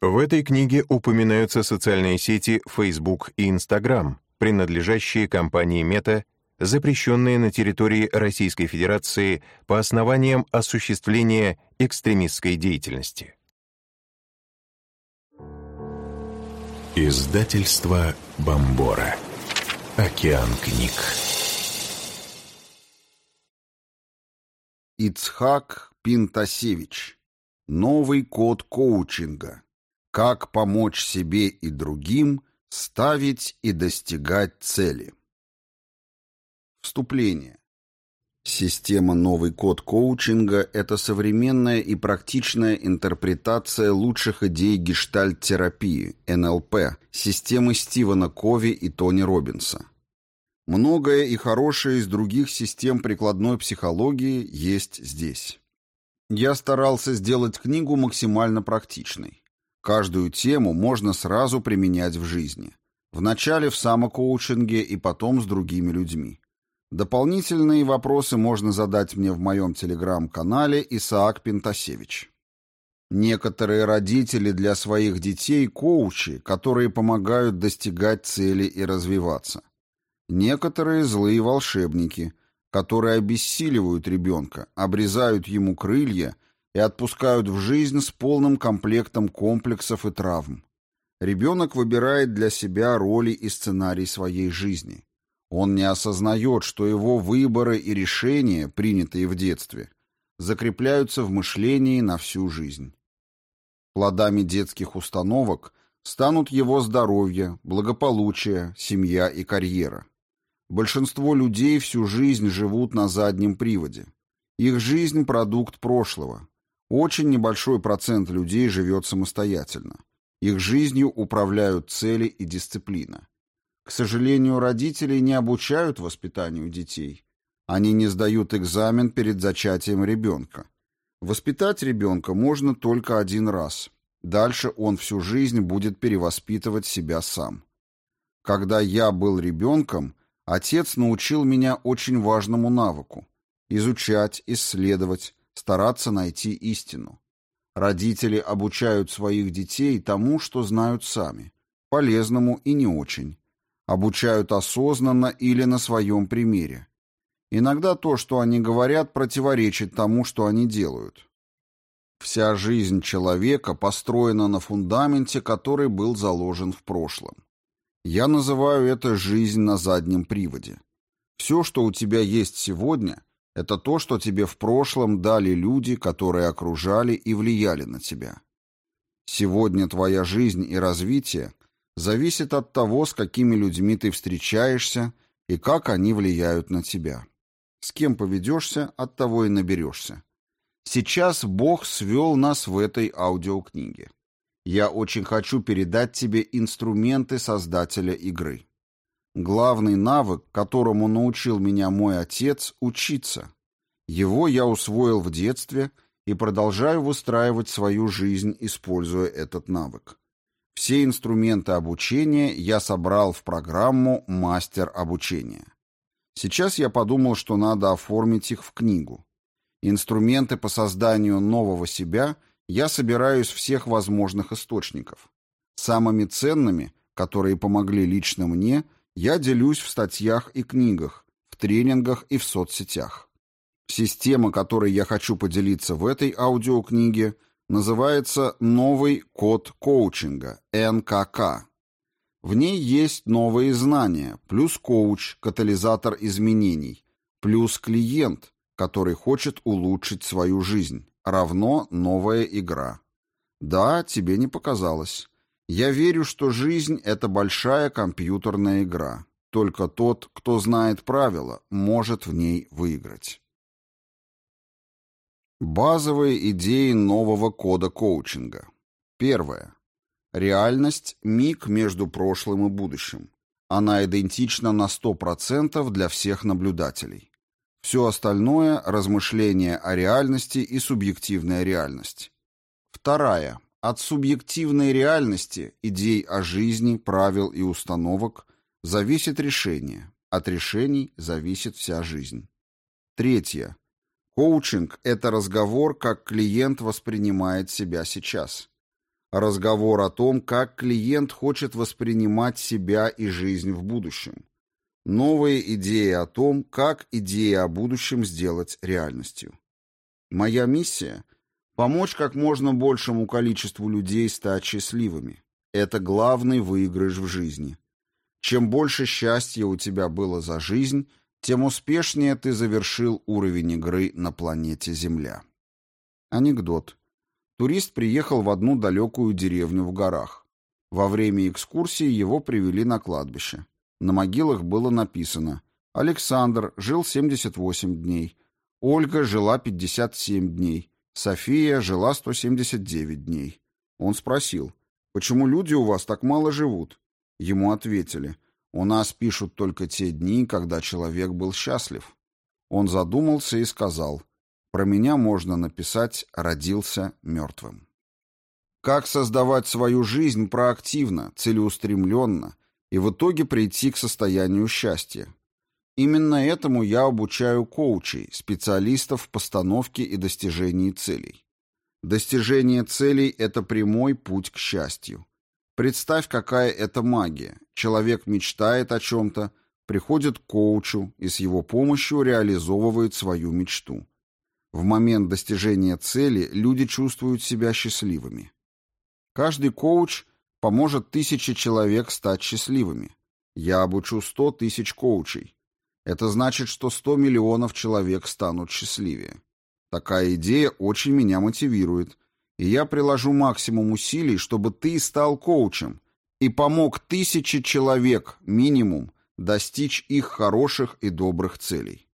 В этой книге упоминаются социальные сети Facebook и Instagram, принадлежащие компании Meta, запрещенные на территории Российской Федерации по основаниям осуществления экстремистской деятельности. Издательство Бомбора. Океан книг. Ицхак Пинтасевич. Новый код коучинга. Как помочь себе и другим ставить и достигать цели. Вступление. Система «Новый код коучинга» — это современная и практичная интерпретация лучших идей гештальт-терапии, НЛП, системы Стивена Кови и Тони Робинса. Многое и хорошее из других систем прикладной психологии есть здесь. Я старался сделать книгу максимально практичной. Каждую тему можно сразу применять в жизни. Вначале в самокоучинге и потом с другими людьми. Дополнительные вопросы можно задать мне в моем телеграм-канале Исаак Пентасевич. Некоторые родители для своих детей – коучи, которые помогают достигать цели и развиваться. Некоторые – злые волшебники, которые обессиливают ребенка, обрезают ему крылья и отпускают в жизнь с полным комплектом комплексов и травм. Ребенок выбирает для себя роли и сценарий своей жизни. Он не осознает, что его выборы и решения, принятые в детстве, закрепляются в мышлении на всю жизнь. Плодами детских установок станут его здоровье, благополучие, семья и карьера. Большинство людей всю жизнь живут на заднем приводе. Их жизнь – продукт прошлого. Очень небольшой процент людей живет самостоятельно. Их жизнью управляют цели и дисциплина. К сожалению, родители не обучают воспитанию детей. Они не сдают экзамен перед зачатием ребенка. Воспитать ребенка можно только один раз. Дальше он всю жизнь будет перевоспитывать себя сам. Когда я был ребенком, отец научил меня очень важному навыку – изучать, исследовать, стараться найти истину. Родители обучают своих детей тому, что знают сами, полезному и не очень обучают осознанно или на своем примере. Иногда то, что они говорят, противоречит тому, что они делают. Вся жизнь человека построена на фундаменте, который был заложен в прошлом. Я называю это жизнь на заднем приводе. Все, что у тебя есть сегодня, это то, что тебе в прошлом дали люди, которые окружали и влияли на тебя. Сегодня твоя жизнь и развитие зависит от того, с какими людьми ты встречаешься и как они влияют на тебя. С кем поведешься, от того и наберешься. Сейчас Бог свел нас в этой аудиокниге. Я очень хочу передать тебе инструменты создателя игры. Главный навык, которому научил меня мой отец – учиться. Его я усвоил в детстве и продолжаю выстраивать свою жизнь, используя этот навык. Все инструменты обучения я собрал в программу «Мастер обучения». Сейчас я подумал, что надо оформить их в книгу. Инструменты по созданию нового себя я собираю из всех возможных источников. Самыми ценными, которые помогли лично мне, я делюсь в статьях и книгах, в тренингах и в соцсетях. Система, которой я хочу поделиться в этой аудиокниге – называется «Новый код коучинга» НКК. В ней есть новые знания, плюс коуч, катализатор изменений, плюс клиент, который хочет улучшить свою жизнь, равно новая игра. Да, тебе не показалось. Я верю, что жизнь — это большая компьютерная игра. Только тот, кто знает правила, может в ней выиграть. Базовые идеи нового кода коучинга. Первое. Реальность – миг между прошлым и будущим. Она идентична на 100% для всех наблюдателей. Все остальное – размышления о реальности и субъективная реальность. Вторая. От субъективной реальности, идей о жизни, правил и установок зависит решение. От решений зависит вся жизнь. Третье. Коучинг – это разговор, как клиент воспринимает себя сейчас. Разговор о том, как клиент хочет воспринимать себя и жизнь в будущем. Новые идеи о том, как идеи о будущем сделать реальностью. Моя миссия – помочь как можно большему количеству людей стать счастливыми. Это главный выигрыш в жизни. Чем больше счастья у тебя было за жизнь, тем успешнее ты завершил уровень игры на планете Земля. Анекдот. Турист приехал в одну далекую деревню в горах. Во время экскурсии его привели на кладбище. На могилах было написано «Александр жил 78 дней», «Ольга жила 57 дней», «София жила 179 дней». Он спросил «Почему люди у вас так мало живут?» Ему ответили «У нас пишут только те дни, когда человек был счастлив». Он задумался и сказал про меня можно написать «родился мертвым». Как создавать свою жизнь проактивно, целеустремленно и в итоге прийти к состоянию счастья? Именно этому я обучаю коучей, специалистов в постановке и достижении целей. Достижение целей – это прямой путь к счастью. Представь, какая это магия. Человек мечтает о чем-то, приходит к коучу и с его помощью реализовывает свою мечту. В момент достижения цели люди чувствуют себя счастливыми. Каждый коуч поможет тысяче человек стать счастливыми. Я обучу 100 тысяч коучей. Это значит, что 100 миллионов человек станут счастливее. Такая идея очень меня мотивирует, и я приложу максимум усилий, чтобы ты стал коучем и помог тысяче человек минимум достичь их хороших и добрых целей.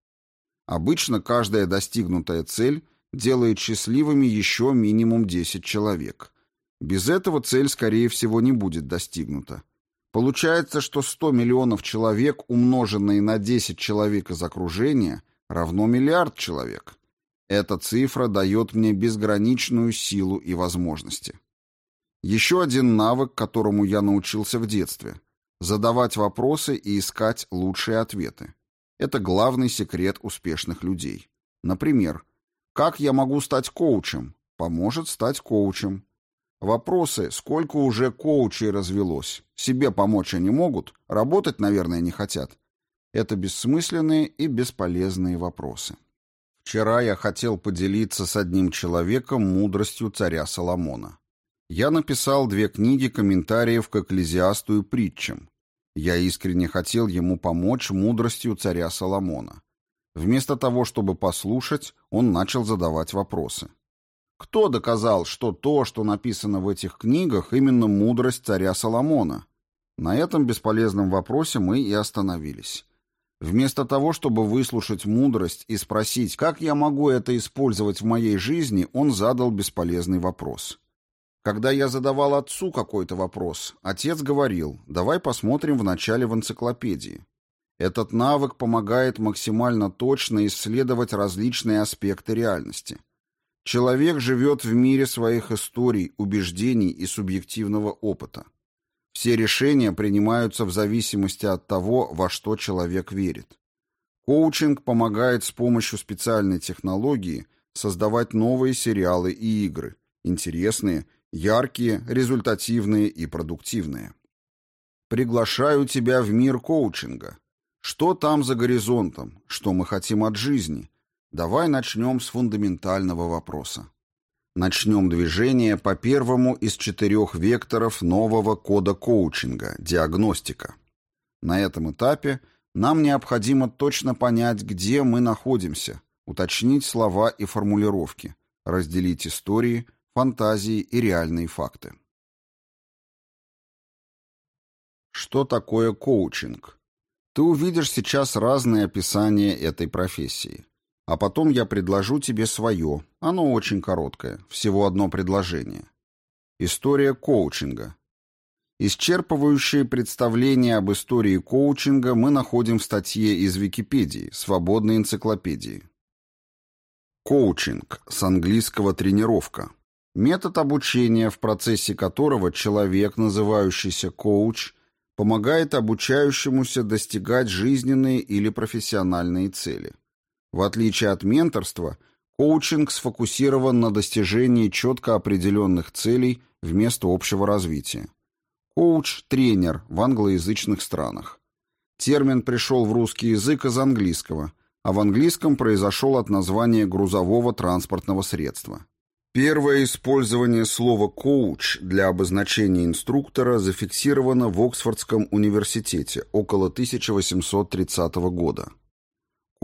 Обычно каждая достигнутая цель делает счастливыми еще минимум 10 человек. Без этого цель, скорее всего, не будет достигнута. Получается, что 100 миллионов человек, умноженные на 10 человек из окружения, равно миллиард человек. Эта цифра дает мне безграничную силу и возможности. Еще один навык, которому я научился в детстве – задавать вопросы и искать лучшие ответы. Это главный секрет успешных людей. Например, как я могу стать коучем? Поможет стать коучем. Вопросы, сколько уже коучей развелось? Себе помочь они могут, работать, наверное, не хотят. Это бессмысленные и бесполезные вопросы. Вчера я хотел поделиться с одним человеком мудростью царя Соломона. Я написал две книги комментариев к Экклезиасту и притчам. Я искренне хотел ему помочь мудростью царя Соломона. Вместо того, чтобы послушать, он начал задавать вопросы. Кто доказал, что то, что написано в этих книгах, именно мудрость царя Соломона? На этом бесполезном вопросе мы и остановились. Вместо того, чтобы выслушать мудрость и спросить, как я могу это использовать в моей жизни, он задал бесполезный вопрос. Когда я задавал отцу какой-то вопрос, отец говорил, давай посмотрим вначале в энциклопедии. Этот навык помогает максимально точно исследовать различные аспекты реальности. Человек живет в мире своих историй, убеждений и субъективного опыта. Все решения принимаются в зависимости от того, во что человек верит. Коучинг помогает с помощью специальной технологии создавать новые сериалы и игры, интересные Яркие, результативные и продуктивные. Приглашаю тебя в мир коучинга. Что там за горизонтом? Что мы хотим от жизни? Давай начнем с фундаментального вопроса. Начнем движение по первому из четырех векторов нового кода коучинга – диагностика. На этом этапе нам необходимо точно понять, где мы находимся, уточнить слова и формулировки, разделить истории, фантазии и реальные факты. Что такое коучинг? Ты увидишь сейчас разные описания этой профессии. А потом я предложу тебе свое. Оно очень короткое, всего одно предложение. История коучинга. Исчерпывающее представление об истории коучинга мы находим в статье из Википедии, свободной энциклопедии. Коучинг, с английского «тренировка», Метод обучения, в процессе которого человек, называющийся коуч, помогает обучающемуся достигать жизненные или профессиональные цели. В отличие от менторства, коучинг сфокусирован на достижении четко определенных целей вместо общего развития. Коуч – тренер в англоязычных странах. Термин пришел в русский язык из английского, а в английском произошел от названия грузового транспортного средства. Первое использование слова «коуч» для обозначения инструктора зафиксировано в Оксфордском университете около 1830 года.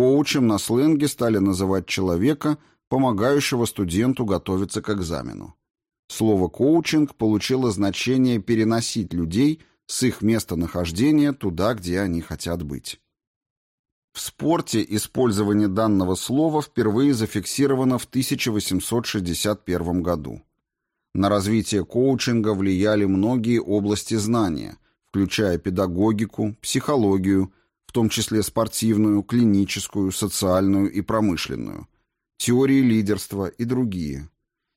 Коучем на сленге стали называть человека, помогающего студенту готовиться к экзамену. Слово «коучинг» получило значение переносить людей с их местонахождения туда, где они хотят быть. В спорте использование данного слова впервые зафиксировано в 1861 году. На развитие коучинга влияли многие области знания, включая педагогику, психологию, в том числе спортивную, клиническую, социальную и промышленную, теории лидерства и другие.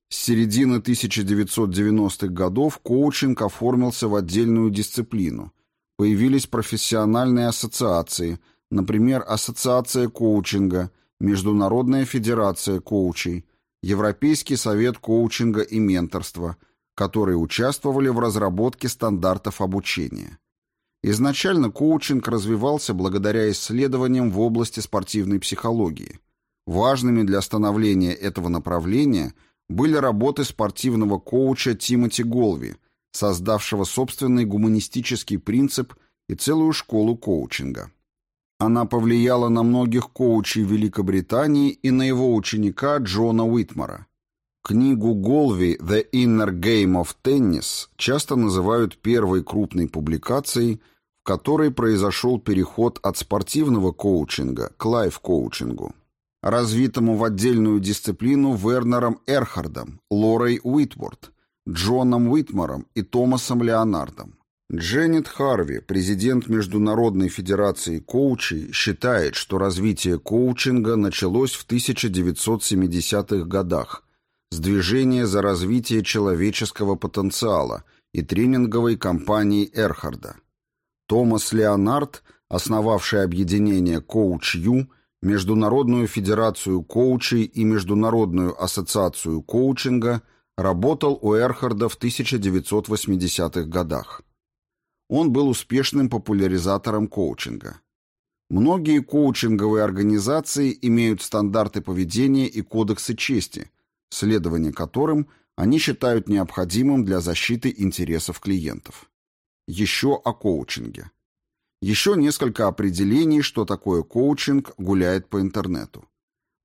С середины 1990-х годов коучинг оформился в отдельную дисциплину. Появились профессиональные ассоциации – Например, Ассоциация коучинга, Международная федерация коучей, Европейский совет коучинга и менторства, которые участвовали в разработке стандартов обучения. Изначально коучинг развивался благодаря исследованиям в области спортивной психологии. Важными для становления этого направления были работы спортивного коуча Тимоти Голви, создавшего собственный гуманистический принцип и целую школу коучинга. Она повлияла на многих коучей Великобритании и на его ученика Джона Уитмара. Книгу Голви «The Inner Game of Tennis» часто называют первой крупной публикацией, в которой произошел переход от спортивного коучинга к лайф-коучингу, развитому в отдельную дисциплину Вернером Эрхардом, Лорой Уитворд, Джоном Уитмаром и Томасом Леонардом. Дженнет Харви, президент Международной федерации коучей, считает, что развитие коучинга началось в 1970-х годах с движения за развитие человеческого потенциала и тренинговой компании Эрхарда. Томас Леонард, основавший объединение Coach U, Международную федерацию коучей и Международную ассоциацию коучинга, работал у Эрхарда в 1980-х годах. Он был успешным популяризатором коучинга. Многие коучинговые организации имеют стандарты поведения и кодексы чести, следование которым они считают необходимым для защиты интересов клиентов. Еще о коучинге. Еще несколько определений, что такое коучинг, гуляет по интернету.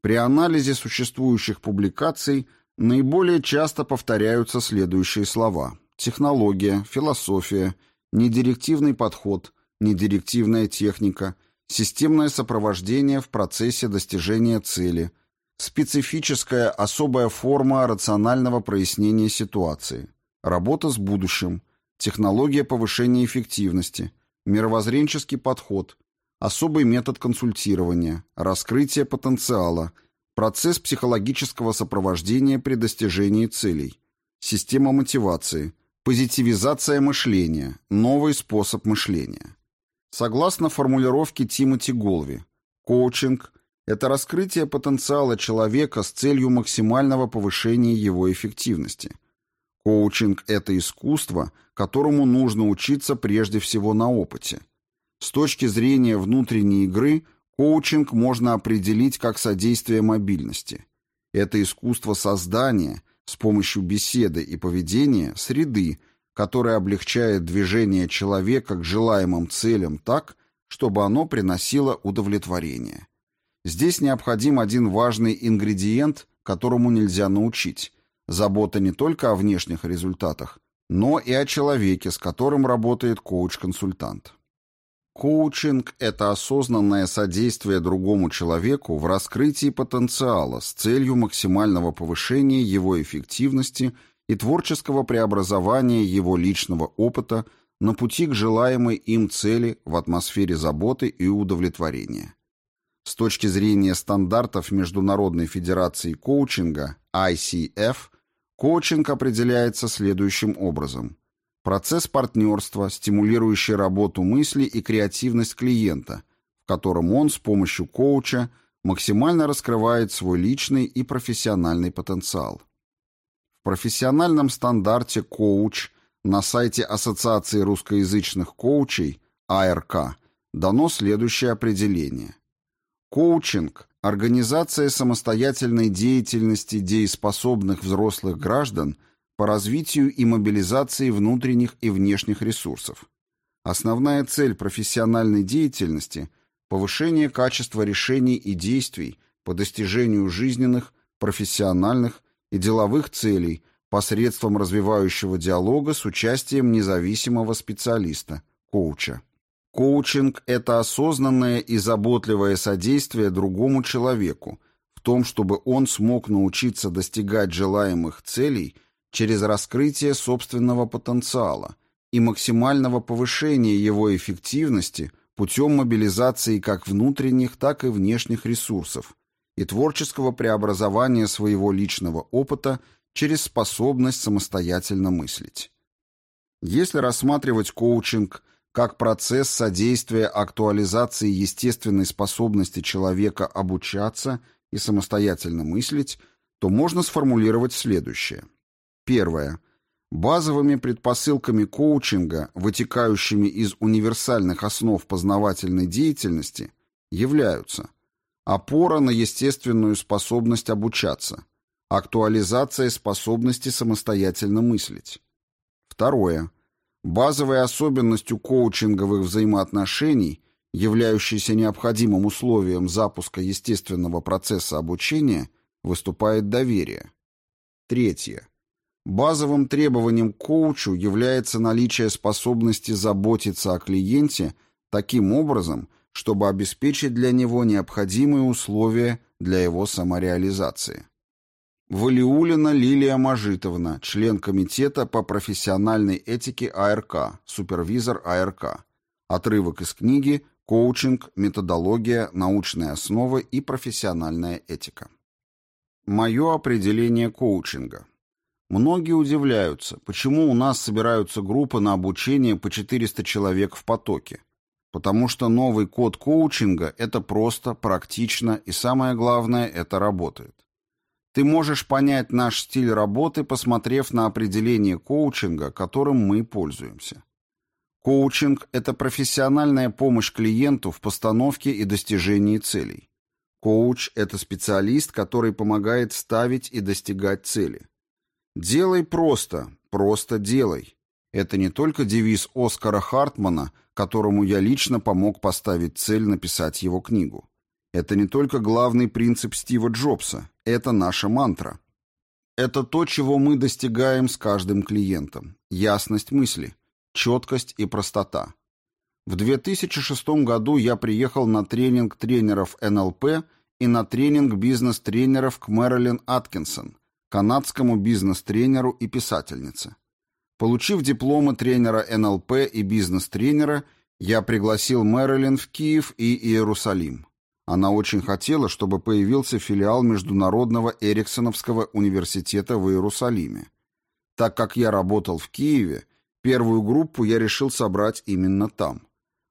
При анализе существующих публикаций наиболее часто повторяются следующие слова: технология, философия, недирективный подход, недирективная техника, системное сопровождение в процессе достижения цели, специфическая особая форма рационального прояснения ситуации, работа с будущим, технология повышения эффективности, мировоззренческий подход, особый метод консультирования, раскрытие потенциала, процесс психологического сопровождения при достижении целей, система мотивации, Позитивизация мышления – новый способ мышления. Согласно формулировке Тимоти Голви, коучинг – это раскрытие потенциала человека с целью максимального повышения его эффективности. Коучинг – это искусство, которому нужно учиться прежде всего на опыте. С точки зрения внутренней игры, коучинг можно определить как содействие мобильности. Это искусство создания – с помощью беседы и поведения среды, которая облегчает движение человека к желаемым целям так, чтобы оно приносило удовлетворение. Здесь необходим один важный ингредиент, которому нельзя научить – забота не только о внешних результатах, но и о человеке, с которым работает коуч-консультант. Коучинг – это осознанное содействие другому человеку в раскрытии потенциала с целью максимального повышения его эффективности и творческого преобразования его личного опыта на пути к желаемой им цели в атмосфере заботы и удовлетворения. С точки зрения стандартов Международной федерации коучинга, ICF, коучинг определяется следующим образом – Процесс партнерства, стимулирующий работу мысли и креативность клиента, в котором он с помощью коуча максимально раскрывает свой личный и профессиональный потенциал. В профессиональном стандарте «Коуч» на сайте Ассоциации русскоязычных коучей АРК дано следующее определение. Коучинг – организация самостоятельной деятельности дееспособных взрослых граждан по развитию и мобилизации внутренних и внешних ресурсов. Основная цель профессиональной деятельности – повышение качества решений и действий по достижению жизненных, профессиональных и деловых целей посредством развивающего диалога с участием независимого специалиста, коуча. Коучинг – это осознанное и заботливое содействие другому человеку в том, чтобы он смог научиться достигать желаемых целей через раскрытие собственного потенциала и максимального повышения его эффективности путем мобилизации как внутренних, так и внешних ресурсов, и творческого преобразования своего личного опыта через способность самостоятельно мыслить. Если рассматривать коучинг как процесс содействия актуализации естественной способности человека обучаться и самостоятельно мыслить, то можно сформулировать следующее. Первое. Базовыми предпосылками коучинга, вытекающими из универсальных основ познавательной деятельности, являются – Опора на естественную способность обучаться. Актуализация способности самостоятельно мыслить. Второе. Базовой особенностью коучинговых взаимоотношений, являющейся необходимым условием запуска естественного процесса обучения, выступает доверие. Третье. Базовым требованием к коучу является наличие способности заботиться о клиенте таким образом, чтобы обеспечить для него необходимые условия для его самореализации. Валиулина Лилия Мажитовна, член комитета по профессиональной этике АРК, супервизор АРК. Отрывок из книги «Коучинг. Методология, научные основы и профессиональная этика». Мое определение коучинга. Многие удивляются, почему у нас собираются группы на обучение по 400 человек в потоке, Потому что новый код коучинга – это просто, практично и, самое главное, это работает. Ты можешь понять наш стиль работы, посмотрев на определение коучинга, которым мы пользуемся. Коучинг – это профессиональная помощь клиенту в постановке и достижении целей. Коуч – это специалист, который помогает ставить и достигать цели. Делай просто, просто делай. Это не только девиз Оскара Хартмана – которому я лично помог поставить цель написать его книгу. Это не только главный принцип Стива Джобса, это наша мантра. Это то, чего мы достигаем с каждым клиентом. Ясность мысли, четкость и простота. В 2006 году я приехал на тренинг тренеров НЛП и на тренинг бизнес-тренеров к Мэрилин Аткинсон, канадскому бизнес-тренеру и писательнице. Получив дипломы тренера НЛП и бизнес-тренера, я пригласил Мэрилин в Киев и Иерусалим. Она очень хотела, чтобы появился филиал Международного Эриксоновского университета в Иерусалиме. Так как я работал в Киеве, первую группу я решил собрать именно там.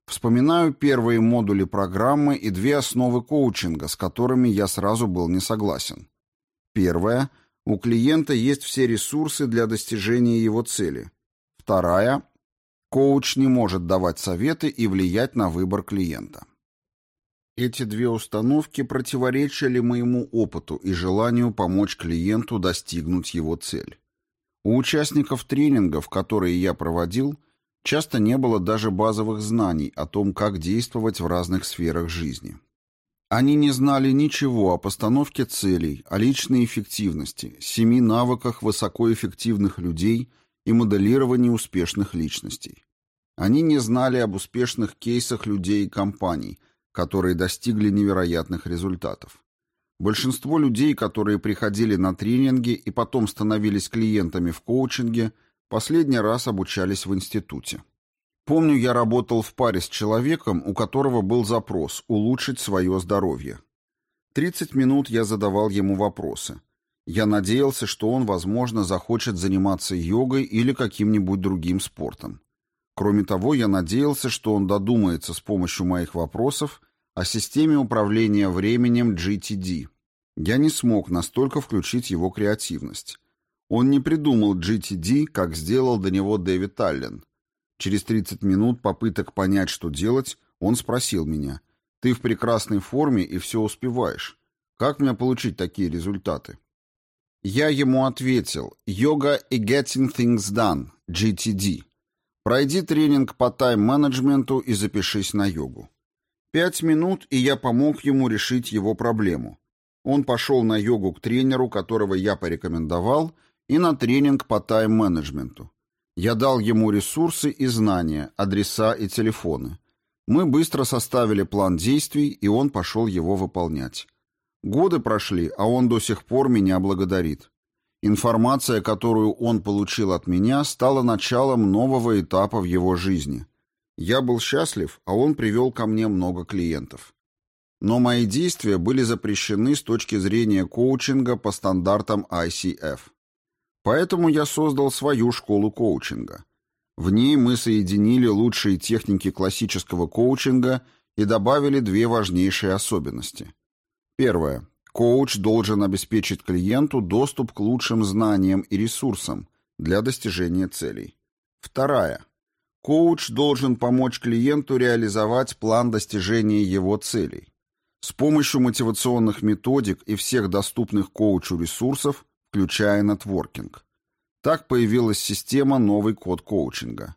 Вспоминаю первые модули программы и две основы коучинга, с которыми я сразу был не согласен. Первое – у клиента есть все ресурсы для достижения его цели. Вторая – коуч не может давать советы и влиять на выбор клиента. Эти две установки противоречили моему опыту и желанию помочь клиенту достигнуть его цель. У участников тренингов, которые я проводил, часто не было даже базовых знаний о том, как действовать в разных сферах жизни. Они не знали ничего о постановке целей, о личной эффективности, семи навыках высокоэффективных людей и моделировании успешных личностей. Они не знали об успешных кейсах людей и компаний, которые достигли невероятных результатов. Большинство людей, которые приходили на тренинги и потом становились клиентами в коучинге, последний раз обучались в институте. Помню, я работал в паре с человеком, у которого был запрос улучшить свое здоровье. 30 минут я задавал ему вопросы. Я надеялся, что он, возможно, захочет заниматься йогой или каким-нибудь другим спортом. Кроме того, я надеялся, что он додумается с помощью моих вопросов о системе управления временем GTD. Я не смог настолько включить его креативность. Он не придумал GTD, как сделал до него Дэвид Таллен. Через 30 минут попыток понять, что делать, он спросил меня, «Ты в прекрасной форме и все успеваешь. Как мне получить такие результаты?» Я ему ответил, «Йога и Getting Things Done, GTD. Пройди тренинг по тайм-менеджменту и запишись на йогу». Пять минут, и я помог ему решить его проблему. Он пошел на йогу к тренеру, которого я порекомендовал, и на тренинг по тайм-менеджменту. Я дал ему ресурсы и знания, адреса и телефоны. Мы быстро составили план действий, и он пошел его выполнять. Годы прошли, а он до сих пор меня благодарит. Информация, которую он получил от меня, стала началом нового этапа в его жизни. Я был счастлив, а он привел ко мне много клиентов. Но мои действия были запрещены с точки зрения коучинга по стандартам ICF. Поэтому я создал свою школу коучинга. В ней мы соединили лучшие техники классического коучинга и добавили две важнейшие особенности. Первое. Коуч должен обеспечить клиенту доступ к лучшим знаниям и ресурсам для достижения целей. Вторая. Коуч должен помочь клиенту реализовать план достижения его целей. С помощью мотивационных методик и всех доступных коучу ресурсов включая нетворкинг. Так появилась система «Новый код коучинга».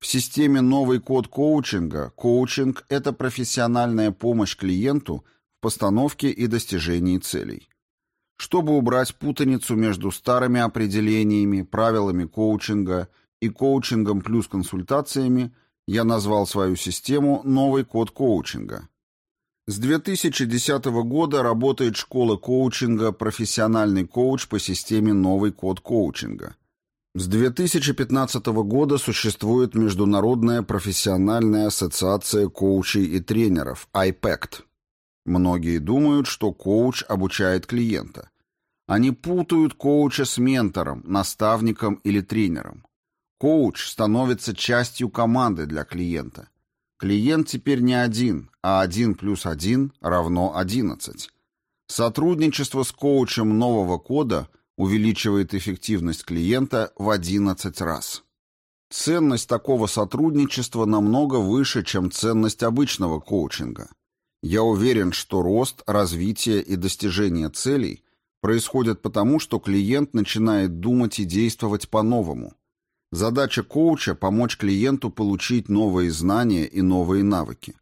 В системе «Новый код коучинга» коучинг – это профессиональная помощь клиенту постановке и достижении целей. Чтобы убрать путаницу между старыми определениями, правилами коучинга и коучингом плюс консультациями, я назвал свою систему «Новый код коучинга». С 2010 года работает школа коучинга «Профессиональный коуч» по системе «Новый код коучинга». С 2015 года существует Международная профессиональная ассоциация коучей и тренеров IPECT. Многие думают, что коуч обучает клиента. Они путают коуча с ментором, наставником или тренером. Коуч становится частью команды для клиента. Клиент теперь не один, а 1 плюс 1 равно 11. Сотрудничество с коучем нового кода увеличивает эффективность клиента в 11 раз. Ценность такого сотрудничества намного выше, чем ценность обычного коучинга. Я уверен, что рост, развитие и достижение целей происходят потому, что клиент начинает думать и действовать по-новому. Задача коуча – помочь клиенту получить новые знания и новые навыки.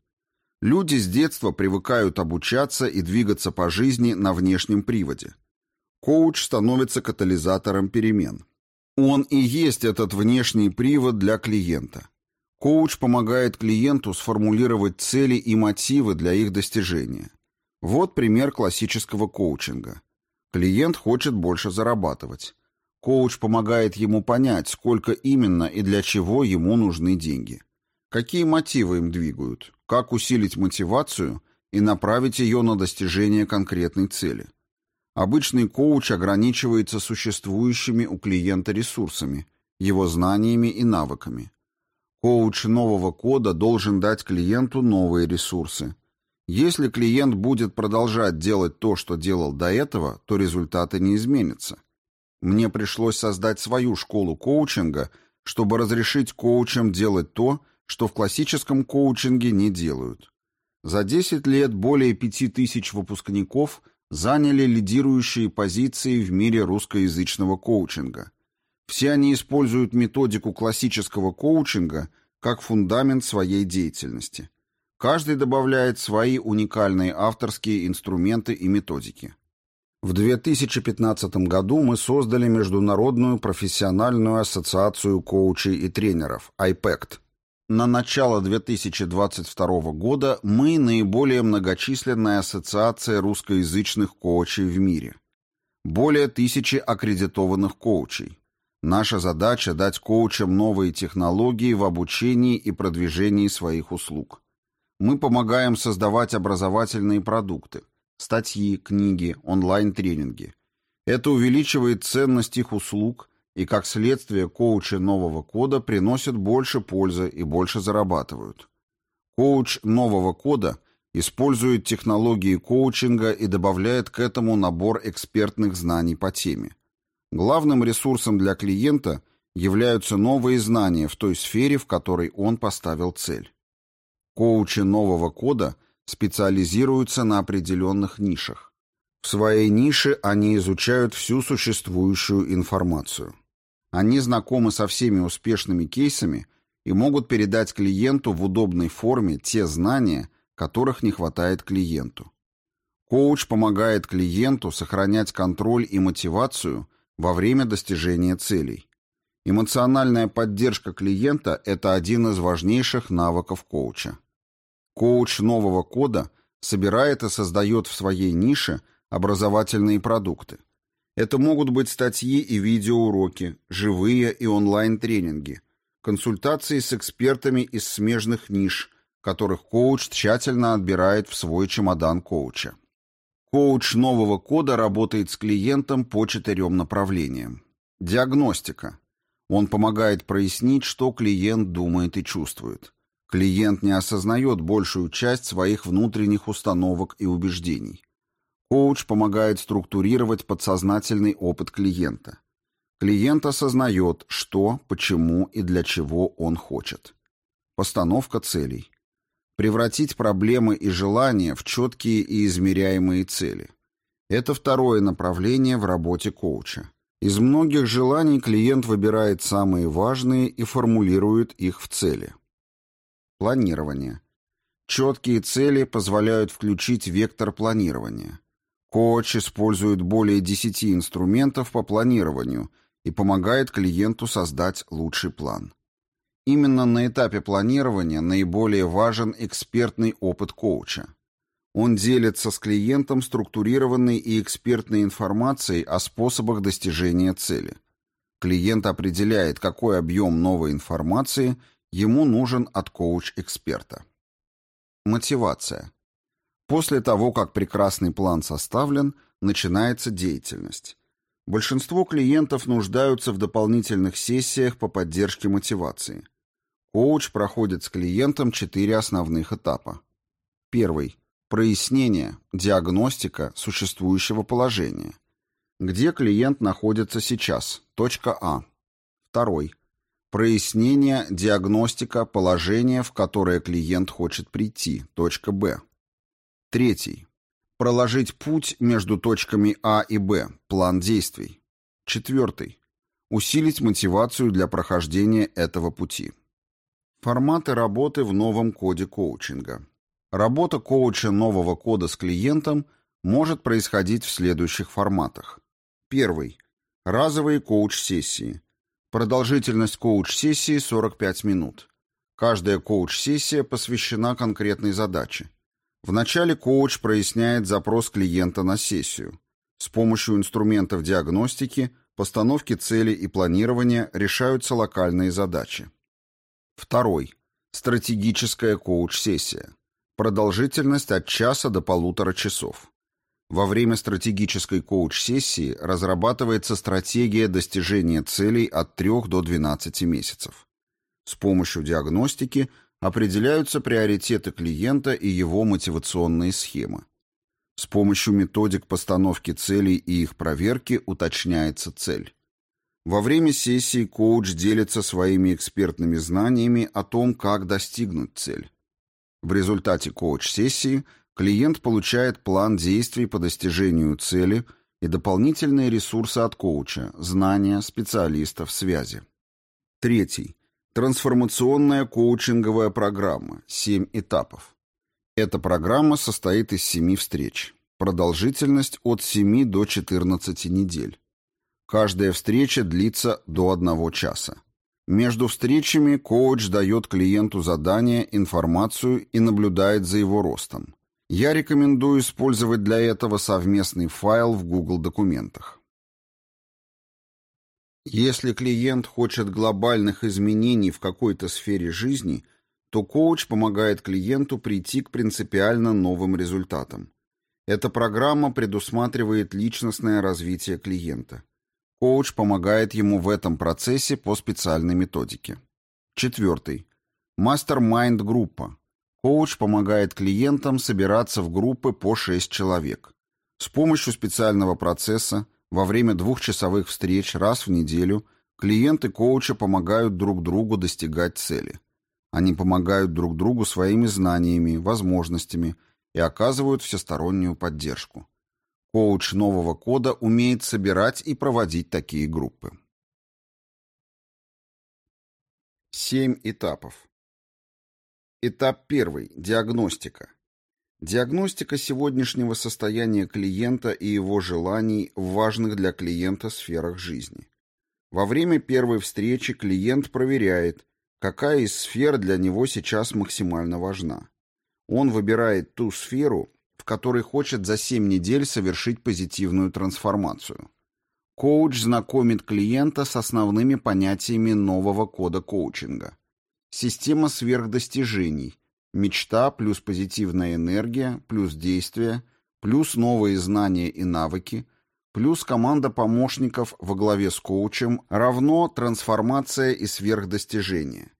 Люди с детства привыкают обучаться и двигаться по жизни на внешнем приводе. Коуч становится катализатором перемен. Он и есть этот внешний привод для клиента. Коуч помогает клиенту сформулировать цели и мотивы для их достижения. Вот пример классического коучинга. Клиент хочет больше зарабатывать. Коуч помогает ему понять, сколько именно и для чего ему нужны деньги. Какие мотивы им двигают, как усилить мотивацию и направить ее на достижение конкретной цели. Обычный коуч ограничивается существующими у клиента ресурсами, его знаниями и навыками. Коуч нового кода должен дать клиенту новые ресурсы. Если клиент будет продолжать делать то, что делал до этого, то результаты не изменятся. Мне пришлось создать свою школу коучинга, чтобы разрешить коучам делать то, что в классическом коучинге не делают. За 10 лет более 5000 выпускников заняли лидирующие позиции в мире русскоязычного коучинга. Все они используют методику классического коучинга как фундамент своей деятельности. Каждый добавляет свои уникальные авторские инструменты и методики. В 2015 году мы создали Международную профессиональную ассоциацию коучей и тренеров IPECT. На начало 2022 года мы наиболее многочисленная ассоциация русскоязычных коучей в мире. Более тысячи аккредитованных коучей. Наша задача – дать коучам новые технологии в обучении и продвижении своих услуг. Мы помогаем создавать образовательные продукты – статьи, книги, онлайн-тренинги. Это увеличивает ценность их услуг, и как следствие коучи нового кода приносят больше пользы и больше зарабатывают. Коуч нового кода использует технологии коучинга и добавляет к этому набор экспертных знаний по теме. Главным ресурсом для клиента являются новые знания в той сфере, в которой он поставил цель. Коучи нового кода специализируются на определенных нишах. В своей нише они изучают всю существующую информацию. Они знакомы со всеми успешными кейсами и могут передать клиенту в удобной форме те знания, которых не хватает клиенту. Коуч помогает клиенту сохранять контроль и мотивацию во время достижения целей. Эмоциональная поддержка клиента – это один из важнейших навыков коуча. Коуч нового кода собирает и создает в своей нише образовательные продукты. Это могут быть статьи и видеоуроки, живые и онлайн-тренинги, консультации с экспертами из смежных ниш, которых коуч тщательно отбирает в свой чемодан коуча. Коуч нового кода работает с клиентом по четырем направлениям. Диагностика. Он помогает прояснить, что клиент думает и чувствует. Клиент не осознает большую часть своих внутренних установок и убеждений. Коуч помогает структурировать подсознательный опыт клиента. Клиент осознает, что, почему и для чего он хочет. Постановка целей превратить проблемы и желания в четкие и измеряемые цели. Это второе направление в работе коуча. Из многих желаний клиент выбирает самые важные и формулирует их в цели. Планирование. Четкие цели позволяют включить вектор планирования. Коуч использует более 10 инструментов по планированию и помогает клиенту создать лучший план. Именно на этапе планирования наиболее важен экспертный опыт коуча. Он делится с клиентом структурированной и экспертной информацией о способах достижения цели. Клиент определяет, какой объем новой информации ему нужен от коуч-эксперта. Мотивация. После того, как прекрасный план составлен, начинается деятельность. Большинство клиентов нуждаются в дополнительных сессиях по поддержке мотивации. Коуч проходит с клиентом четыре основных этапа. Первый. Прояснение, диагностика существующего положения. Где клиент находится сейчас? Точка А. Второй. Прояснение, диагностика положения, в которое клиент хочет прийти. Точка Б. Третий. Проложить путь между точками А и Б. План действий. Четвертый. Усилить мотивацию для прохождения этого пути. Форматы работы в новом коде коучинга. Работа коуча нового кода с клиентом может происходить в следующих форматах. Первый. Разовые коуч-сессии. Продолжительность коуч-сессии 45 минут. Каждая коуч-сессия посвящена конкретной задаче. Вначале коуч проясняет запрос клиента на сессию. С помощью инструментов диагностики, постановки целей и планирования решаются локальные задачи. Второй. Стратегическая коуч-сессия. Продолжительность от часа до полутора часов. Во время стратегической коуч-сессии разрабатывается стратегия достижения целей от 3 до 12 месяцев. С помощью диагностики определяются приоритеты клиента и его мотивационные схемы. С помощью методик постановки целей и их проверки уточняется цель. Во время сессии коуч делится своими экспертными знаниями о том, как достигнуть цель. В результате коуч-сессии клиент получает план действий по достижению цели и дополнительные ресурсы от коуча, знания, специалистов, связи. Третий. Трансформационная коучинговая программа. Семь этапов. Эта программа состоит из семи встреч. Продолжительность от 7 до 14 недель. Каждая встреча длится до одного часа. Между встречами коуч дает клиенту задание, информацию и наблюдает за его ростом. Я рекомендую использовать для этого совместный файл в Google документах. Если клиент хочет глобальных изменений в какой-то сфере жизни, то коуч помогает клиенту прийти к принципиально новым результатам. Эта программа предусматривает личностное развитие клиента. Коуч помогает ему в этом процессе по специальной методике. Четвертый. Мастер-майнд-группа. Коуч помогает клиентам собираться в группы по 6 человек. С помощью специального процесса Во время двухчасовых встреч раз в неделю клиенты коуча помогают друг другу достигать цели. Они помогают друг другу своими знаниями, возможностями и оказывают всестороннюю поддержку. Коуч нового кода умеет собирать и проводить такие группы. Семь этапов. Этап первый. Диагностика. Диагностика сегодняшнего состояния клиента и его желаний в важных для клиента сферах жизни. Во время первой встречи клиент проверяет, какая из сфер для него сейчас максимально важна. Он выбирает ту сферу, в которой хочет за 7 недель совершить позитивную трансформацию. Коуч знакомит клиента с основными понятиями нового кода коучинга. Система сверхдостижений, Мечта плюс позитивная энергия, плюс действие, плюс новые знания и навыки, плюс команда помощников во главе с коучем равно трансформация и сверхдостижение.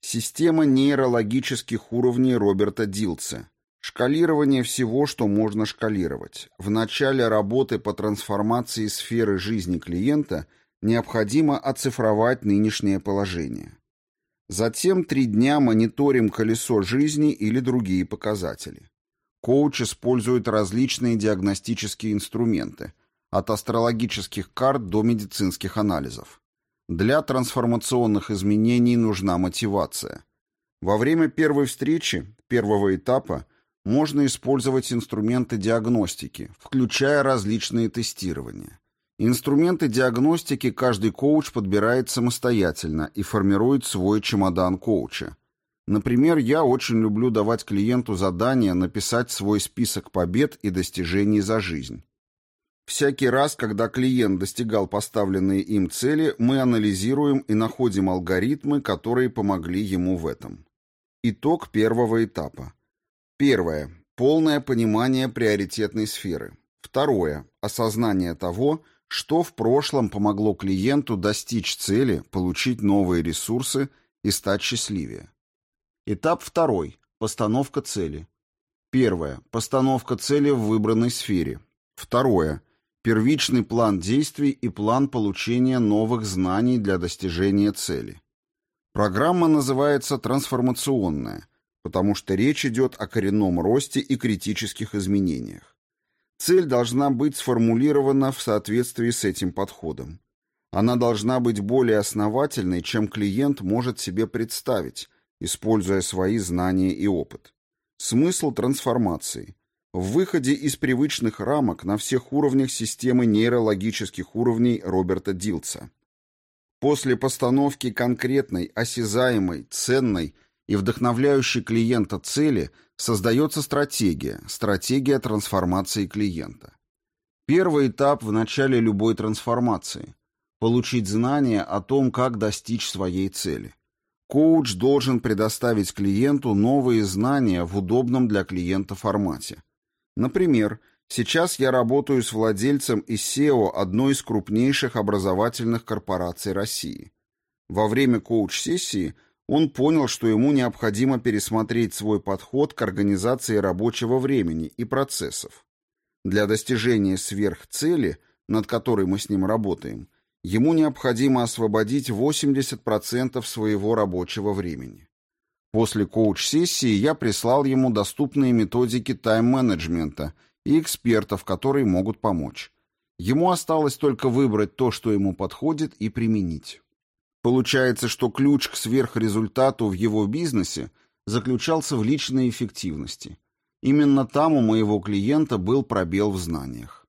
Система нейрологических уровней Роберта Дилца. Шкалирование всего, что можно шкалировать. В начале работы по трансформации сферы жизни клиента необходимо оцифровать нынешнее положение. Затем три дня мониторим колесо жизни или другие показатели. Коуч использует различные диагностические инструменты, от астрологических карт до медицинских анализов. Для трансформационных изменений нужна мотивация. Во время первой встречи, первого этапа, можно использовать инструменты диагностики, включая различные тестирования. Инструменты диагностики каждый коуч подбирает самостоятельно и формирует свой чемодан коуча. Например, я очень люблю давать клиенту задание написать свой список побед и достижений за жизнь. Всякий раз, когда клиент достигал поставленные им цели, мы анализируем и находим алгоритмы, которые помогли ему в этом. Итог первого этапа. Первое. Полное понимание приоритетной сферы. Второе. Осознание того, что в прошлом помогло клиенту достичь цели, получить новые ресурсы и стать счастливее? Этап второй. Постановка цели. Первое. Постановка цели в выбранной сфере. Второе. Первичный план действий и план получения новых знаний для достижения цели. Программа называется «трансформационная», потому что речь идет о коренном росте и критических изменениях. Цель должна быть сформулирована в соответствии с этим подходом. Она должна быть более основательной, чем клиент может себе представить, используя свои знания и опыт. Смысл трансформации – в выходе из привычных рамок на всех уровнях системы нейрологических уровней Роберта Дилца. После постановки конкретной, осязаемой, ценной и вдохновляющей клиента цели создается стратегия, стратегия трансформации клиента. Первый этап в начале любой трансформации – получить знания о том, как достичь своей цели. Коуч должен предоставить клиенту новые знания в удобном для клиента формате. Например, сейчас я работаю с владельцем и SEO одной из крупнейших образовательных корпораций России. Во время коуч-сессии – он понял, что ему необходимо пересмотреть свой подход к организации рабочего времени и процессов. Для достижения сверхцели, над которой мы с ним работаем, ему необходимо освободить 80% своего рабочего времени. После коуч-сессии я прислал ему доступные методики тайм-менеджмента и экспертов, которые могут помочь. Ему осталось только выбрать то, что ему подходит, и применить. Получается, что ключ к сверхрезультату в его бизнесе заключался в личной эффективности. Именно там у моего клиента был пробел в знаниях.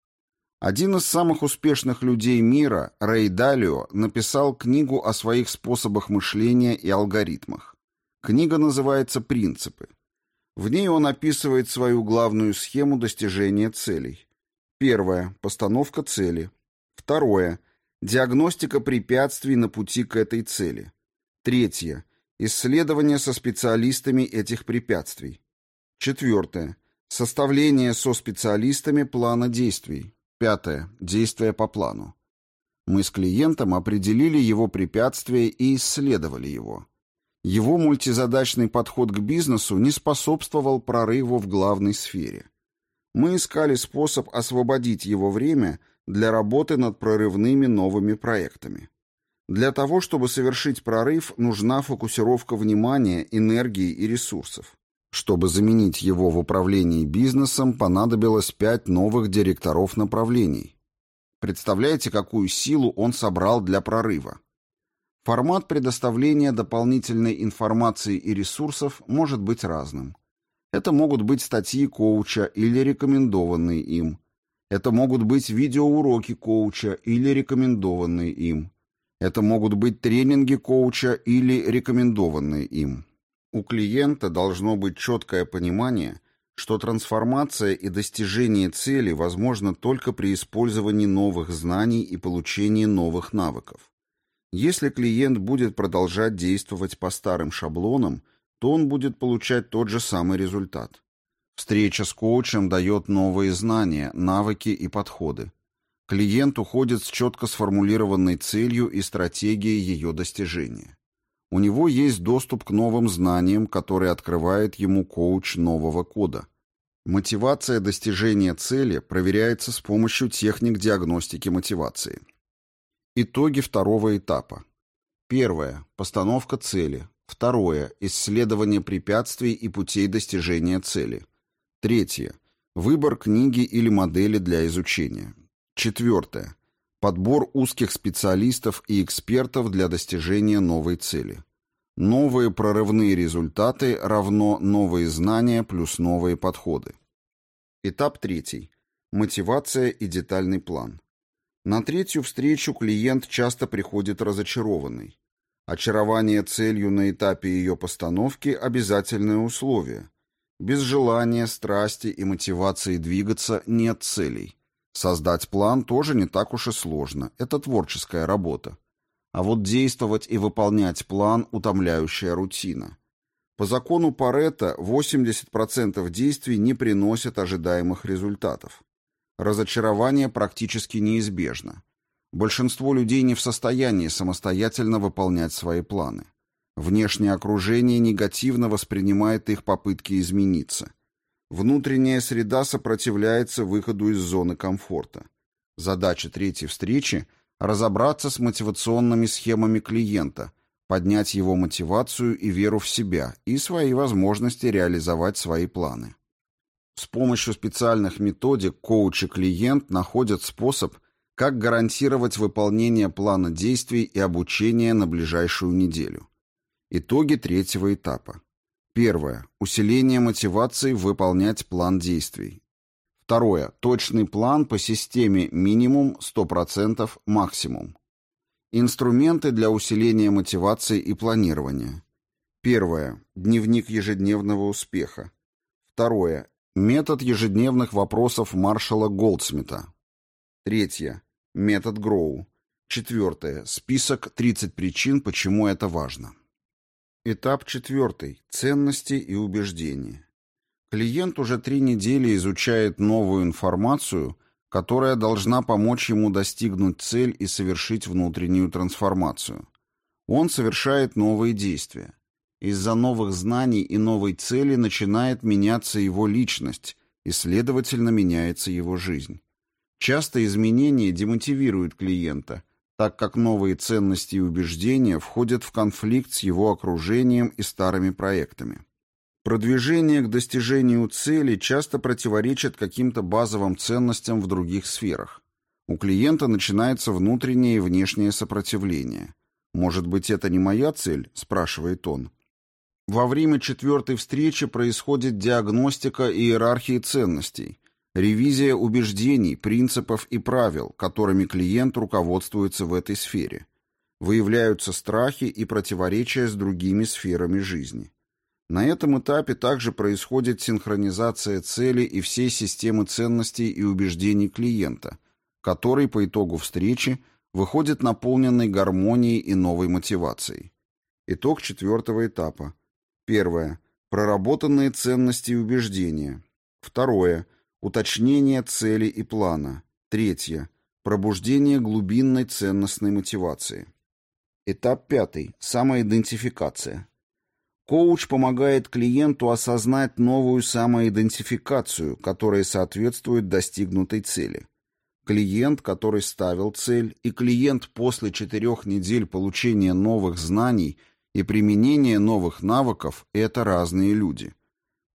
Один из самых успешных людей мира, Рэй Далио, написал книгу о своих способах мышления и алгоритмах. Книга называется «Принципы». В ней он описывает свою главную схему достижения целей. Первое – постановка цели. Второе – Диагностика препятствий на пути к этой цели. Третье. Исследование со специалистами этих препятствий. Четвертое. Составление со специалистами плана действий. Пятое. Действия по плану. Мы с клиентом определили его препятствия и исследовали его. Его мультизадачный подход к бизнесу не способствовал прорыву в главной сфере. Мы искали способ освободить его время – для работы над прорывными новыми проектами. Для того, чтобы совершить прорыв, нужна фокусировка внимания, энергии и ресурсов. Чтобы заменить его в управлении бизнесом, понадобилось пять новых директоров направлений. Представляете, какую силу он собрал для прорыва? Формат предоставления дополнительной информации и ресурсов может быть разным. Это могут быть статьи коуча или рекомендованные им. Это могут быть видеоуроки коуча или рекомендованные им. Это могут быть тренинги коуча или рекомендованные им. У клиента должно быть четкое понимание, что трансформация и достижение цели возможно только при использовании новых знаний и получении новых навыков. Если клиент будет продолжать действовать по старым шаблонам, то он будет получать тот же самый результат. Встреча с коучем дает новые знания, навыки и подходы. Клиент уходит с четко сформулированной целью и стратегией ее достижения. У него есть доступ к новым знаниям, которые открывает ему коуч нового кода. Мотивация достижения цели проверяется с помощью техник диагностики мотивации. Итоги второго этапа. Первое. Постановка цели. Второе. Исследование препятствий и путей достижения цели. Третье. Выбор книги или модели для изучения. Четвертое. Подбор узких специалистов и экспертов для достижения новой цели. Новые прорывные результаты равно новые знания плюс новые подходы. Этап третий. Мотивация и детальный план. На третью встречу клиент часто приходит разочарованный. Очарование целью на этапе ее постановки – обязательное условие. Без желания, страсти и мотивации двигаться нет целей. Создать план тоже не так уж и сложно, это творческая работа. А вот действовать и выполнять план – утомляющая рутина. По закону Паретта 80% действий не приносят ожидаемых результатов. Разочарование практически неизбежно. Большинство людей не в состоянии самостоятельно выполнять свои планы. Внешнее окружение негативно воспринимает их попытки измениться. Внутренняя среда сопротивляется выходу из зоны комфорта. Задача третьей встречи – разобраться с мотивационными схемами клиента, поднять его мотивацию и веру в себя и свои возможности реализовать свои планы. С помощью специальных методик коуч и клиент находят способ, как гарантировать выполнение плана действий и обучения на ближайшую неделю. Итоги третьего этапа. Первое. Усиление мотивации выполнять план действий. Второе. Точный план по системе минимум 100% максимум. Инструменты для усиления мотивации и планирования. Первое. Дневник ежедневного успеха. Второе. Метод ежедневных вопросов маршала Голдсмита. Третье. Метод Гроу. Четвертое. Список 30 причин, почему это важно. Этап четвертый. Ценности и убеждения. Клиент уже три недели изучает новую информацию, которая должна помочь ему достигнуть цель и совершить внутреннюю трансформацию. Он совершает новые действия. Из-за новых знаний и новой цели начинает меняться его личность, и, следовательно, меняется его жизнь. Часто изменения демотивируют клиента, так как новые ценности и убеждения входят в конфликт с его окружением и старыми проектами. Продвижение к достижению цели часто противоречит каким-то базовым ценностям в других сферах. У клиента начинается внутреннее и внешнее сопротивление. «Может быть, это не моя цель?» – спрашивает он. Во время четвертой встречи происходит диагностика иерархии ценностей, ревизия убеждений, принципов и правил, которыми клиент руководствуется в этой сфере. Выявляются страхи и противоречия с другими сферами жизни. На этом этапе также происходит синхронизация цели и всей системы ценностей и убеждений клиента, который по итогу встречи выходит наполненный гармонией и новой мотивацией. Итог четвертого этапа. Первое. Проработанные ценности и убеждения. Второе. Уточнение цели и плана. Третье. Пробуждение глубинной ценностной мотивации. Этап пятый. Самоидентификация. Коуч помогает клиенту осознать новую самоидентификацию, которая соответствует достигнутой цели. Клиент, который ставил цель, и клиент после четырех недель получения новых знаний и применения новых навыков – это разные люди.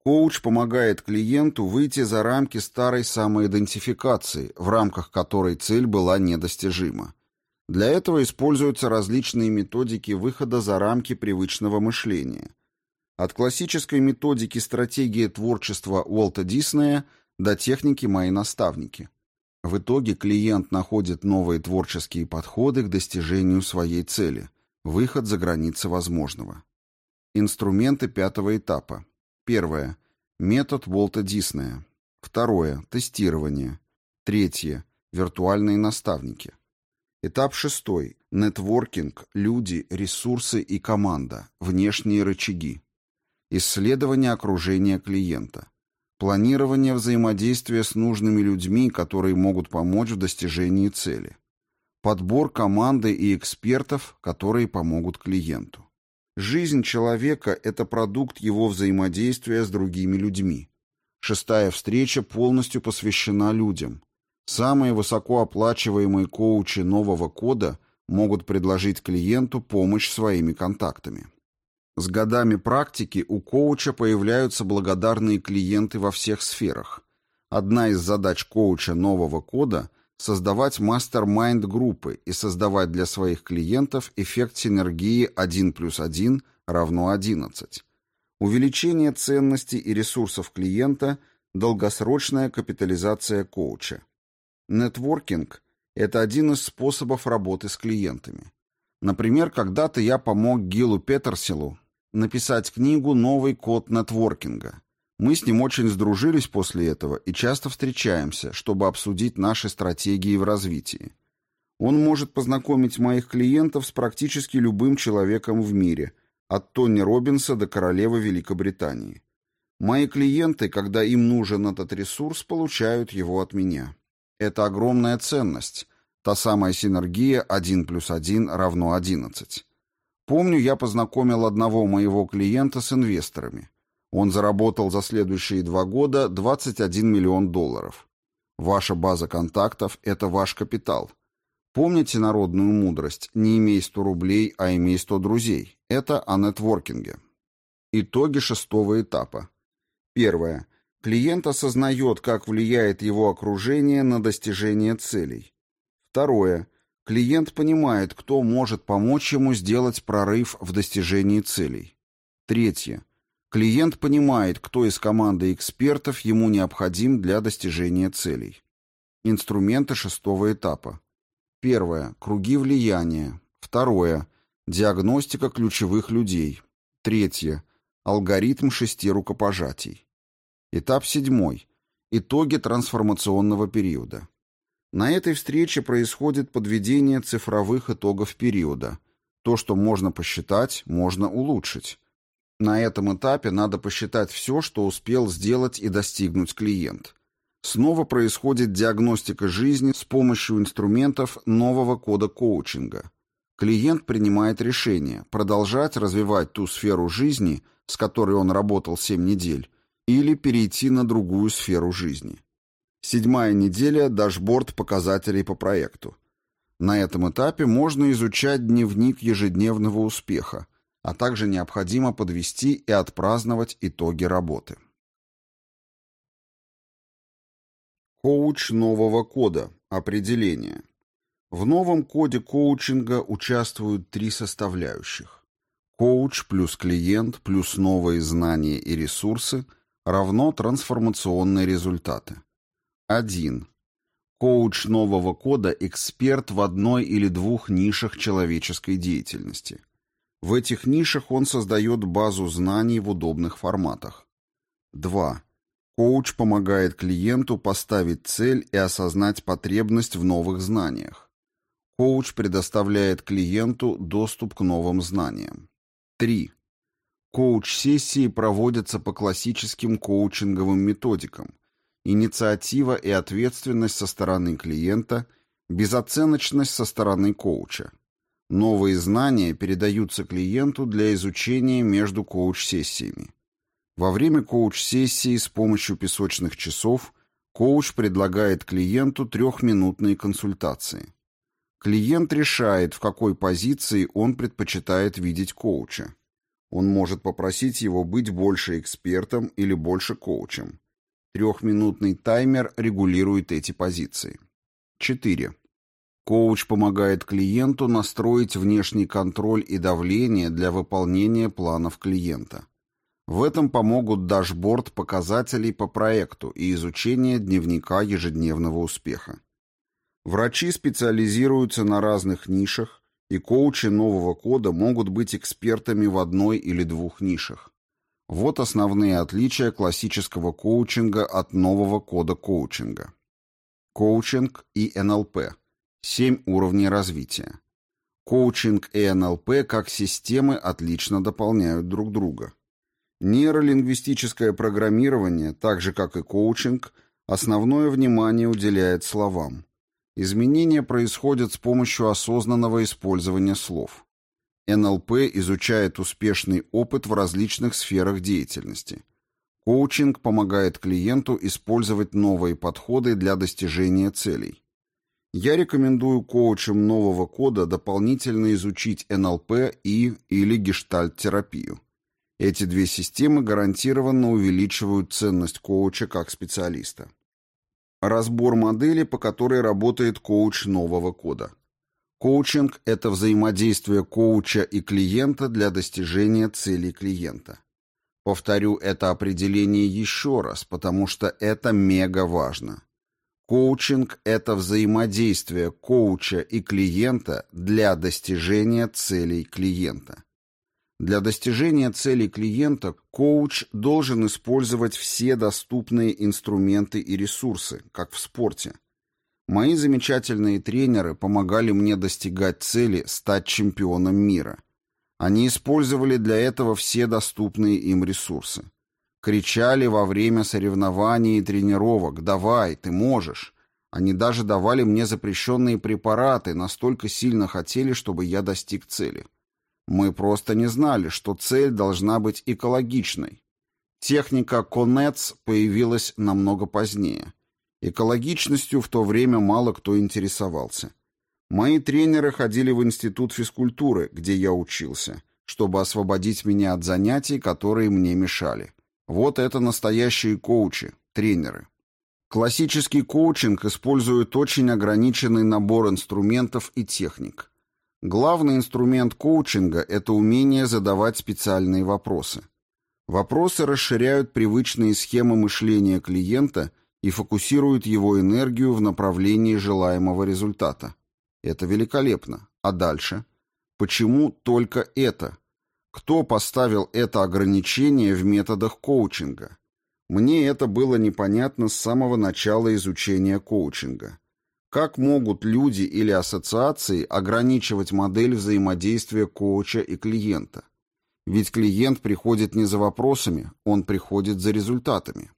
Коуч помогает клиенту выйти за рамки старой самоидентификации, в рамках которой цель была недостижима. Для этого используются различные методики выхода за рамки привычного мышления. От классической методики стратегии творчества Уолта Диснея до техники «Мои наставники». В итоге клиент находит новые творческие подходы к достижению своей цели – выход за границы возможного. Инструменты пятого этапа. Первое. Метод Волта Диснея. Второе. Тестирование. Третье. Виртуальные наставники. Этап шестой. Нетворкинг, люди, ресурсы и команда, внешние рычаги. Исследование окружения клиента. Планирование взаимодействия с нужными людьми, которые могут помочь в достижении цели. Подбор команды и экспертов, которые помогут клиенту. Жизнь человека – это продукт его взаимодействия с другими людьми. Шестая встреча полностью посвящена людям. Самые высокооплачиваемые коучи нового кода могут предложить клиенту помощь своими контактами. С годами практики у коуча появляются благодарные клиенты во всех сферах. Одна из задач коуча нового кода – создавать мастер-майнд-группы и создавать для своих клиентов эффект синергии 1 плюс 1 равно 11. Увеличение ценности и ресурсов клиента – долгосрочная капитализация коуча. Нетворкинг – это один из способов работы с клиентами. Например, когда-то я помог Гилу Петерсилу написать книгу «Новый код нетворкинга». Мы с ним очень сдружились после этого и часто встречаемся, чтобы обсудить наши стратегии в развитии. Он может познакомить моих клиентов с практически любым человеком в мире, от Тони Робинса до королевы Великобритании. Мои клиенты, когда им нужен этот ресурс, получают его от меня. Это огромная ценность, та самая синергия 1 плюс 1 равно 11. Помню, я познакомил одного моего клиента с инвесторами. Он заработал за следующие два года 21 миллион долларов. Ваша база контактов – это ваш капитал. Помните народную мудрость «не имей 100 рублей, а имей 100 друзей». Это о нетворкинге. Итоги шестого этапа. Первое. Клиент осознает, как влияет его окружение на достижение целей. Второе. Клиент понимает, кто может помочь ему сделать прорыв в достижении целей. Третье. Клиент понимает, кто из команды экспертов ему необходим для достижения целей. Инструменты шестого этапа. Первое. Круги влияния. Второе. Диагностика ключевых людей. Третье. Алгоритм шести рукопожатий. Этап седьмой. Итоги трансформационного периода. На этой встрече происходит подведение цифровых итогов периода. То, что можно посчитать, можно улучшить. На этом этапе надо посчитать все, что успел сделать и достигнуть клиент. Снова происходит диагностика жизни с помощью инструментов нового кода коучинга. Клиент принимает решение продолжать развивать ту сферу жизни, с которой он работал 7 недель, или перейти на другую сферу жизни. Седьмая неделя – дашборд показателей по проекту. На этом этапе можно изучать дневник ежедневного успеха, а также необходимо подвести и отпраздновать итоги работы. Коуч нового кода. Определение. В новом коде коучинга участвуют три составляющих. Коуч плюс клиент плюс новые знания и ресурсы равно трансформационные результаты. 1. Коуч нового кода – эксперт в одной или двух нишах человеческой деятельности. В этих нишах он создает базу знаний в удобных форматах. 2. Коуч помогает клиенту поставить цель и осознать потребность в новых знаниях. Коуч предоставляет клиенту доступ к новым знаниям. 3. Коуч-сессии проводятся по классическим коучинговым методикам – инициатива и ответственность со стороны клиента, безоценочность со стороны коуча. Новые знания передаются клиенту для изучения между коуч-сессиями. Во время коуч-сессии с помощью песочных часов Коуч предлагает клиенту трехминутные консультации. Клиент решает, в какой позиции он предпочитает видеть коуча. Он может попросить его быть больше экспертом или больше коучем. Трехминутный таймер регулирует эти позиции. 4. Коуч помогает клиенту настроить внешний контроль и давление для выполнения планов клиента. В этом помогут дашборд показателей по проекту и изучение дневника ежедневного успеха. Врачи специализируются на разных нишах, и коучи нового кода могут быть экспертами в одной или двух нишах. Вот основные отличия классического коучинга от нового кода коучинга. Коучинг и НЛП. Семь уровней развития. Коучинг и НЛП как системы отлично дополняют друг друга. Нейролингвистическое программирование, так же как и коучинг, основное внимание уделяет словам. Изменения происходят с помощью осознанного использования слов. НЛП изучает успешный опыт в различных сферах деятельности. Коучинг помогает клиенту использовать новые подходы для достижения целей. Я рекомендую коучам нового кода дополнительно изучить НЛП и или гештальт-терапию. Эти две системы гарантированно увеличивают ценность коуча как специалиста. Разбор модели, по которой работает коуч нового кода. Коучинг – это взаимодействие коуча и клиента для достижения целей клиента. Повторю это определение еще раз, потому что это мега важно. Коучинг – это взаимодействие коуча и клиента для достижения целей клиента. Для достижения целей клиента коуч должен использовать все доступные инструменты и ресурсы, как в спорте. Мои замечательные тренеры помогали мне достигать цели стать чемпионом мира. Они использовали для этого все доступные им ресурсы. Кричали во время соревнований и тренировок «Давай, ты можешь!». Они даже давали мне запрещенные препараты, настолько сильно хотели, чтобы я достиг цели. Мы просто не знали, что цель должна быть экологичной. Техника Конец появилась намного позднее. Экологичностью в то время мало кто интересовался. Мои тренеры ходили в институт физкультуры, где я учился, чтобы освободить меня от занятий, которые мне мешали. Вот это настоящие коучи, тренеры. Классический коучинг использует очень ограниченный набор инструментов и техник. Главный инструмент коучинга – это умение задавать специальные вопросы. Вопросы расширяют привычные схемы мышления клиента и фокусируют его энергию в направлении желаемого результата. Это великолепно. А дальше? Почему только это? Кто поставил это ограничение в методах коучинга? Мне это было непонятно с самого начала изучения коучинга. Как могут люди или ассоциации ограничивать модель взаимодействия коуча и клиента? Ведь клиент приходит не за вопросами, он приходит за результатами.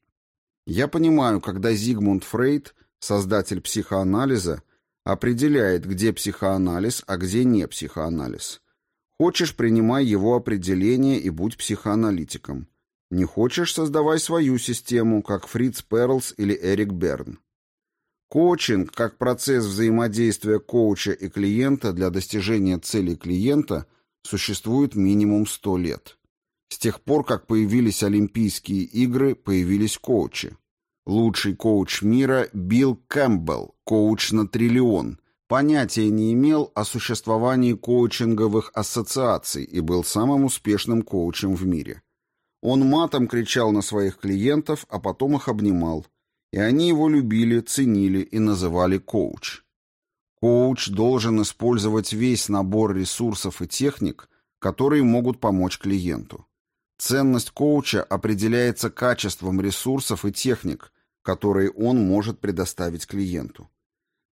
Я понимаю, когда Зигмунд Фрейд, создатель психоанализа, определяет, где психоанализ, а где не психоанализ. Хочешь, принимай его определение и будь психоаналитиком. Не хочешь, создавай свою систему, как Фриц Перлс или Эрик Берн. Коучинг, как процесс взаимодействия коуча и клиента для достижения целей клиента, существует минимум 100 лет. С тех пор, как появились Олимпийские игры, появились коучи. Лучший коуч мира Билл Кэмпбелл, коуч на триллион, понятия не имел о существовании коучинговых ассоциаций и был самым успешным коучем в мире. Он матом кричал на своих клиентов, а потом их обнимал – и они его любили, ценили и называли коуч. Коуч должен использовать весь набор ресурсов и техник, которые могут помочь клиенту. Ценность коуча определяется качеством ресурсов и техник, которые он может предоставить клиенту.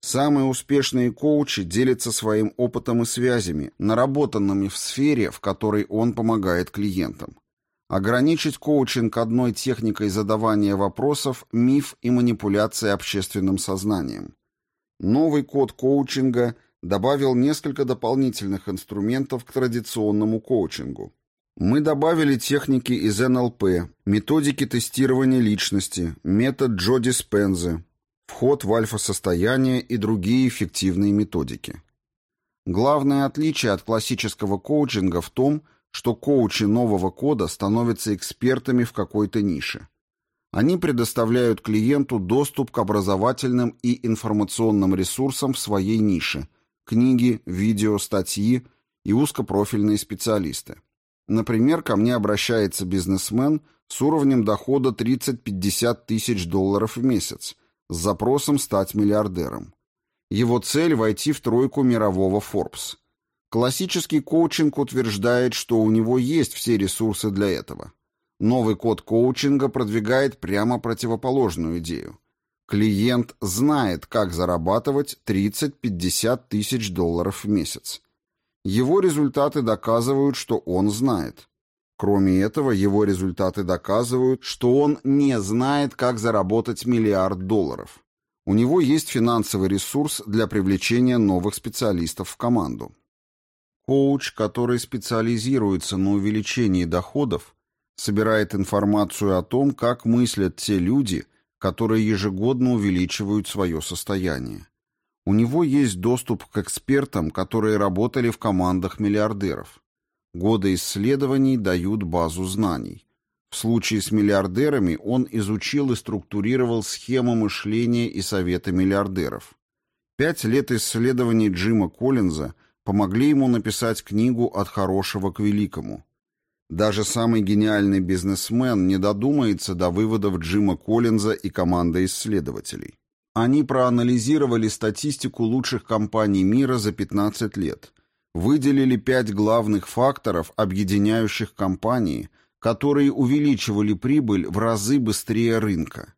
Самые успешные коучи делятся своим опытом и связями, наработанными в сфере, в которой он помогает клиентам. Ограничить коучинг одной техникой задавания вопросов – миф и манипуляция общественным сознанием. Новый код коучинга добавил несколько дополнительных инструментов к традиционному коучингу. Мы добавили техники из НЛП, методики тестирования личности, метод Джо Диспензы, вход в альфа-состояние и другие эффективные методики. Главное отличие от классического коучинга в том, что коучи нового кода становятся экспертами в какой-то нише. Они предоставляют клиенту доступ к образовательным и информационным ресурсам в своей нише – книги, видео, статьи и узкопрофильные специалисты. Например, ко мне обращается бизнесмен с уровнем дохода 30-50 тысяч долларов в месяц с запросом стать миллиардером. Его цель – войти в тройку мирового Forbes. Классический коучинг утверждает, что у него есть все ресурсы для этого. Новый код коучинга продвигает прямо противоположную идею. Клиент знает, как зарабатывать 30-50 тысяч долларов в месяц. Его результаты доказывают, что он знает. Кроме этого, его результаты доказывают, что он не знает, как заработать миллиард долларов. У него есть финансовый ресурс для привлечения новых специалистов в команду. Коуч, который специализируется на увеличении доходов, собирает информацию о том, как мыслят те люди, которые ежегодно увеличивают свое состояние. У него есть доступ к экспертам, которые работали в командах миллиардеров. Годы исследований дают базу знаний. В случае с миллиардерами он изучил и структурировал схему мышления и советы миллиардеров. Пять лет исследований Джима Коллинза помогли ему написать книгу «От хорошего к великому». Даже самый гениальный бизнесмен не додумается до выводов Джима Коллинза и команды исследователей. Они проанализировали статистику лучших компаний мира за 15 лет, выделили пять главных факторов, объединяющих компании, которые увеличивали прибыль в разы быстрее рынка.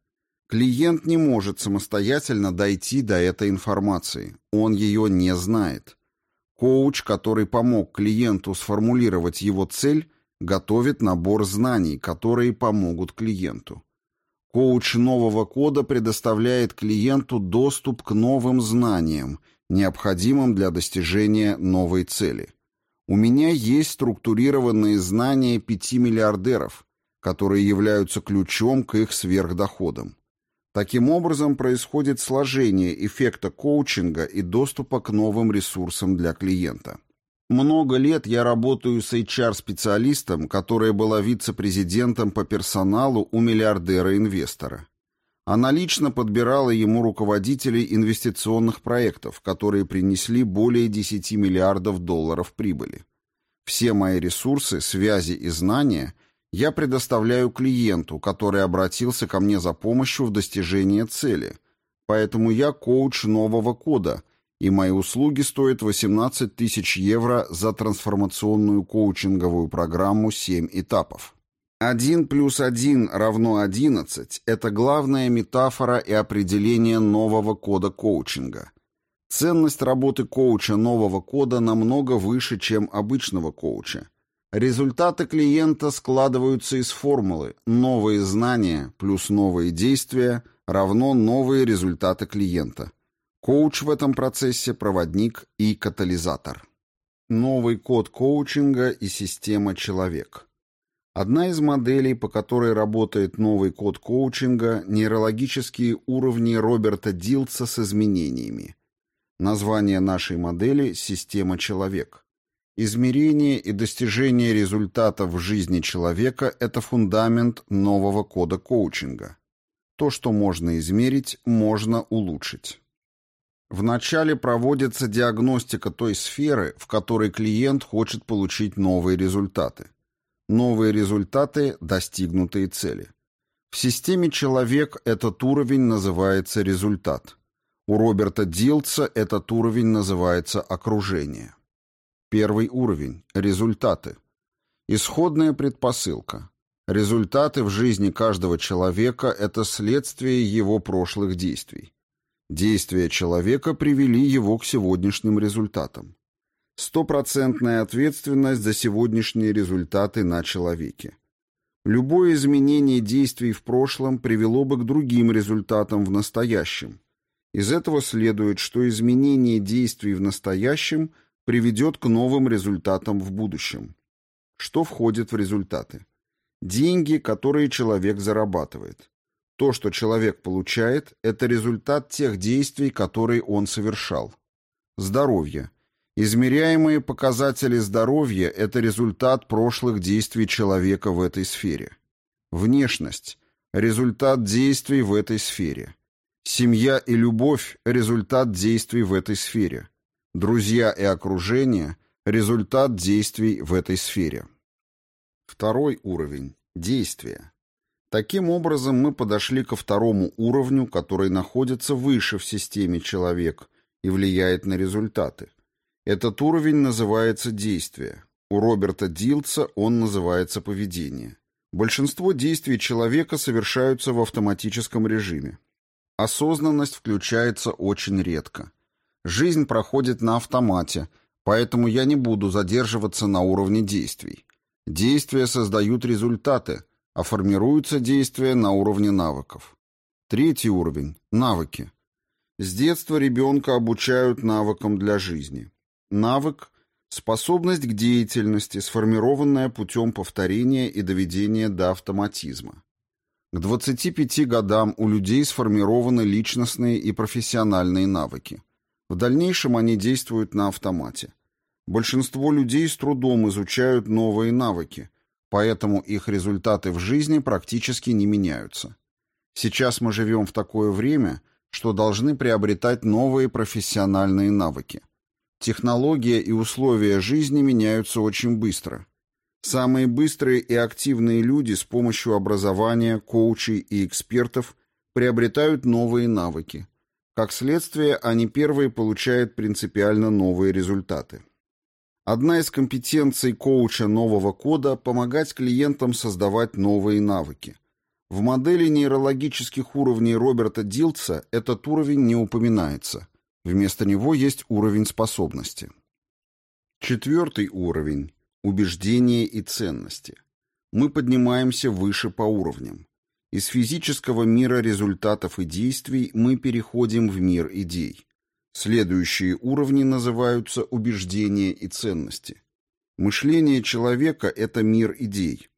Клиент не может самостоятельно дойти до этой информации, он ее не знает. Коуч, который помог клиенту сформулировать его цель, готовит набор знаний, которые помогут клиенту. Коуч нового кода предоставляет клиенту доступ к новым знаниям, необходимым для достижения новой цели. У меня есть структурированные знания пяти миллиардеров, которые являются ключом к их сверхдоходам. Таким образом происходит сложение эффекта коучинга и доступа к новым ресурсам для клиента. Много лет я работаю с HR-специалистом, которая была вице-президентом по персоналу у миллиардера-инвестора. Она лично подбирала ему руководителей инвестиционных проектов, которые принесли более 10 миллиардов долларов прибыли. Все мои ресурсы, связи и знания я предоставляю клиенту, который обратился ко мне за помощью в достижении цели. Поэтому я коуч нового кода – и мои услуги стоят 18 тысяч евро за трансформационную коучинговую программу «7 этапов». 1 плюс 1 равно 11 – это главная метафора и определение нового кода коучинга. Ценность работы коуча нового кода намного выше, чем обычного коуча. Результаты клиента складываются из формулы «новые знания плюс новые действия равно новые результаты клиента». Коуч в этом процессе – проводник и катализатор. Новый код коучинга и система «Человек». Одна из моделей, по которой работает новый код коучинга – нейрологические уровни Роберта Дилца с изменениями. Название нашей модели – «Система «Человек». Измерение и достижение результатов в жизни человека – это фундамент нового кода коучинга. То, что можно измерить, можно улучшить. Вначале проводится диагностика той сферы, в которой клиент хочет получить новые результаты. Новые результаты – достигнутые цели. В системе «Человек» этот уровень называется результат. У Роберта Дилца этот уровень называется окружение. Первый уровень – результаты. Исходная предпосылка. Результаты в жизни каждого человека – это следствие его прошлых действий. Действия человека привели его к сегодняшним результатам. Стопроцентная ответственность за сегодняшние результаты на человеке. Любое изменение действий в прошлом привело бы к другим результатам в настоящем. Из этого следует, что изменение действий в настоящем приведет к новым результатам в будущем. Что входит в результаты? Деньги, которые человек зарабатывает. То, что человек получает, это результат тех действий, которые он совершал. Здоровье. Измеряемые показатели здоровья – это результат прошлых действий человека в этой сфере. Внешность – результат действий в этой сфере. Семья и любовь – результат действий в этой сфере. Друзья и окружение – результат действий в этой сфере. Второй уровень – действия. Таким образом, мы подошли ко второму уровню, который находится выше в системе человек и влияет на результаты. Этот уровень называется действие. У Роберта Дилца он называется поведение. Большинство действий человека совершаются в автоматическом режиме. Осознанность включается очень редко. Жизнь проходит на автомате, поэтому я не буду задерживаться на уровне действий. Действия создают результаты, а формируются действия на уровне навыков. Третий уровень – навыки. С детства ребенка обучают навыкам для жизни. Навык – способность к деятельности, сформированная путем повторения и доведения до автоматизма. К 25 годам у людей сформированы личностные и профессиональные навыки. В дальнейшем они действуют на автомате. Большинство людей с трудом изучают новые навыки, поэтому их результаты в жизни практически не меняются. Сейчас мы живем в такое время, что должны приобретать новые профессиональные навыки. Технология и условия жизни меняются очень быстро. Самые быстрые и активные люди с помощью образования, коучей и экспертов приобретают новые навыки. Как следствие, они первые получают принципиально новые результаты. Одна из компетенций коуча нового кода – помогать клиентам создавать новые навыки. В модели нейрологических уровней Роберта Дилтса этот уровень не упоминается – Вместо него есть уровень способности. Четвертый уровень – убеждения и ценности. Мы поднимаемся выше по уровням. Из физического мира результатов и действий мы переходим в мир идей. Следующие уровни называются убеждения и ценности. Мышление человека – это мир идей.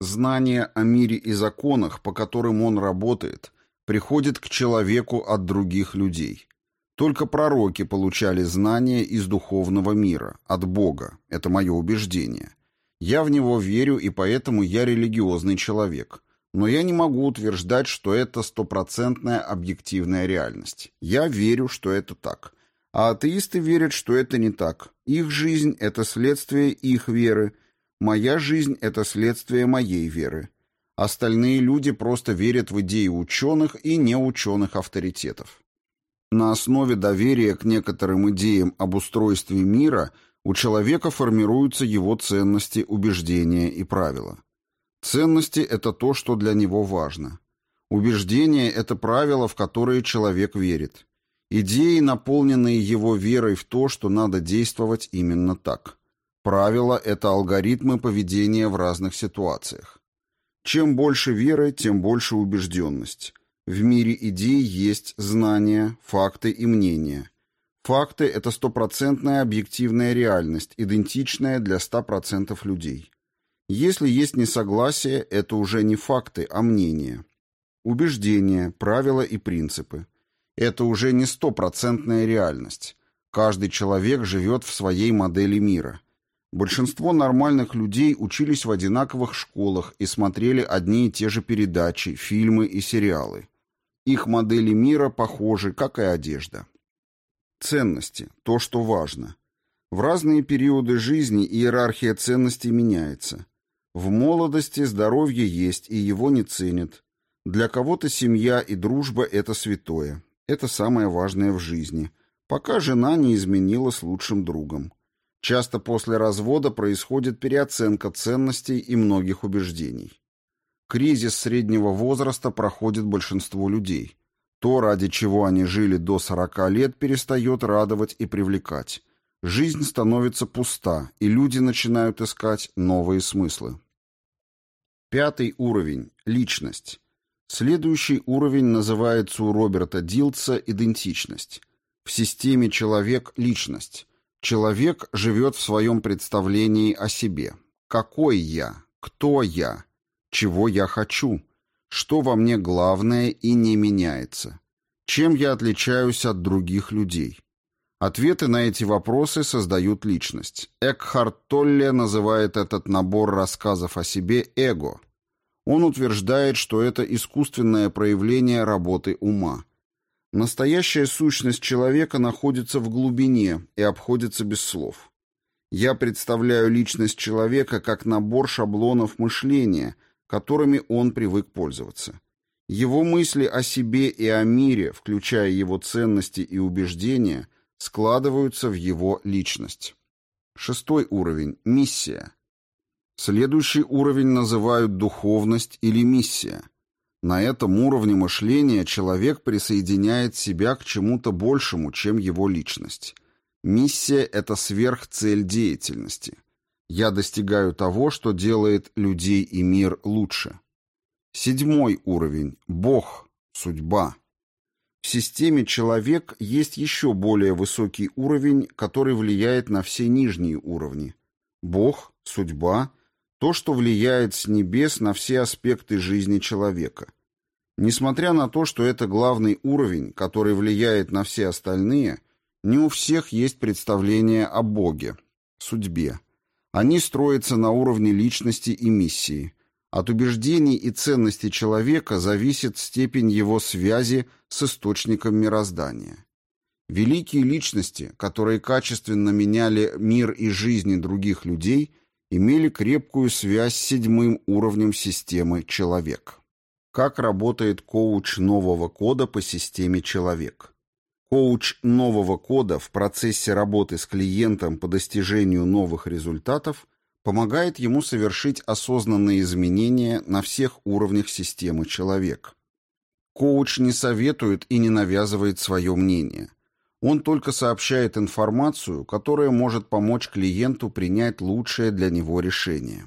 Знание о мире и законах, по которым он работает, приходит к человеку от других людей. Только пророки получали знания из духовного мира, от Бога. Это мое убеждение. Я в него верю, и поэтому я религиозный человек. Но я не могу утверждать, что это стопроцентная объективная реальность. Я верю, что это так. А атеисты верят, что это не так. Их жизнь – это следствие их веры. Моя жизнь – это следствие моей веры. Остальные люди просто верят в идеи ученых и неученых авторитетов. На основе доверия к некоторым идеям об устройстве мира у человека формируются его ценности, убеждения и правила. Ценности – это то, что для него важно. Убеждения – это правила, в которые человек верит. Идеи, наполненные его верой в то, что надо действовать именно так. Правила – это алгоритмы поведения в разных ситуациях. Чем больше веры, тем больше убежденность. В мире идей есть знания, факты и мнения. Факты – это стопроцентная объективная реальность, идентичная для 100% людей. Если есть несогласие, это уже не факты, а мнения. Убеждения, правила и принципы. Это уже не стопроцентная реальность. Каждый человек живет в своей модели мира. Большинство нормальных людей учились в одинаковых школах и смотрели одни и те же передачи, фильмы и сериалы. Их модели мира похожи, как и одежда. Ценности – то, что важно. В разные периоды жизни иерархия ценностей меняется. В молодости здоровье есть, и его не ценят. Для кого-то семья и дружба – это святое. Это самое важное в жизни, пока жена не изменила с лучшим другом. Часто после развода происходит переоценка ценностей и многих убеждений. Кризис среднего возраста проходит большинство людей. То, ради чего они жили до 40 лет, перестает радовать и привлекать. Жизнь становится пуста, и люди начинают искать новые смыслы. Пятый уровень – личность. Следующий уровень называется у Роберта Дилца идентичность. В системе человек – личность. Человек живет в своем представлении о себе. какой я, кто я, чего я хочу, что во мне главное и не меняется, чем я отличаюсь от других людей. Ответы на эти вопросы создают личность. Экхарт Толле называет этот набор рассказов о себе «эго». Он утверждает, что это искусственное проявление работы ума. Настоящая сущность человека находится в глубине и обходится без слов. Я представляю личность человека как набор шаблонов мышления, которыми он привык пользоваться. Его мысли о себе и о мире, включая его ценности и убеждения – складываются в его личность. Шестой уровень – миссия. Следующий уровень называют духовность или миссия. На этом уровне мышления человек присоединяет себя к чему-то большему, чем его личность. Миссия – это сверхцель деятельности. Я достигаю того, что делает людей и мир лучше. Седьмой уровень – Бог, судьба. В системе человек есть еще более высокий уровень, который влияет на все нижние уровни. Бог, судьба, то, что влияет с небес на все аспекты жизни человека. Несмотря на то, что это главный уровень, который влияет на все остальные, не у всех есть представление о Боге, судьбе. Они строятся на уровне личности и миссии – от убеждений и ценностей человека зависит степень его связи с источником мироздания. Великие личности, которые качественно меняли мир и жизни других людей, имели крепкую связь с седьмым уровнем системы «Человек». Как работает коуч нового кода по системе «Человек»? Коуч нового кода в процессе работы с клиентом по достижению новых результатов помогает ему совершить осознанные изменения на всех уровнях системы человек. Коуч не советует и не навязывает свое мнение. Он только сообщает информацию, которая может помочь клиенту принять лучшее для него решение.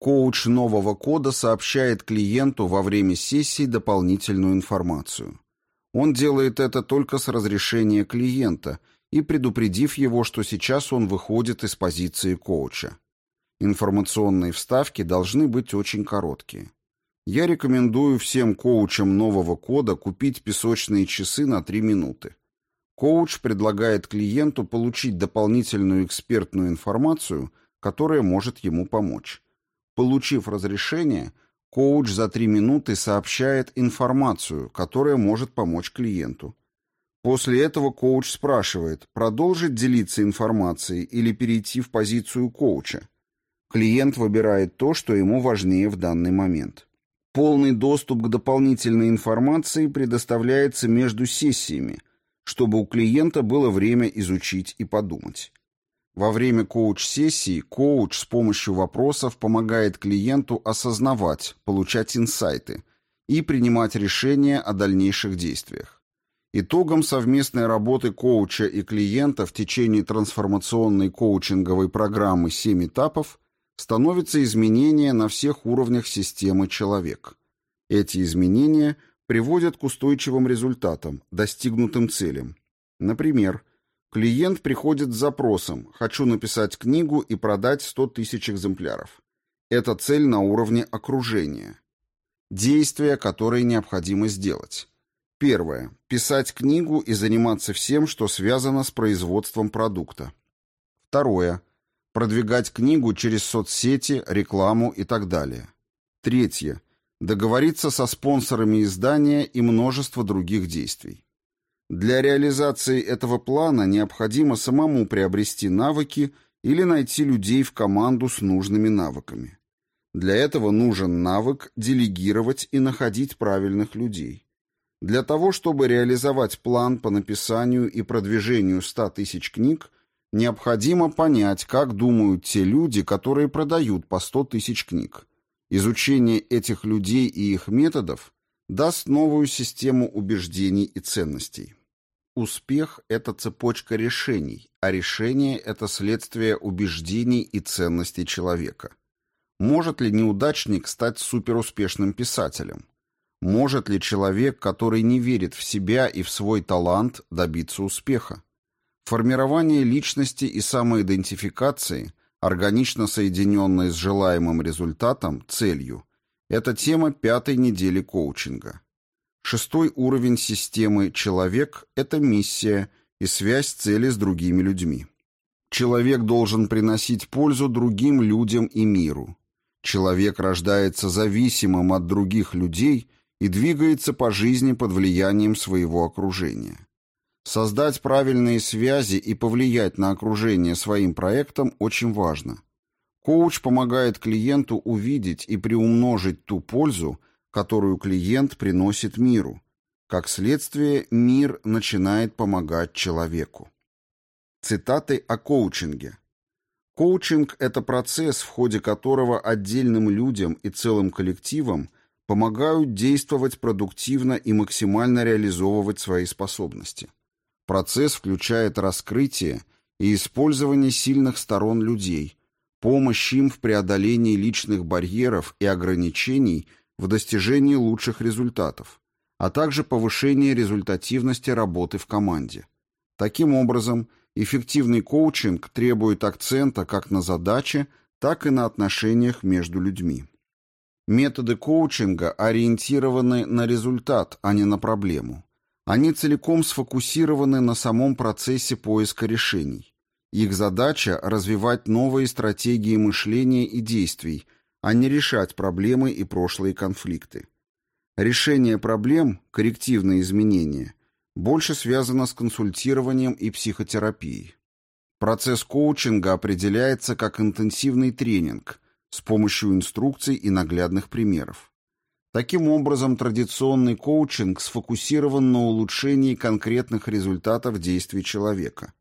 Коуч нового кода сообщает клиенту во время сессии дополнительную информацию. Он делает это только с разрешения клиента и предупредив его, что сейчас он выходит из позиции коуча. Информационные вставки должны быть очень короткие. Я рекомендую всем коучам нового кода купить песочные часы на 3 минуты. Коуч предлагает клиенту получить дополнительную экспертную информацию, которая может ему помочь. Получив разрешение, коуч за 3 минуты сообщает информацию, которая может помочь клиенту. После этого коуч спрашивает, продолжить делиться информацией или перейти в позицию коуча. Клиент выбирает то, что ему важнее в данный момент. Полный доступ к дополнительной информации предоставляется между сессиями, чтобы у клиента было время изучить и подумать. Во время коуч-сессии коуч с помощью вопросов помогает клиенту осознавать, получать инсайты и принимать решения о дальнейших действиях. Итогом совместной работы коуча и клиента в течение трансформационной коучинговой программы «7 этапов» становятся изменения на всех уровнях системы человек. Эти изменения приводят к устойчивым результатам, достигнутым целям. Например, клиент приходит с запросом «хочу написать книгу и продать 100 тысяч экземпляров». Это цель на уровне окружения. Действия, которые необходимо сделать. Первое. Писать книгу и заниматься всем, что связано с производством продукта. Второе продвигать книгу через соцсети, рекламу и так далее. Третье. Договориться со спонсорами издания и множество других действий. Для реализации этого плана необходимо самому приобрести навыки или найти людей в команду с нужными навыками. Для этого нужен навык делегировать и находить правильных людей. Для того, чтобы реализовать план по написанию и продвижению 100 тысяч книг, Необходимо понять, как думают те люди, которые продают по 100 тысяч книг. Изучение этих людей и их методов даст новую систему убеждений и ценностей. Успех – это цепочка решений, а решение – это следствие убеждений и ценностей человека. Может ли неудачник стать суперуспешным писателем? Может ли человек, который не верит в себя и в свой талант, добиться успеха? Формирование личности и самоидентификации органично соединенные с желаемым результатом, целью, это тема пятой недели коучинга. Шестой уровень системы «Человек» — это миссия и связь цели с другими людьми. Человек должен приносить пользу другим людям и миру. Человек рождается зависимым от других людей и двигается по жизни под влиянием своего окружения. Создать правильные связи и повлиять на окружение своим проектом очень важно. Коуч помогает клиенту увидеть и приумножить ту пользу, которую клиент приносит миру. Как следствие, мир начинает помогать человеку. Цитаты о коучинге. Коучинг – это процесс, в ходе которого отдельным людям и целым коллективам помогают действовать продуктивно и максимально реализовывать свои способности. Процесс включает раскрытие и использование сильных сторон людей, помощь им в преодолении личных барьеров и ограничений в достижении лучших результатов, а также повышение результативности работы в команде. Таким образом, эффективный коучинг требует акцента как на задаче, так и на отношениях между людьми. Методы коучинга ориентированы на результат, а не на проблему. Они целиком сфокусированы на самом процессе поиска решений. Их задача – развивать новые стратегии мышления и действий, а не решать проблемы и прошлые конфликты. Решение проблем, коррективные изменения, больше связано с консультированием и психотерапией. Процесс коучинга определяется как интенсивный тренинг с помощью инструкций и наглядных примеров. Таким образом, традиционный коучинг сфокусирован на улучшении конкретных результатов действий человека.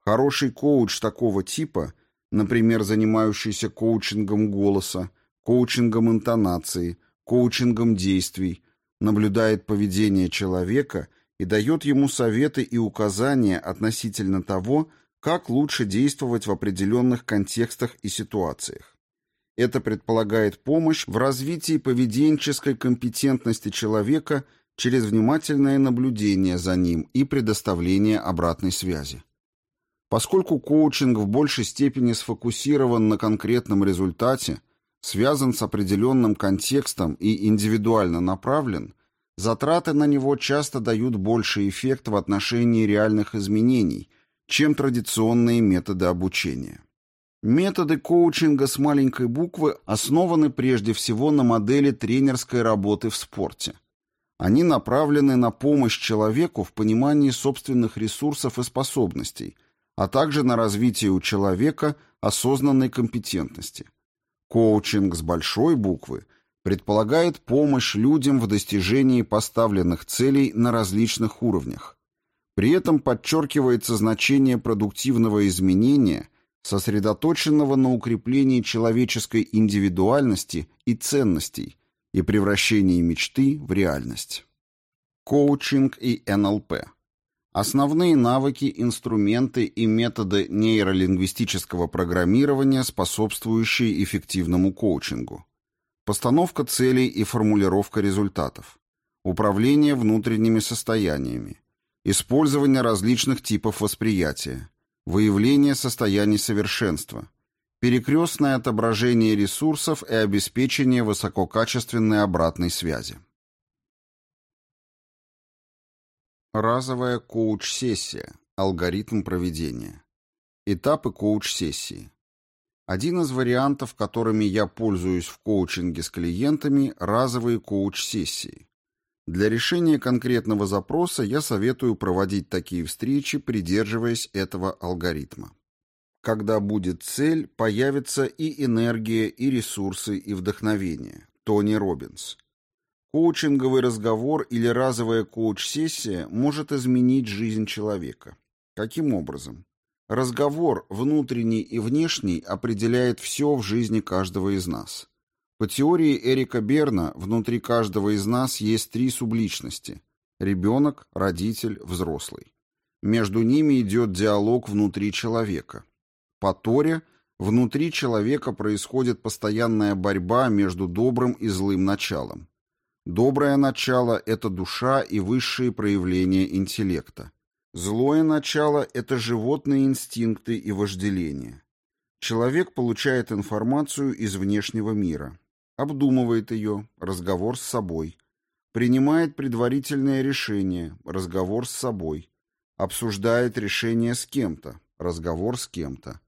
Хороший коуч такого типа, например, занимающийся коучингом голоса, коучингом интонации, коучингом действий, наблюдает поведение человека и дает ему советы и указания относительно того, как лучше действовать в определенных контекстах и ситуациях. Это предполагает помощь в развитии поведенческой компетентности человека через внимательное наблюдение за ним и предоставление обратной связи. Поскольку коучинг в большей степени сфокусирован на конкретном результате, связан с определенным контекстом и индивидуально направлен, затраты на него часто дают больший эффект в отношении реальных изменений, чем традиционные методы обучения. Методы коучинга с маленькой буквы основаны прежде всего на модели тренерской работы в спорте. Они направлены на помощь человеку в понимании собственных ресурсов и способностей, а также на развитие у человека осознанной компетентности. Коучинг с большой буквы предполагает помощь людям в достижении поставленных целей на различных уровнях. При этом подчеркивается значение продуктивного изменения сосредоточенного на укреплении человеческой индивидуальности и ценностей и превращении мечты в реальность. Коучинг и НЛП. Основные навыки, инструменты и методы нейролингвистического программирования, способствующие эффективному коучингу. Постановка целей и формулировка результатов. Управление внутренними состояниями. Использование различных типов восприятия выявление состояний совершенства, перекрестное отображение ресурсов и обеспечение высококачественной обратной связи. Разовая коуч-сессия. Алгоритм проведения. Этапы коуч-сессии. Один из вариантов, которыми я пользуюсь в коучинге с клиентами – разовые коуч-сессии. Для решения конкретного запроса я советую проводить такие встречи, придерживаясь этого алгоритма. Когда будет цель, появится и энергия, и ресурсы, и вдохновение. Тони Робинс. Коучинговый разговор или разовая коуч-сессия может изменить жизнь человека. Каким образом? Разговор, внутренний и внешний, определяет все в жизни каждого из нас. По теории Эрика Берна, внутри каждого из нас есть три субличности – ребенок, родитель, взрослый. Между ними идет диалог внутри человека. По Торе, внутри человека происходит постоянная борьба между добрым и злым началом. Доброе начало – это душа и высшие проявления интеллекта. Злое начало – это животные инстинкты и вожделение. Человек получает информацию из внешнего мира, обдумывает ее, разговор с собой, принимает предварительное решение, разговор с собой, обсуждает решение с кем-то, разговор с кем-то.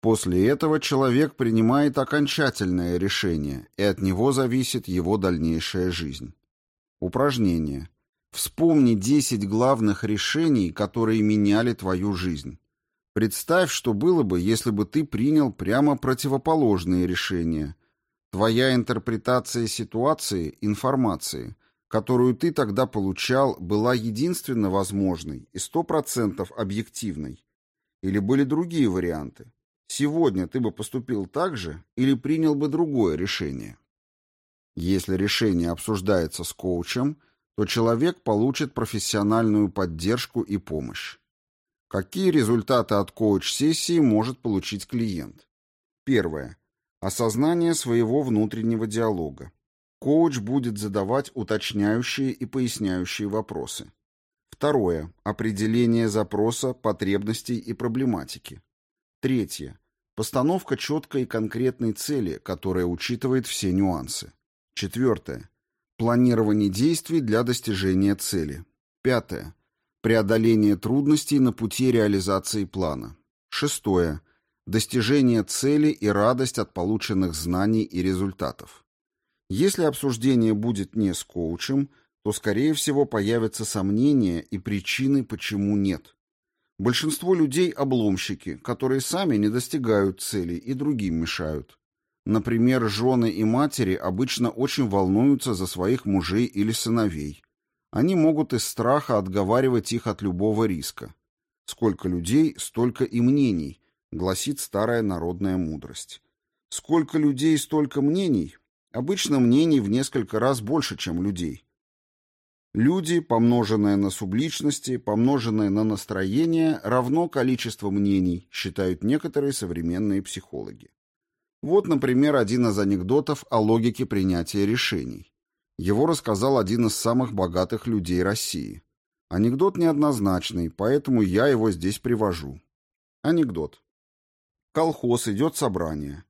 После этого человек принимает окончательное решение, и от него зависит его дальнейшая жизнь. Упражнение. Вспомни 10 главных решений, которые меняли твою жизнь. Представь, что было бы, если бы ты принял прямо противоположные решения. Твоя интерпретация ситуации, информации, которую ты тогда получал, была единственно возможной и сто процентов объективной. Или были другие варианты? Сегодня ты бы поступил так же или принял бы другое решение? Если решение обсуждается с коучем, то человек получит профессиональную поддержку и помощь. Какие результаты от коуч-сессии может получить клиент? Первое. Осознание своего внутреннего диалога. Коуч будет задавать уточняющие и поясняющие вопросы. Второе. Определение запроса, потребностей и проблематики. Третье. Постановка четкой и конкретной цели, которая учитывает все нюансы. Четвертое. Планирование действий для достижения цели. Пятое. Преодоление трудностей на пути реализации плана. Шестое. Достижение цели и радость от полученных знаний и результатов. Если обсуждение будет не с коучем, то, скорее всего, появятся сомнения и причины, почему нет. Большинство людей – обломщики, которые сами не достигают цели и другим мешают. Например, жены и матери обычно очень волнуются за своих мужей или сыновей – они могут из страха отговаривать их от любого риска. Сколько людей, столько и мнений, гласит старая народная мудрость. Сколько людей, столько мнений. Обычно мнений в несколько раз больше, чем людей. Люди, помноженное на субличности, помноженное на настроение, равно количество мнений, считают некоторые современные психологи. Вот, например, один из анекдотов о логике принятия решений. Его рассказал один из самых богатых людей России. Анекдот неоднозначный, поэтому я его здесь привожу. Анекдот. Колхоз, идет собрание.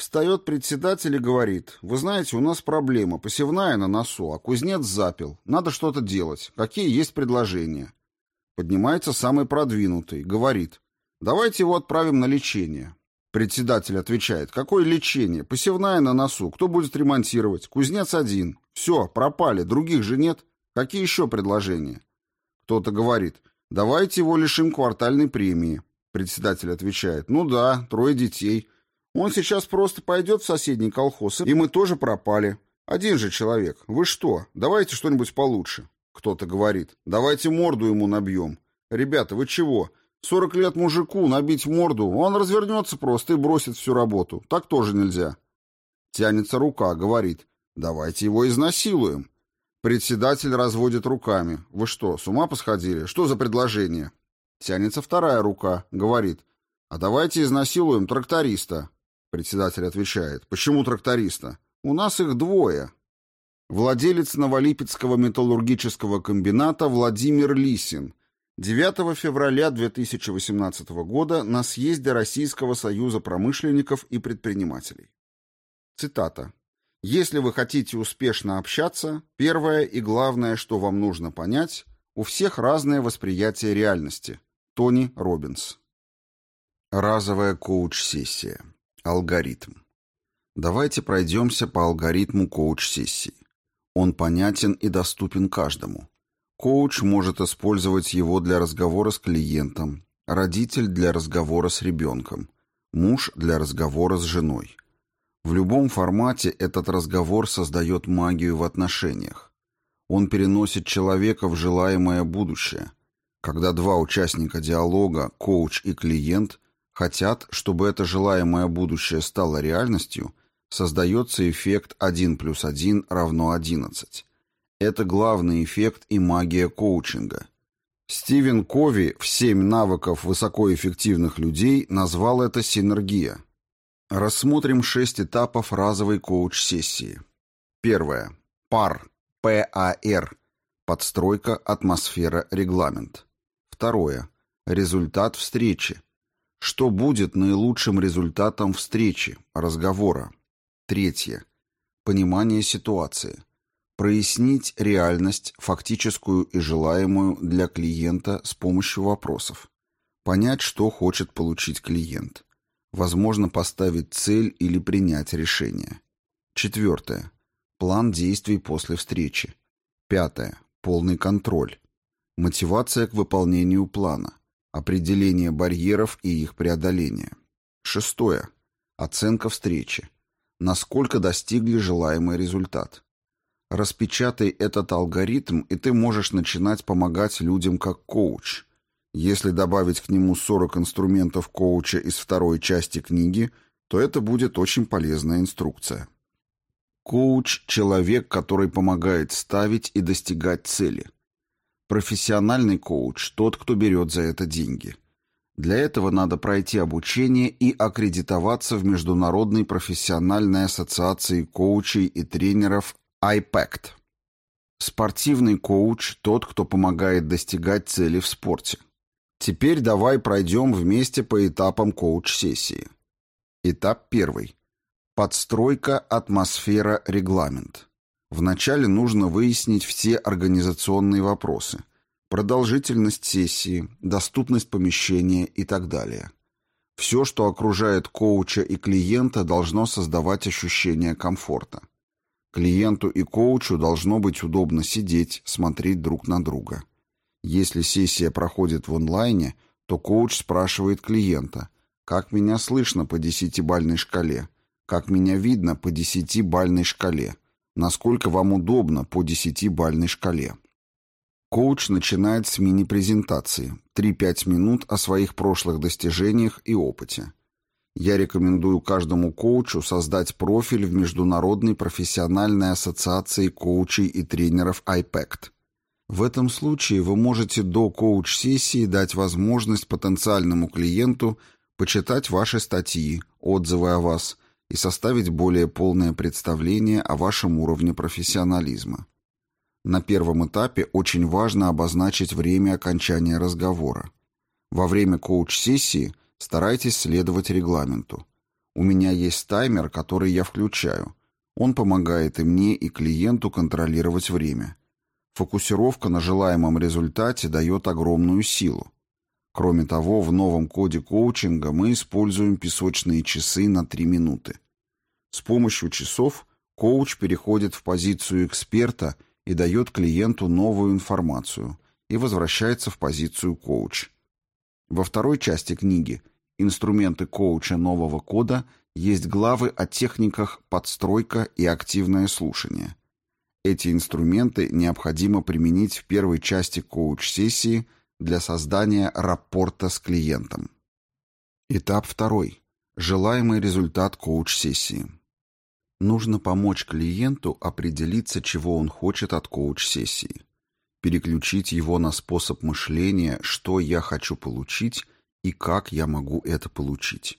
Встает председатель и говорит, вы знаете, у нас проблема, посевная на носу, а кузнец запил, надо что-то делать, какие есть предложения. Поднимается самый продвинутый, говорит, давайте его отправим на лечение. Председатель отвечает, какое лечение, посевная на носу, кто будет ремонтировать, кузнец один, все, пропали, других же нет. Какие еще предложения? Кто-то говорит, давайте его лишим квартальной премии. Председатель отвечает, ну да, трое детей. Он сейчас просто пойдет в соседний колхоз, и мы тоже пропали. Один же человек. Вы что, давайте что-нибудь получше. Кто-то говорит, давайте морду ему набьем. Ребята, вы чего? Сорок лет мужику набить морду, он развернется просто и бросит всю работу. Так тоже нельзя. Тянется рука, говорит, Давайте его изнасилуем. Председатель разводит руками. Вы что, с ума посходили? Что за предложение? Тянется вторая рука, говорит. А давайте изнасилуем тракториста. Председатель отвечает. Почему тракториста? У нас их двое. Владелец Новолипецкого металлургического комбината Владимир Лисин 9 февраля 2018 года на съезде Российского союза промышленников и предпринимателей. Цитата. Если вы хотите успешно общаться, первое и главное, что вам нужно понять, у всех разное восприятие реальности. Тони Робинс. Разовая коуч-сессия. Алгоритм. Давайте пройдемся по алгоритму коуч-сессии. Он понятен и доступен каждому. Коуч может использовать его для разговора с клиентом, родитель для разговора с ребенком, муж для разговора с женой. В любом формате этот разговор создает магию в отношениях. Он переносит человека в желаемое будущее. Когда два участника диалога, коуч и клиент, хотят, чтобы это желаемое будущее стало реальностью, создается эффект 1 плюс 1 равно 11. Это главный эффект и магия коучинга. Стивен Кови в «Семь навыков высокоэффективных людей» назвал это синергия – Рассмотрим шесть этапов разовой коуч-сессии. Первое. ПАР. ПАР. Подстройка, атмосфера, регламент. Второе. Результат встречи. Что будет наилучшим результатом встречи, разговора? Третье. Понимание ситуации. Прояснить реальность, фактическую и желаемую для клиента с помощью вопросов. Понять, что хочет получить клиент. Возможно, поставить цель или принять решение. Четвертое. План действий после встречи. Пятое. Полный контроль. Мотивация к выполнению плана. Определение барьеров и их преодоление. Шестое. Оценка встречи. Насколько достигли желаемый результат. Распечатай этот алгоритм, и ты можешь начинать помогать людям как коуч. Если добавить к нему 40 инструментов коуча из второй части книги, то это будет очень полезная инструкция. Коуч – человек, который помогает ставить и достигать цели – Профессиональный коуч – тот, кто берет за это деньги. Для этого надо пройти обучение и аккредитоваться в Международной профессиональной ассоциации коучей и тренеров IPACT. Спортивный коуч – тот, кто помогает достигать цели в спорте. Теперь давай пройдем вместе по этапам коуч-сессии. Этап первый. Подстройка, атмосфера, регламент. Вначале нужно выяснить все организационные вопросы. Продолжительность сессии, доступность помещения и так далее. Все, что окружает коуча и клиента, должно создавать ощущение комфорта. Клиенту и коучу должно быть удобно сидеть, смотреть друг на друга. Если сессия проходит в онлайне, то коуч спрашивает клиента, как меня слышно по десятибальной шкале, как меня видно по десятибальной шкале, насколько вам удобно по десятибальной шкале. Коуч начинает с мини-презентации, 3-5 минут о своих прошлых достижениях и опыте. Я рекомендую каждому коучу создать профиль в Международной профессиональной ассоциации коучей и тренеров IPACT. В этом случае вы можете до коуч-сессии дать возможность потенциальному клиенту почитать ваши статьи, отзывы о вас и составить более полное представление о вашем уровне профессионализма. На первом этапе очень важно обозначить время окончания разговора. Во время коуч-сессии старайтесь следовать регламенту. У меня есть таймер, который я включаю. Он помогает и мне, и клиенту контролировать время. Фокусировка на желаемом результате дает огромную силу. Кроме того, в новом коде коучинга мы используем песочные часы на 3 минуты. С помощью часов коуч переходит в позицию эксперта – и дает клиенту новую информацию и возвращается в позицию коуч. Во второй части книги «Инструменты коуча нового кода» есть главы о техниках подстройка и активное слушание. Эти инструменты необходимо применить в первой части коуч-сессии для создания рапорта с клиентом. Этап второй. Желаемый результат коуч-сессии. Нужно помочь клиенту определиться, чего он хочет от коуч-сессии. Переключить его на способ мышления, что я хочу получить и как я могу это получить.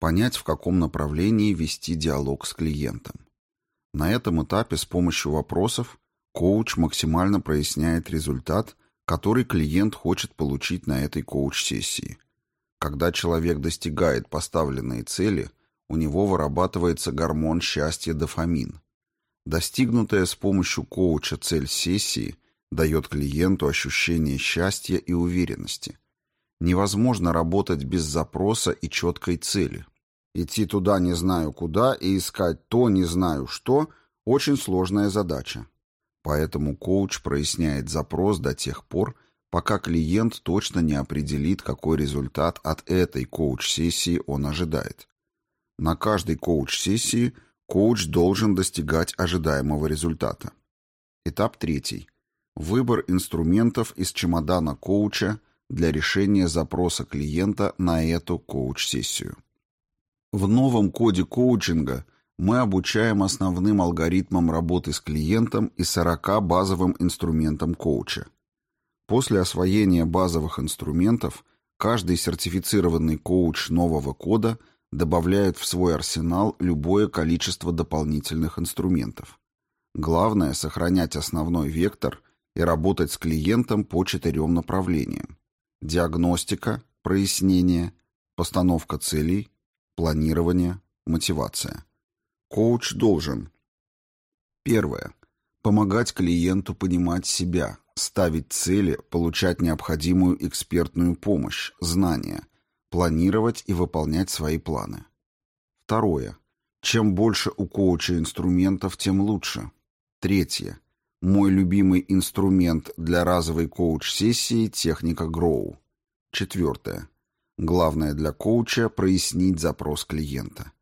Понять, в каком направлении вести диалог с клиентом. На этом этапе с помощью вопросов коуч максимально проясняет результат, который клиент хочет получить на этой коуч-сессии. Когда человек достигает поставленные цели – у него вырабатывается гормон счастья дофамин. Достигнутая с помощью коуча цель сессии дает клиенту ощущение счастья и уверенности. Невозможно работать без запроса и четкой цели. Идти туда не знаю куда и искать то не знаю что – очень сложная задача. Поэтому коуч проясняет запрос до тех пор, пока клиент точно не определит, какой результат от этой коуч-сессии он ожидает. На каждой коуч-сессии коуч должен достигать ожидаемого результата. Этап третий. Выбор инструментов из чемодана коуча для решения запроса клиента на эту коуч-сессию. В новом коде коучинга мы обучаем основным алгоритмам работы с клиентом и 40 базовым инструментам коуча. После освоения базовых инструментов каждый сертифицированный коуч нового кода – добавляют в свой арсенал любое количество дополнительных инструментов. Главное – сохранять основной вектор и работать с клиентом по четырем направлениям. Диагностика, прояснение, постановка целей, планирование, мотивация. Коуч должен Первое. Помогать клиенту понимать себя, ставить цели, получать необходимую экспертную помощь, знания, планировать и выполнять свои планы. Второе. Чем больше у коуча инструментов, тем лучше. Третье. Мой любимый инструмент для разовой коуч-сессии – техника Grow. Четвертое. Главное для коуча – прояснить запрос клиента.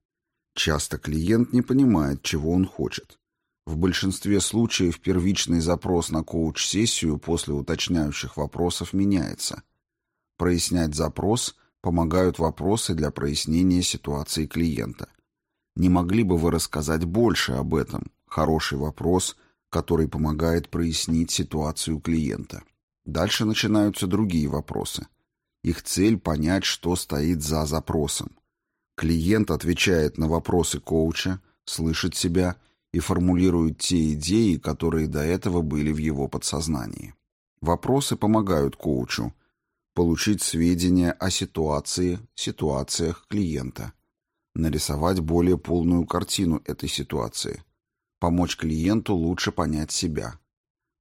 Часто клиент не понимает, чего он хочет. В большинстве случаев первичный запрос на коуч-сессию после уточняющих вопросов меняется. Прояснять запрос помогают вопросы для прояснения ситуации клиента. Не могли бы вы рассказать больше об этом? Хороший вопрос, который помогает прояснить ситуацию клиента. Дальше начинаются другие вопросы. Их цель – понять, что стоит за запросом. Клиент отвечает на вопросы коуча, слышит себя – и формулирует те идеи, которые до этого были в его подсознании. Вопросы помогают коучу получить сведения о ситуации, ситуациях клиента, нарисовать более полную картину этой ситуации, помочь клиенту лучше понять себя,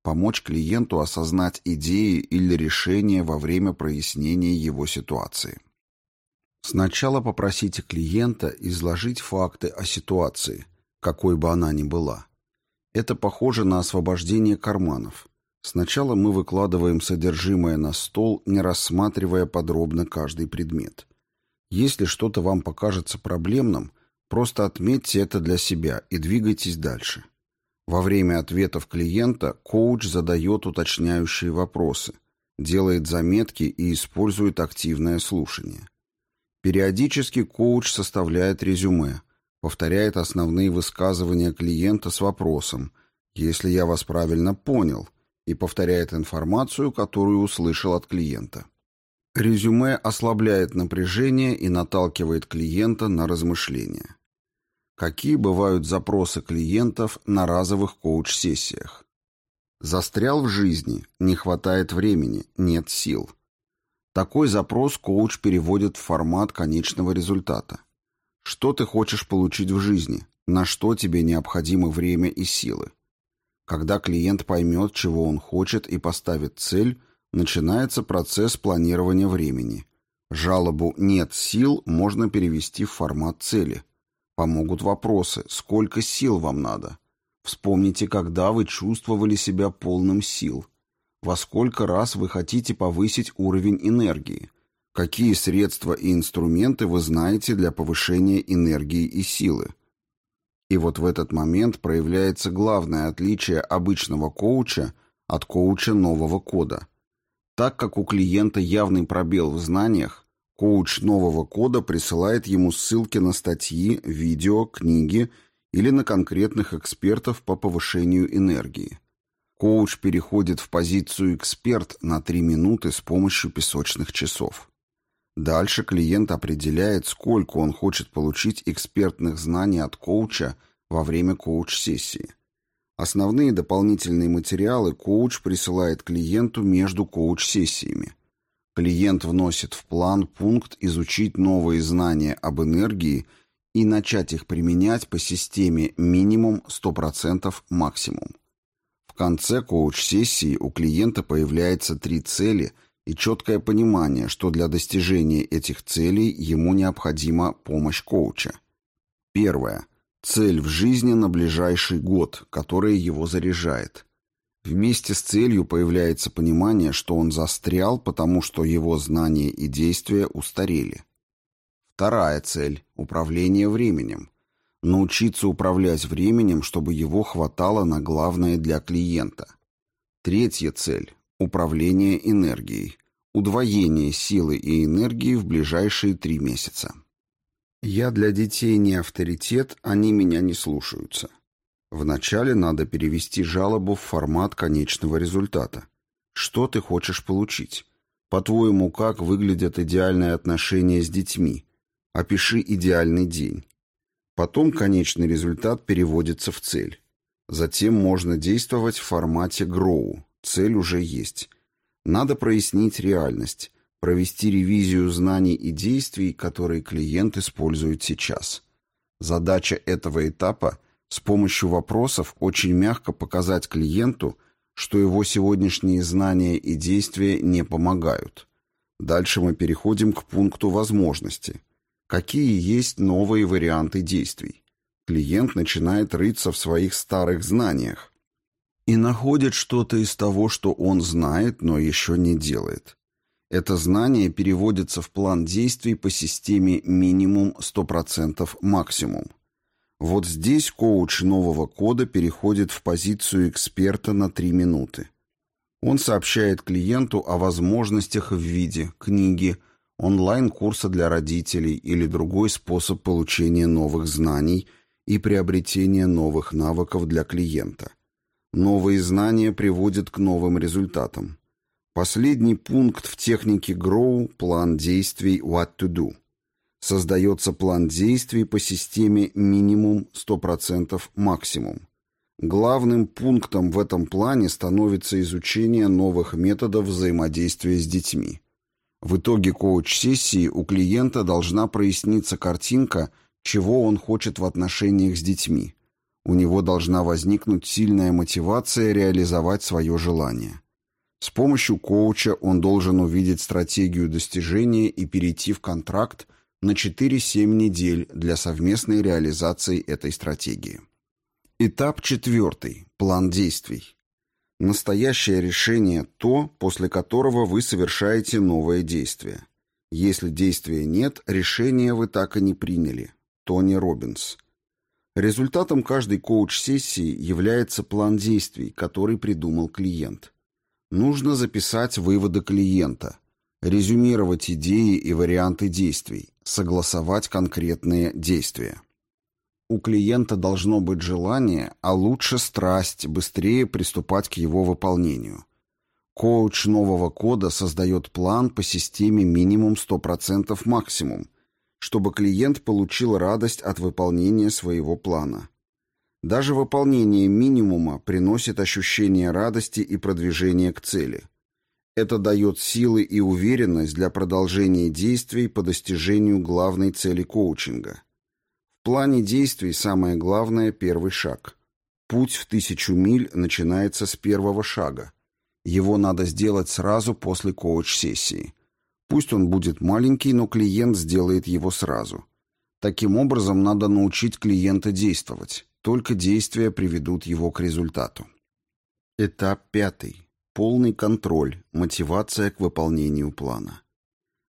помочь клиенту осознать идеи или решения во время прояснения его ситуации. Сначала попросите клиента изложить факты о ситуации, какой бы она ни была. Это похоже на освобождение карманов. Сначала мы выкладываем содержимое на стол, не рассматривая подробно каждый предмет. Если что-то вам покажется проблемным, просто отметьте это для себя и двигайтесь дальше. Во время ответов клиента коуч задает уточняющие вопросы, делает заметки и использует активное слушание. Периодически коуч составляет резюме, повторяет основные высказывания клиента с вопросом «Если я вас правильно понял», и повторяет информацию, которую услышал от клиента. Резюме ослабляет напряжение и наталкивает клиента на размышления. Какие бывают запросы клиентов на разовых коуч-сессиях? Застрял в жизни, не хватает времени, нет сил. Такой запрос коуч переводит в формат конечного результата – что ты хочешь получить в жизни? На что тебе необходимо время и силы? Когда клиент поймет, чего он хочет и поставит цель, начинается процесс планирования времени. Жалобу «нет сил» можно перевести в формат цели. Помогут вопросы «сколько сил вам надо?» Вспомните, когда вы чувствовали себя полным сил. Во сколько раз вы хотите повысить уровень энергии – Какие средства и инструменты вы знаете для повышения энергии и силы? И вот в этот момент проявляется главное отличие обычного коуча от коуча нового кода. Так как у клиента явный пробел в знаниях, коуч нового кода присылает ему ссылки на статьи, видео, книги или на конкретных экспертов по повышению энергии. Коуч переходит в позицию эксперт на 3 минуты с помощью песочных часов. Дальше клиент определяет, сколько он хочет получить экспертных знаний от коуча во время коуч-сессии. Основные дополнительные материалы коуч присылает клиенту между коуч-сессиями. Клиент вносит в план пункт «Изучить новые знания об энергии» и начать их применять по системе минимум 100% максимум. Конце коуч-сессии у клиента появляется три цели – и четкое понимание, что для достижения этих целей ему необходима помощь коуча. Первое. Цель в жизни на ближайший год, которая его заряжает. Вместе с целью появляется понимание, что он застрял, потому что его знания и действия устарели. Вторая цель – управление временем. Научиться управлять временем, чтобы его хватало на главное для клиента. Третья цель Управление энергией. Удвоение силы и энергии в ближайшие три месяца. Я для детей не авторитет, они меня не слушаются. Вначале надо перевести жалобу в формат конечного результата. Что ты хочешь получить? По-твоему, как выглядят идеальные отношения с детьми? Опиши идеальный день. Потом конечный результат переводится в цель. Затем можно действовать в формате Grow. Цель уже есть. Надо прояснить реальность. провести ревизию знаний и действий, которые клиент использует сейчас. Задача этого этапа – с помощью вопросов очень мягко показать клиенту, что его сегодняшние знания и действия не помогают. Дальше мы переходим к пункту возможности. Какие есть новые варианты действий? Клиент начинает рыться в своих старых знаниях и находит что-то из того, что он знает, но еще не делает. Это знание переводится в план действий по системе минимум 100% максимум. Вот здесь коуч нового кода переходит в позицию эксперта на 3 минуты. Он сообщает клиенту о возможностях в виде книги, онлайн-курса для родителей или другой способ получения новых знаний и приобретения новых навыков для клиента. Новые знания приводят к новым результатам. Последний пункт в технике Grow – план действий What to do. Создается план действий по системе минимум 100% максимум. Главным пунктом в этом плане становится изучение новых методов взаимодействия с детьми. В итоге коуч-сессии у клиента должна проясниться картинка, чего он хочет в отношениях с детьми. У него должна возникнуть сильная мотивация реализовать свое желание. С помощью коуча он должен увидеть стратегию достижения и перейти в контракт на 4-7 недель для совместной реализации этой стратегии. Этап четвертый. План действий. Настоящее решение – то, после которого вы совершаете новое действие. Если действия нет, решение вы так и не приняли. Тони Робинс. Результатом каждой коуч-сессии является план действий, который придумал клиент. Нужно записать выводы клиента, резюмировать идеи и варианты действий, согласовать конкретные действия. У клиента должно быть желание, а лучше страсть, быстрее приступать к его выполнению. Коуч нового кода создает план по системе минимум 100% максимум, чтобы клиент получил радость от выполнения своего плана. Даже выполнение минимума приносит ощущение радости и продвижения к цели. Это дает силы и уверенность для продолжения действий по достижению главной цели коучинга. Плане действий самое главное – первый шаг. Путь в тысячу миль начинается с первого шага. Его надо сделать сразу после коуч-сессии. Пусть он будет маленький, но клиент сделает его сразу. Таким образом, надо научить клиента действовать. Только действия приведут его к результату. Этап пятый. Полный контроль, мотивация к выполнению плана.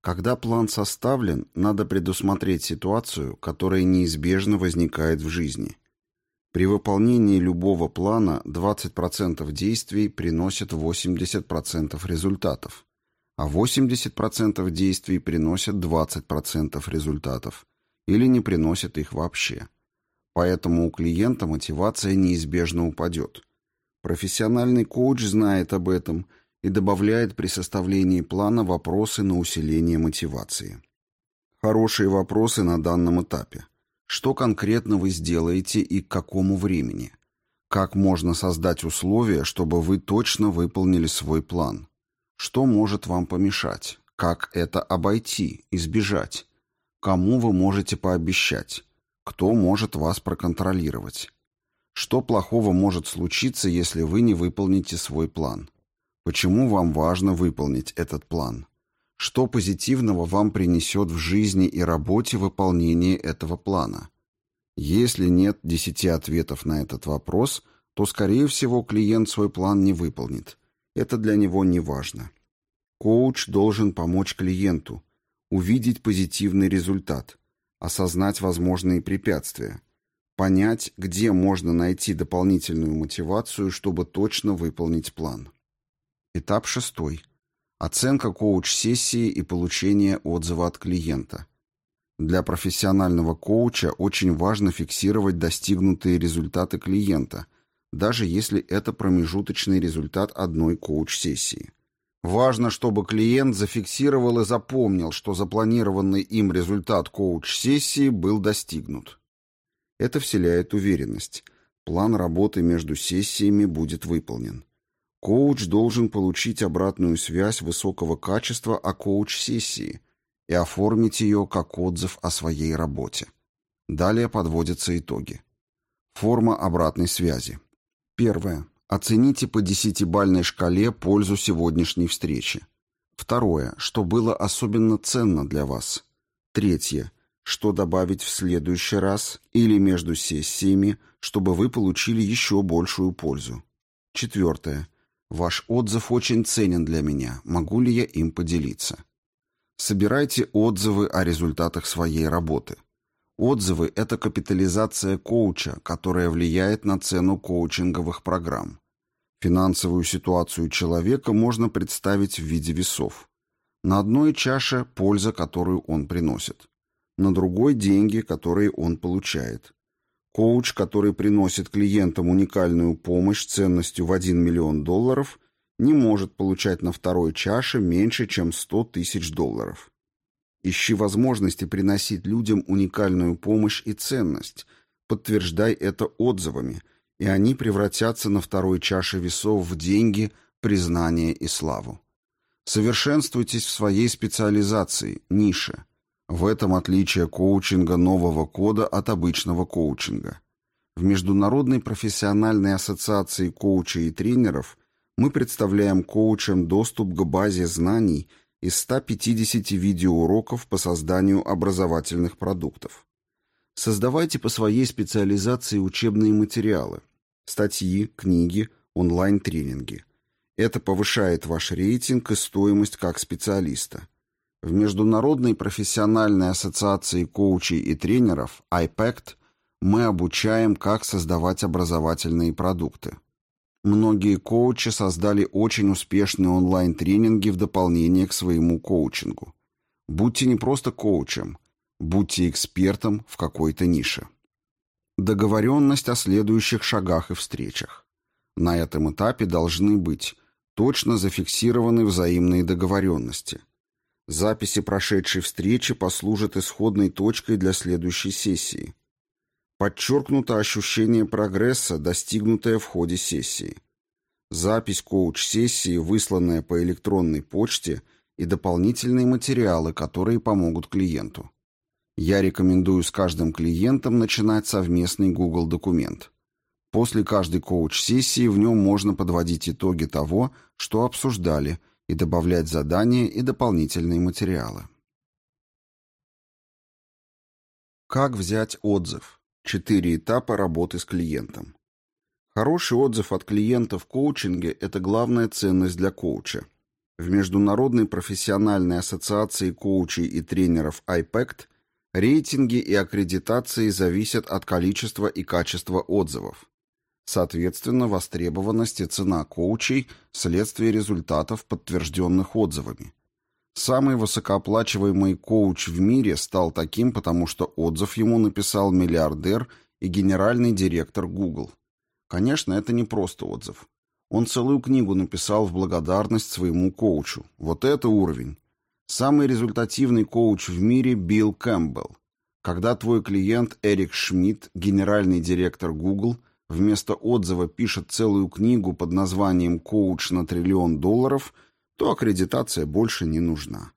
Когда план составлен, надо предусмотреть ситуацию, которая неизбежно возникает в жизни. При выполнении любого плана 20% действий приносят 80% результатов, а 80% действий приносят 20% результатов или не приносят их вообще. Поэтому у клиента мотивация неизбежно упадет. Профессиональный коуч знает об этом и добавляет при составлении плана вопросы на усиление мотивации. Хорошие вопросы на данном этапе. Что конкретно вы сделаете и к какому времени? Как можно создать условия, чтобы вы точно выполнили свой план? Что может вам помешать? Как это обойти, избежать? Кому вы можете пообещать? Кто может вас проконтролировать? Что плохого может случиться, если вы не выполните свой план? Почему вам важно выполнить этот план? Что позитивного вам принесет в жизни и работе выполнение этого плана? Если нет десяти ответов на этот вопрос, то, скорее всего, клиент свой план не выполнит. Это для него не важно. Коуч должен помочь клиенту, увидеть позитивный результат, осознать возможные препятствия, понять, где можно найти дополнительную мотивацию, чтобы точно выполнить план. Этап шестой. Оценка коуч-сессии и получение отзыва от клиента. Для профессионального коуча очень важно фиксировать достигнутые результаты клиента, даже если это промежуточный результат одной коуч-сессии. Важно, чтобы клиент зафиксировал и запомнил, что запланированный им результат коуч-сессии был достигнут. Это вселяет уверенность. План работы между сессиями будет выполнен. Коуч должен получить обратную связь высокого качества о коуч-сессии и оформить ее как отзыв о своей работе. Далее подводятся итоги. Форма обратной связи. Первое. Оцените по десятибальной шкале пользу сегодняшней встречи. Второе. Что было особенно ценно для вас. Третье. Что добавить в следующий раз или между сессиями, чтобы вы получили еще большую пользу. Четвертое. Ваш отзыв очень ценен для меня. Могу ли я им поделиться? Собирайте отзывы о результатах своей работы. Отзывы – это капитализация коуча, которая влияет на цену коучинговых программ. Финансовую ситуацию человека можно представить в виде весов. На одной чаше – польза, которую он приносит. На другой – деньги, которые он получает. Коуч, который приносит клиентам уникальную помощь ценностью в 1 миллион долларов, не может получать на второй чаше меньше, чем 100 тысяч долларов. Ищи возможности приносить людям уникальную помощь и ценность. Подтверждай это отзывами, и они превратятся на второй чаше весов в деньги, признание и славу. Совершенствуйтесь в своей специализации, нише. В этом отличие коучинга нового кода от обычного коучинга. В Международной профессиональной ассоциации коучей и тренеров мы представляем коучам доступ к базе знаний – из 150 видеоуроков по созданию образовательных продуктов. Создавайте по своей специализации учебные материалы, статьи, книги, онлайн-тренинги. Это повышает ваш рейтинг и стоимость как специалиста. В Международной профессиональной ассоциации коучей и тренеров IPACT мы обучаем, как создавать образовательные продукты. Многие коучи создали очень успешные онлайн-тренинги в дополнение к своему коучингу. Будьте не просто коучем, будьте экспертом в какой-то нише. Договоренность о следующих шагах и встречах. На этом этапе должны быть точно зафиксированы взаимные договоренности. Записи прошедшей встречи послужат исходной точкой для следующей сессии. Подчеркнуто ощущение прогресса, достигнутое в ходе сессии. Запись коуч-сессии, высланная по электронной почте, и дополнительные материалы, которые помогут клиенту. Я рекомендую с каждым клиентом начинать совместный Google документ. После каждой коуч-сессии в нем можно подводить итоги того, что обсуждали, и добавлять задания и дополнительные материалы. Как взять отзыв? Четыре этапа работы с клиентом. Хороший отзыв от клиента в коучинге – это главная ценность для коуча. В Международной профессиональной ассоциации коучей и тренеров IPACT рейтинги и аккредитации зависят от количества и качества отзывов. Соответственно, востребованность и цена коучей – следствие результатов, подтвержденных отзывами. Самый высокооплачиваемый коуч в мире стал таким, потому что отзыв ему написал миллиардер и генеральный директор Google. Конечно, это не просто отзыв. Он целую книгу написал в благодарность своему коучу. Вот это уровень. Самый результативный коуч в мире Билл Кэмпбелл. Когда твой клиент Эрик Шмидт, генеральный директор Google, вместо отзыва пишет целую книгу под названием «Коуч на триллион долларов», то аккредитация больше не нужна.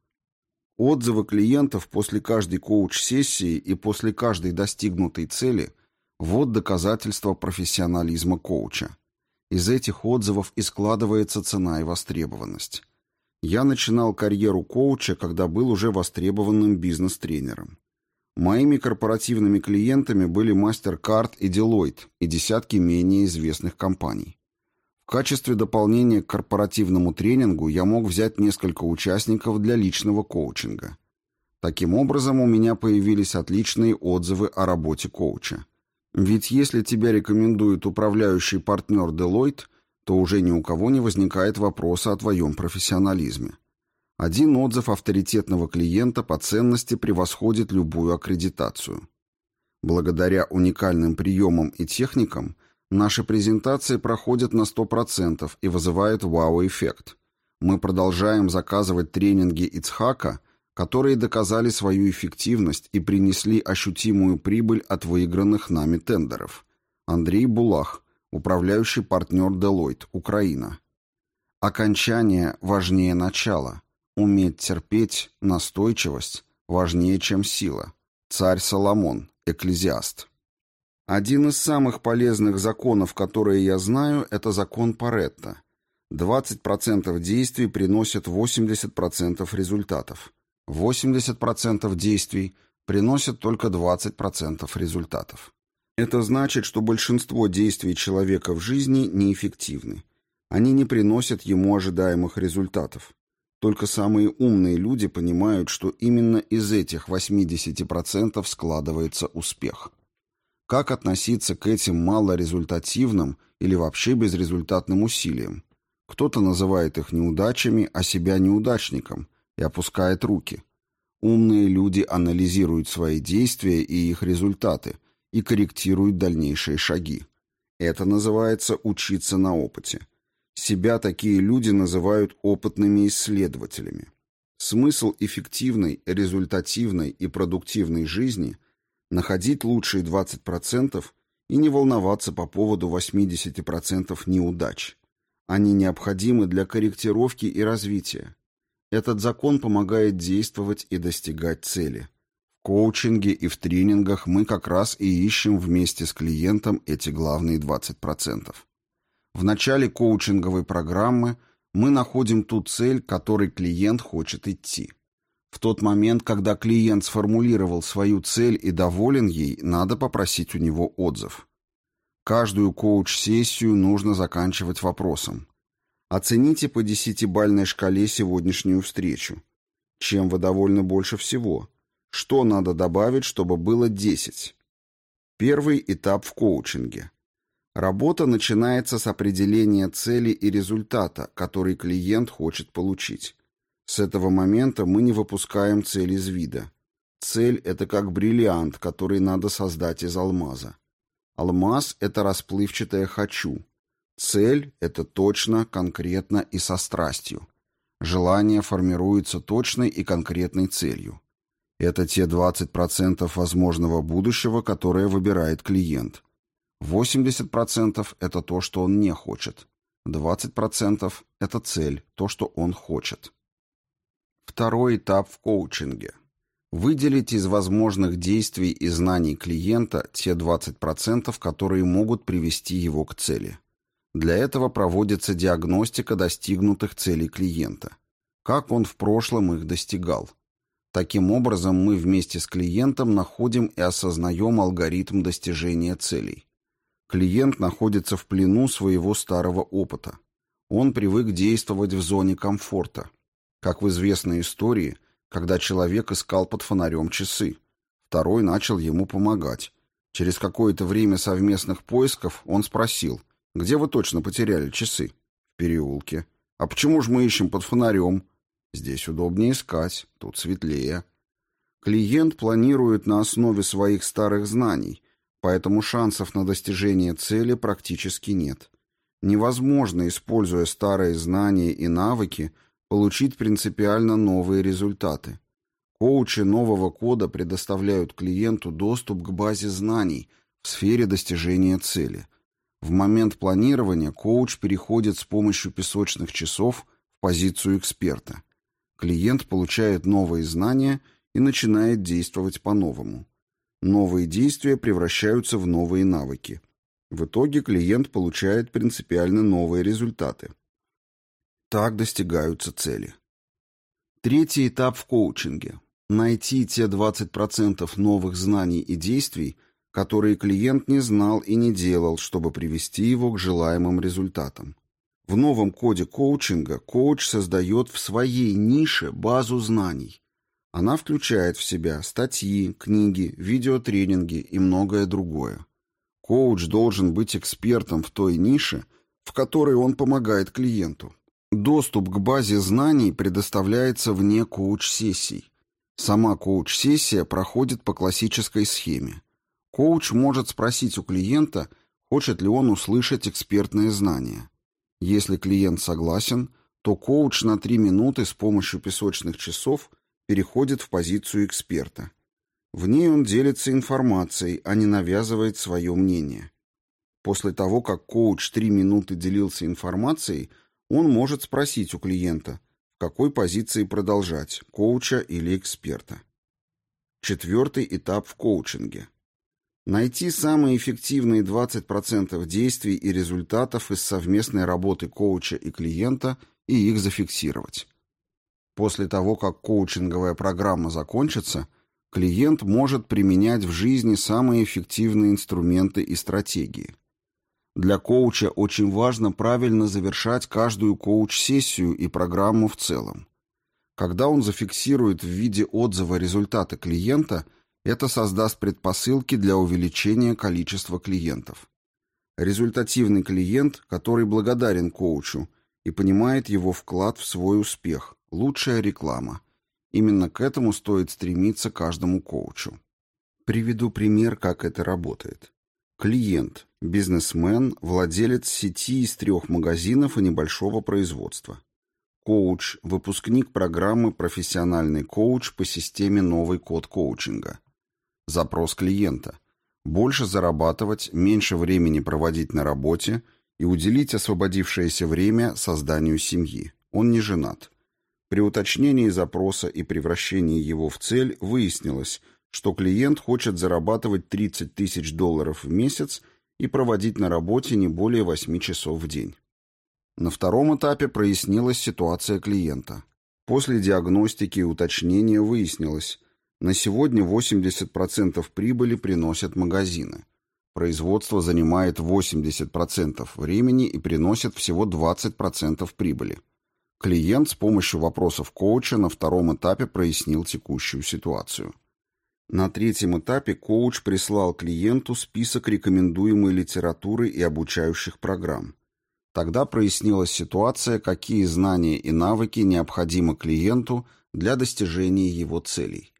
Отзывы клиентов после каждой коуч-сессии и после каждой достигнутой цели – вот доказательство профессионализма коуча. Из этих отзывов и складывается цена и востребованность. Я начинал карьеру коуча, когда был уже востребованным бизнес-тренером. Моими корпоративными клиентами были MasterCard и Deloitte и десятки менее известных компаний. В качестве дополнения к корпоративному тренингу я мог взять несколько участников для личного коучинга. Таким образом, у меня появились отличные отзывы о работе коуча. Ведь если тебя рекомендует управляющий партнер Deloitte, то уже ни у кого не возникает вопроса о твоем профессионализме. Один отзыв авторитетного клиента по ценности превосходит любую аккредитацию. Благодаря уникальным приемам и техникам – Наши презентации проходят на 100% и вызывают вау-эффект. Мы продолжаем заказывать тренинги Ицхака, которые доказали свою эффективность и принесли ощутимую прибыль от выигранных нами тендеров. Андрей Булах, управляющий партнер Deloitte, Украина. Окончание важнее начала. Уметь терпеть, настойчивость важнее, чем сила. Царь Соломон, экклезиаст. Один из самых полезных законов, которые я знаю, это закон Паретта. 20% действий приносят 80% результатов. 80% действий приносят только 20% результатов. Это значит, что большинство действий человека в жизни неэффективны. Они не приносят ему ожидаемых результатов. Только самые умные люди понимают, что именно из этих 80% складывается успех. Как относиться к этим малорезультативным или вообще безрезультатным усилиям? Кто-то называет их неудачами, а себя неудачником и опускает руки. Умные люди анализируют свои действия и их результаты и корректируют дальнейшие шаги. Это называется учиться на опыте. Себя такие люди называют опытными исследователями. Смысл эффективной, результативной и продуктивной жизни – находить лучшие 20% и не волноваться по поводу 80% неудач. Они необходимы для корректировки и развития. Этот закон помогает действовать и достигать цели. В коучинге и в тренингах мы как раз и ищем вместе с клиентом эти главные 20%. В начале коучинговой программы мы находим ту цель, к которой клиент хочет идти. В тот момент, когда клиент сформулировал свою цель и доволен ей, надо попросить у него отзыв. Каждую коуч-сессию нужно заканчивать вопросом. Оцените по десятибальной шкале сегодняшнюю встречу. Чем вы довольны больше всего? Что надо добавить, чтобы было 10? Первый этап в коучинге. Работа начинается с определения цели и результата, который клиент хочет получить. С этого момента мы не выпускаем цель из вида. Цель – это как бриллиант, который надо создать из алмаза. Алмаз – это расплывчатое «хочу». Цель – это точно, конкретно и со страстью. Желание формируется точной и конкретной целью. Это те 20% возможного будущего, которое выбирает клиент – 80% – это то, что он не хочет. 20% – это цель, то, что он хочет. Второй этап в коучинге. Выделить из возможных действий и знаний клиента те 20%, которые могут привести его к цели. Для этого проводится диагностика достигнутых целей клиента. Как он в прошлом их достигал. Таким образом, мы вместе с клиентом находим и осознаем алгоритм достижения целей. Клиент находится в плену своего старого опыта. Он привык действовать в зоне комфорта. Как в известной истории, когда человек искал под фонарем часы. Второй начал ему помогать. Через какое-то время совместных поисков он спросил, «Где вы точно потеряли часы?» «В переулке». «А почему же мы ищем под фонарем?» «Здесь удобнее искать, тут светлее». Клиент планирует на основе своих старых знаний – поэтому шансов на достижение цели практически нет. Невозможно, используя старые знания и навыки, получить принципиально новые результаты. Коучи нового кода предоставляют клиенту доступ к базе знаний в сфере достижения цели. В момент планирования коуч переходит с помощью песочных часов в позицию эксперта. Клиент получает новые знания и начинает действовать по-новому. Новые действия превращаются в новые навыки. В итоге клиент получает принципиально новые результаты. Так достигаются цели. Третий этап в коучинге. Найти те 20% новых знаний и действий, которые клиент не знал и не делал, чтобы привести его к желаемым результатам. В новом коде коучинга коуч создает в своей нише базу знаний, она включает в себя статьи, книги, видеотренинги и многое другое. Коуч должен быть экспертом в той нише, в которой он помогает клиенту. Доступ к базе знаний предоставляется вне коуч-сессий. Сама коуч-сессия проходит по классической схеме. Коуч может спросить у клиента, хочет ли он услышать экспертные знания. Если клиент согласен, то коуч на 3 минуты с помощью песочных часов переходит в позицию эксперта. В ней он делится информацией, а не навязывает свое мнение. После того, как коуч три минуты делился информацией, Он может спросить у клиента, в какой позиции продолжать, коуча или эксперта. Четвертый этап в коучинге. Найти самые эффективные 20% действий и результатов из совместной работы коуча и клиента и их зафиксировать. После того, как коучинговая программа закончится, клиент может применять в жизни самые эффективные инструменты и стратегии. Для коуча очень важно правильно завершать каждую коуч-сессию и программу в целом. Когда он зафиксирует в виде отзыва результаты клиента, это создаст предпосылки для увеличения количества клиентов. Результативный клиент, который благодарен коучу и понимает его вклад в свой успех, лучшая реклама. Именно к этому стоит стремиться каждому коучу. Приведу пример, как это работает. Клиент, бизнесмен, владелец сети из трех магазинов и небольшого производства. Коуч, выпускник программы «Профессиональный коуч» по системе «Новый код коучинга». Запрос клиента. Больше зарабатывать, меньше времени проводить на работе и уделить освободившееся время созданию семьи. Он не женат. При уточнении запроса и превращении его в цель выяснилось, что клиент хочет зарабатывать 30 тысяч долларов в месяц и проводить на работе не более 8 часов в день. На втором этапе прояснилась ситуация клиента. После диагностики и уточнения выяснилось, на сегодня 80% прибыли приносят магазины. Производство занимает 80% времени и приносит всего 20% прибыли. Клиент с помощью вопросов коуча на втором этапе прояснил текущую ситуацию. На третьем этапе коуч прислал клиенту список рекомендуемой литературы и обучающих программ. Тогда прояснилась ситуация, какие знания и навыки необходимы клиенту для достижения его целей.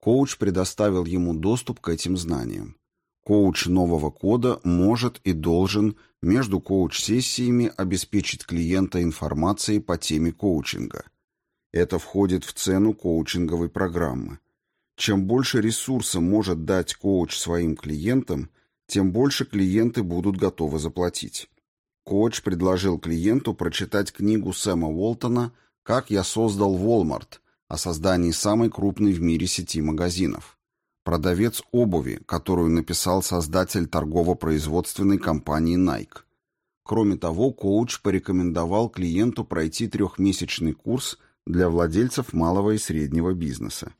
Коуч предоставил ему доступ к этим знаниям. Коуч нового кода может и должен между коуч-сессиями обеспечить клиента информацией по теме коучинга. Это входит в цену коучинговой программы. Чем больше ресурса может дать коуч своим клиентам, тем больше клиенты будут готовы заплатить. Коуч предложил клиенту прочитать книгу Сэма Уолтона «Как я создал Walmart» о создании самой крупной в мире сети магазинов. Продавец обуви, которую написал создатель торгово-производственной компании Nike. Кроме того, коуч порекомендовал клиенту пройти трехмесячный курс для владельцев малого и среднего бизнеса.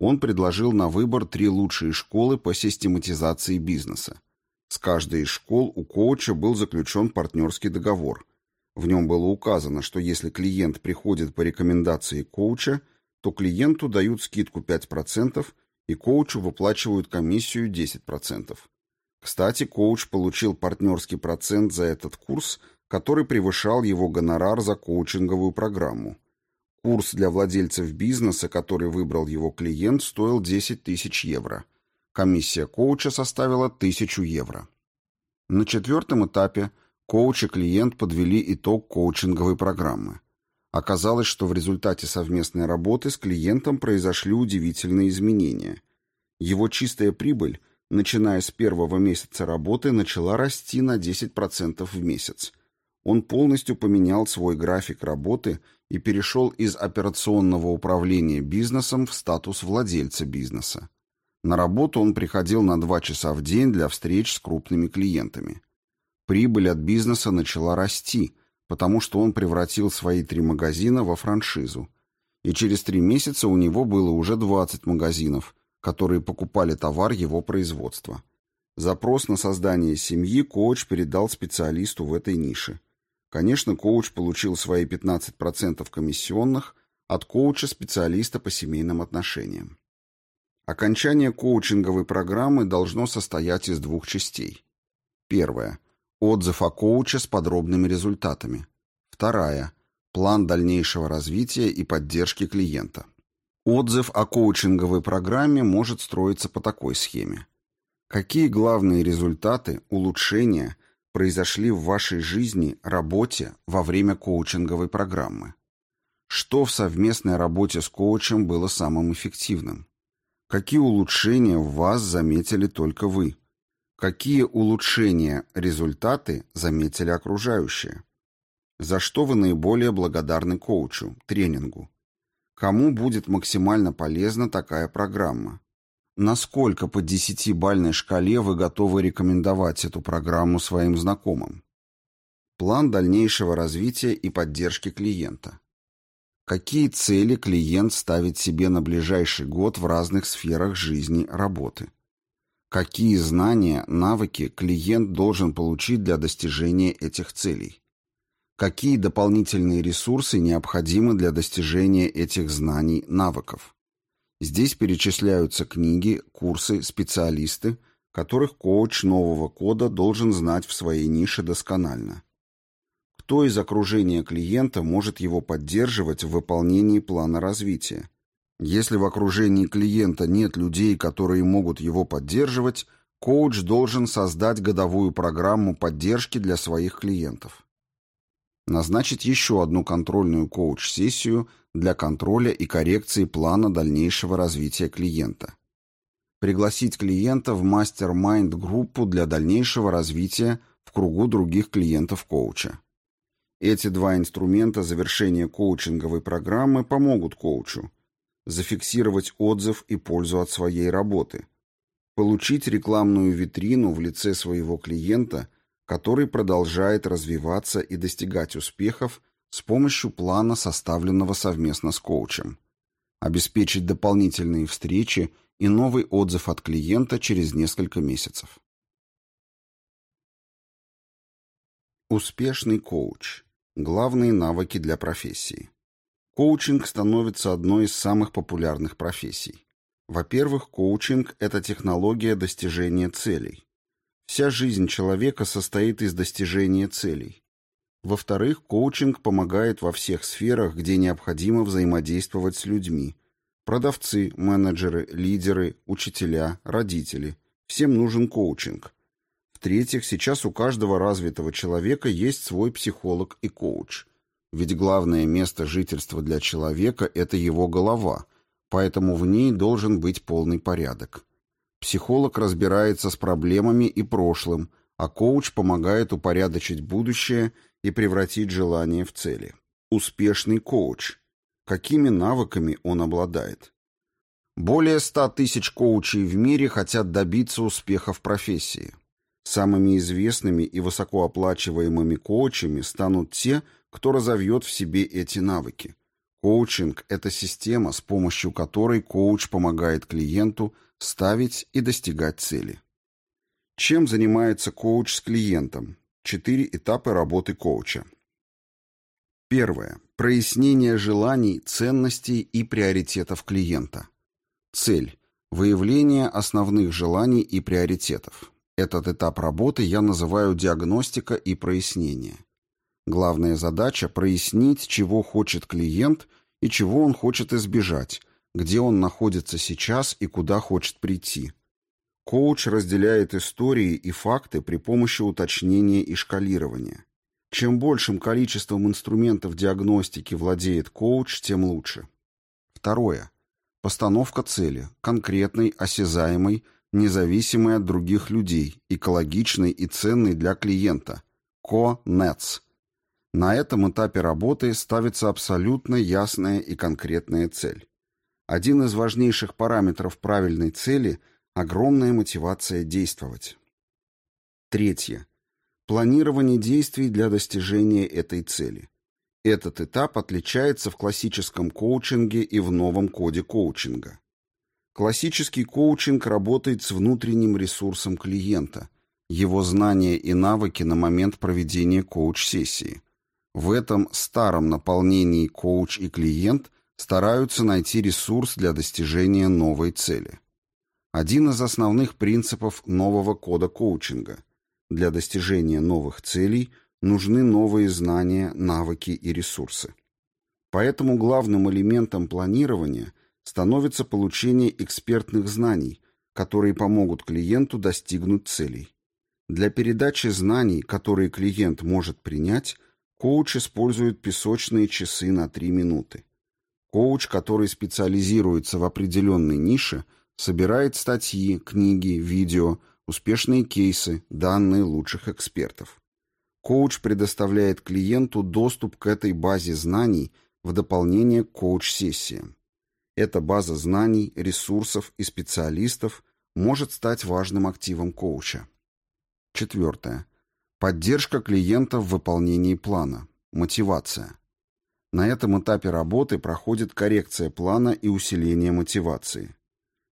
Он предложил на выбор три лучшие школы по систематизации бизнеса. С каждой из школ у коуча был заключен партнерский договор. В нем было указано, что если клиент приходит по рекомендации коуча, то клиенту дают скидку 5% и коучу выплачивают комиссию 10%. Кстати, коуч получил партнерский процент за этот курс, который превышал его гонорар за коучинговую программу. Курс для владельцев бизнеса, который выбрал его клиент, стоил 10 тысяч евро. Комиссия коуча составила 1000 евро. На четвертом этапе коуч и клиент подвели итог коучинговой программы. Оказалось, что в результате совместной работы с клиентом произошли удивительные изменения. Его чистая прибыль, начиная с первого месяца работы, начала расти на 10% в месяц. Он полностью поменял свой график работы и перешел из операционного управления бизнесом в статус владельца бизнеса. На работу он приходил на 2 часа в день для встреч с крупными клиентами. Прибыль от бизнеса начала расти – потому что он превратил свои три магазина во франшизу. И через три месяца у него было уже 20 магазинов, которые покупали товар его производства. Запрос на создание семьи коуч передал специалисту в этой нише. Конечно, коуч получил свои 15% комиссионных от коуча-специалиста по семейным отношениям. Окончание коучинговой программы должно состоять из двух частей. Первое. Отзыв о коуче с подробными результатами. Вторая. План дальнейшего развития и поддержки клиента. Отзыв о коучинговой программе может строиться по такой схеме. Какие главные результаты, улучшения произошли в вашей жизни, работе во время коучинговой программы? Что в совместной работе с коучем было самым эффективным? Какие улучшения в вас заметили только вы? Какие улучшения, результаты заметили окружающие? За что вы наиболее благодарны коучу, тренингу? Кому будет максимально полезна такая программа? Насколько по десятибальной шкале вы готовы рекомендовать эту программу своим знакомым? План дальнейшего развития и поддержки клиента. Какие цели клиент ставит себе на ближайший год в разных сферах жизни, работы? Какие знания, навыки клиент должен получить для достижения этих целей? Какие дополнительные ресурсы необходимы для достижения этих знаний, навыков? Здесь перечисляются книги, курсы, специалисты, которых коуч нового кода должен знать в своей нише досконально. Кто из окружения клиента может его поддерживать в выполнении плана развития? Если в окружении клиента нет людей, которые могут его поддерживать, коуч должен создать годовую программу поддержки для своих клиентов. Назначить еще одну контрольную коуч-сессию для контроля и коррекции плана дальнейшего развития клиента. Пригласить клиента в мастер-майнд-группу для дальнейшего развития в кругу других клиентов коуча. Эти два инструмента завершения коучинговой программы помогут коучу зафиксировать отзыв и пользу от своей работы, получить рекламную витрину в лице своего клиента, который продолжает развиваться и достигать успехов с помощью плана, составленного совместно с коучем, обеспечить дополнительные встречи и новый отзыв от клиента через несколько месяцев. Успешный коуч. Главные навыки для профессии. Коучинг становится одной из самых популярных профессий. Во-первых, коучинг – это технология достижения целей. Вся жизнь человека состоит из достижения целей. Во-вторых, коучинг помогает во всех сферах, где необходимо взаимодействовать с людьми. Продавцы, менеджеры, лидеры, учителя, родители. Всем нужен коучинг. В-третьих, сейчас у каждого развитого человека есть свой психолог и коуч. Ведь главное место жительства для человека – это его голова, поэтому в ней должен быть полный порядок. Психолог разбирается с проблемами и прошлым, а коуч помогает упорядочить будущее и превратить желание в цели. Успешный коуч. Какими навыками он обладает? Более 100 тысяч коучей в мире хотят добиться успеха в профессии. Самыми известными и высокооплачиваемыми коучами станут те, кто разовьет в себе эти навыки. Коучинг – это система, с помощью которой коуч помогает клиенту ставить и достигать цели. Чем занимается коуч с клиентом? Четыре этапа работы коуча. Первое. Прояснение желаний, ценностей и приоритетов клиента. Цель. Выявление основных желаний и приоритетов. Этот этап работы я называю диагностика и прояснение. Главная задача – прояснить, чего хочет клиент и чего он хочет избежать, где он находится сейчас и куда хочет прийти. Коуч разделяет истории и факты при помощи уточнения и шкалирования. Чем большим количеством инструментов диагностики владеет коуч, тем лучше. Второе. Постановка цели, конкретной, осязаемой, независимый от других людей, экологичный и ценный для клиента. Ко-НЕЦ. На этом этапе работы ставится абсолютно ясная и конкретная цель. Один из важнейших параметров правильной цели – огромная мотивация действовать. Третье. Планирование действий для достижения этой цели. Этот этап отличается в классическом коучинге и в новом коде коучинга. Классический коучинг работает с внутренним ресурсом клиента, его знания и навыки на момент проведения коуч-сессии. В этом старом наполнении коуч и клиент стараются найти ресурс для достижения новой цели. Один из основных принципов нового кода коучинга – для достижения новых целей нужны новые знания, навыки и ресурсы. Поэтому главным элементом планирования – становится получение экспертных знаний, которые помогут клиенту достигнуть целей. Для передачи знаний, которые клиент может принять, коуч использует песочные часы на 3 минуты. Коуч, который специализируется в определенной нише, собирает статьи, книги, видео, успешные кейсы, данные лучших экспертов. Коуч предоставляет клиенту доступ к этой базе знаний в дополнение к коуч-сессиям. Эта база знаний, ресурсов и специалистов может стать важным активом коуча. Четвертое. Поддержка клиента в выполнении плана. Мотивация. На этом этапе работы проходит коррекция плана и усиление мотивации.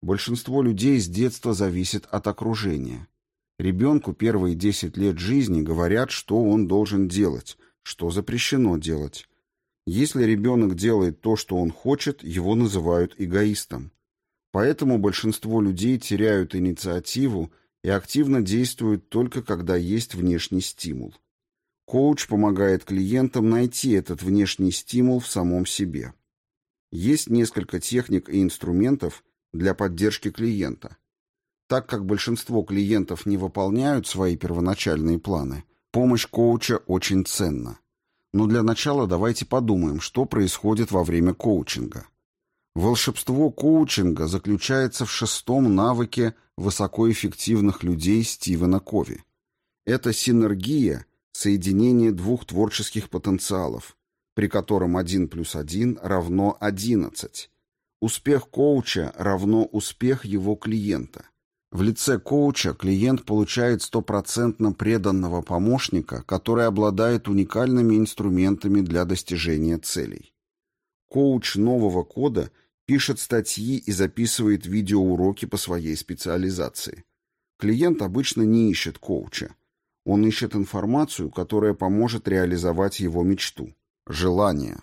Большинство людей с детства зависит от окружения. Ребенку первые 10 лет жизни говорят, что он должен делать, что запрещено делать. Если ребенок делает то, что он хочет, его называют эгоистом. Поэтому большинство людей теряют инициативу и активно действуют только когда есть внешний стимул. Коуч помогает клиентам найти этот внешний стимул в самом себе. Есть несколько техник и инструментов для поддержки клиента. Так как большинство клиентов не выполняют свои первоначальные планы, помощь коуча очень ценна. Но для начала давайте подумаем, что происходит во время коучинга. Волшебство коучинга заключается в шестом навыке высокоэффективных людей Стивена Кови. Это синергия, соединение двух творческих потенциалов, при котором 1 плюс 1 равно 11. Успех коуча равно успех его клиента. В лице коуча клиент получает стопроцентно преданного помощника, который обладает уникальными инструментами для достижения целей. Коуч нового кода пишет статьи и записывает видеоуроки по своей специализации. Клиент обычно не ищет коуча. Он ищет информацию, которая поможет реализовать его мечту – желание.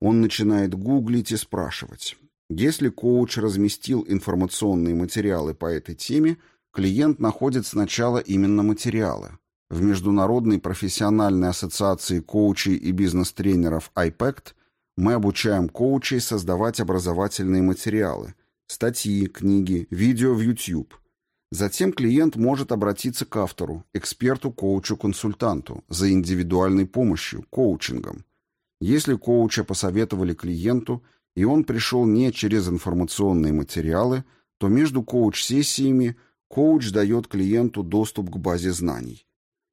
Он начинает гуглить и спрашивать. Если коуч разместил информационные материалы по этой теме, клиент находит сначала именно материалы. В Международной профессиональной ассоциации коучей и бизнес-тренеров IPECT мы обучаем коучей создавать образовательные материалы, статьи, книги, видео в YouTube. Затем клиент может обратиться к автору, эксперту, коучу, консультанту за индивидуальной помощью, коучингом. Если коуча посоветовали клиенту – и он пришел не через информационные материалы, то между коуч-сессиями коуч дает клиенту доступ к базе знаний.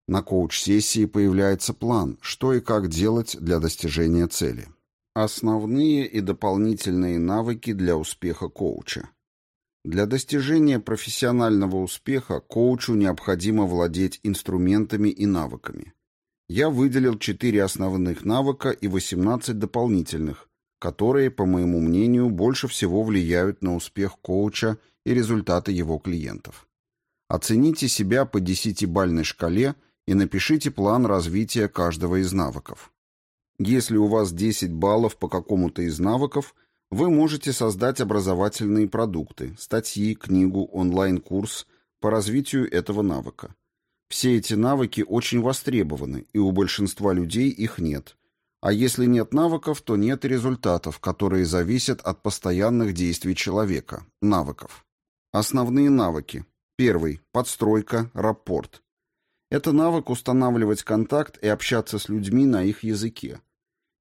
На коуч-сессии появляется план, что и как делать для достижения цели. Основные и дополнительные навыки для успеха коуча. Для достижения профессионального успеха коучу необходимо владеть инструментами и навыками. Я выделил 4 основных навыка и 18 дополнительных, которые, по моему мнению, больше всего влияют на успех коуча и результаты его клиентов. Оцените себя по десятибальной шкале и напишите план развития каждого из навыков. Если у вас 10 баллов по какому-то из навыков, вы можете создать образовательные продукты, статьи, книгу, онлайн-курс по развитию этого навыка. Все эти навыки очень востребованы, и у большинства людей их нет – а если нет навыков, то нет результатов, которые зависят от постоянных действий человека, навыков. Основные навыки. Первый – подстройка, рапорт. Это навык устанавливать контакт и общаться с людьми на их языке.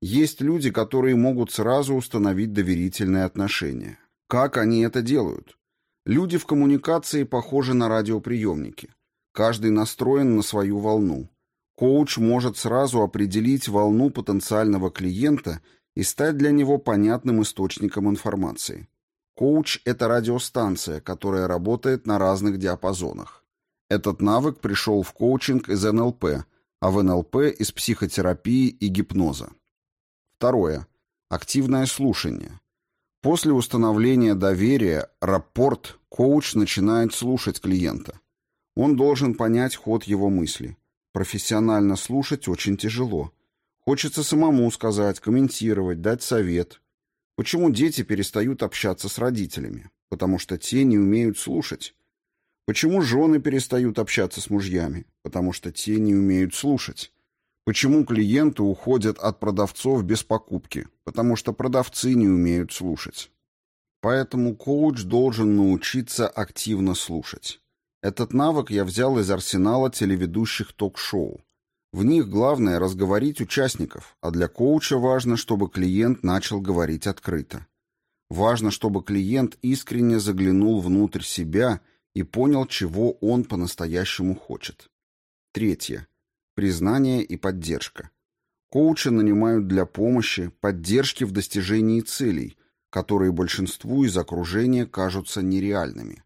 Есть люди, которые могут сразу установить доверительные отношения. Как они это делают? Люди в коммуникации похожи на радиоприемники. Каждый настроен на свою волну. Коуч может сразу определить волну потенциального клиента и стать для него понятным источником информации. Коуч – это радиостанция, которая работает на разных диапазонах. Этот навык пришел в коучинг из НЛП, а в НЛП – из психотерапии и гипноза. Второе. Активное слушание. После установления доверия, рапорт, коуч начинает слушать клиента. Он должен понять ход его мысли – Профессионально слушать очень тяжело. Хочется самому сказать, комментировать, дать совет. Почему дети перестают общаться с родителями? Потому что те не умеют слушать. Почему жены перестают общаться с мужьями? Потому что те не умеют слушать. Почему клиенты уходят от продавцов без покупки? Потому что продавцы не умеют слушать. Поэтому коуч должен научиться активно слушать. Этот навык я взял из арсенала телеведущих ток-шоу. В них главное разговорить участников, а для коуча важно, чтобы клиент начал говорить открыто. Важно, чтобы клиент искренне заглянул внутрь себя и понял, чего он по-настоящему хочет. Третье. Признание и поддержка. Коучи нанимают для помощи, поддержки в достижении целей, которые большинству из окружения кажутся нереальными.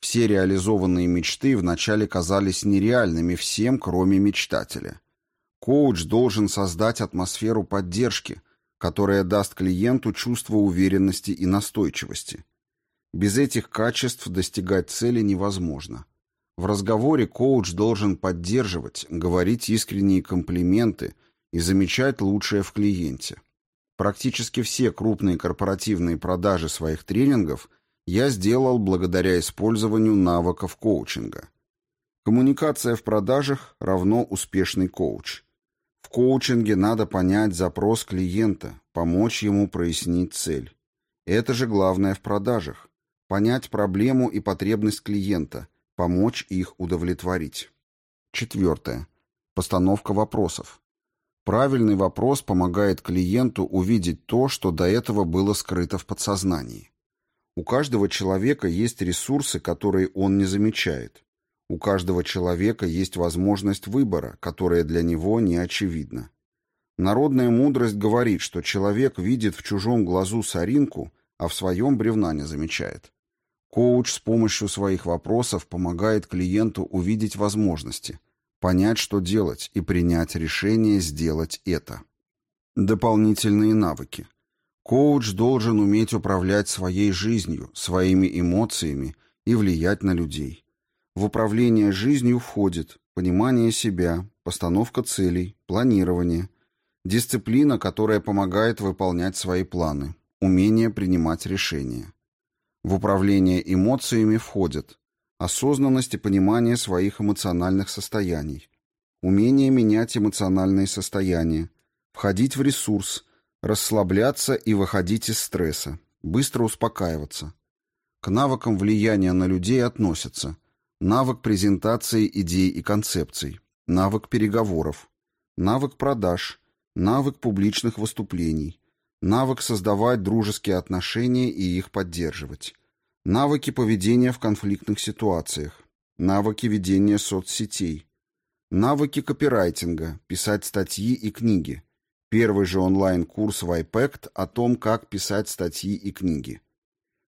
Все реализованные мечты вначале казались нереальными всем, кроме мечтателя. Коуч должен создать атмосферу поддержки, которая даст клиенту чувство уверенности и настойчивости. Без этих качеств достигать цели невозможно. В разговоре коуч должен поддерживать, говорить искренние комплименты и замечать лучшее в клиенте. Практически все крупные корпоративные продажи своих тренингов я сделал благодаря использованию навыков коучинга. Коммуникация в продажах равно успешный коуч. В коучинге надо понять запрос клиента, помочь ему прояснить цель. Это же главное в продажах. Понять проблему и потребность клиента, помочь их удовлетворить. Четвертое. Постановка вопросов. Правильный вопрос помогает клиенту увидеть то, что до этого было скрыто в подсознании. У каждого человека есть ресурсы, которые он не замечает. У каждого человека есть возможность выбора, которая для него не очевидна. Народная мудрость говорит, что человек видит в чужом глазу соринку, а в своем бревна не замечает. Коуч с помощью своих вопросов помогает клиенту увидеть возможности – понять, что делать, и принять решение сделать это. Дополнительные навыки. Коуч должен уметь управлять своей жизнью, своими эмоциями и влиять на людей. В управление жизнью входит понимание себя, постановка целей, планирование, дисциплина, которая помогает выполнять свои планы, умение принимать решения. В управление эмоциями входит осознанность и понимание своих эмоциональных состояний, умение менять эмоциональные состояния, входить в ресурс, расслабляться и выходить из стресса, быстро успокаиваться. К навыкам влияния на людей относятся навык презентации идей и концепций, навык переговоров, навык продаж, навык публичных выступлений, навык создавать дружеские отношения и их поддерживать, Навыки поведения в конфликтных ситуациях. Навыки ведения соцсетей. Навыки копирайтинга, писать статьи и книги. Первый же онлайн-курс в iPact о том, как писать статьи и книги.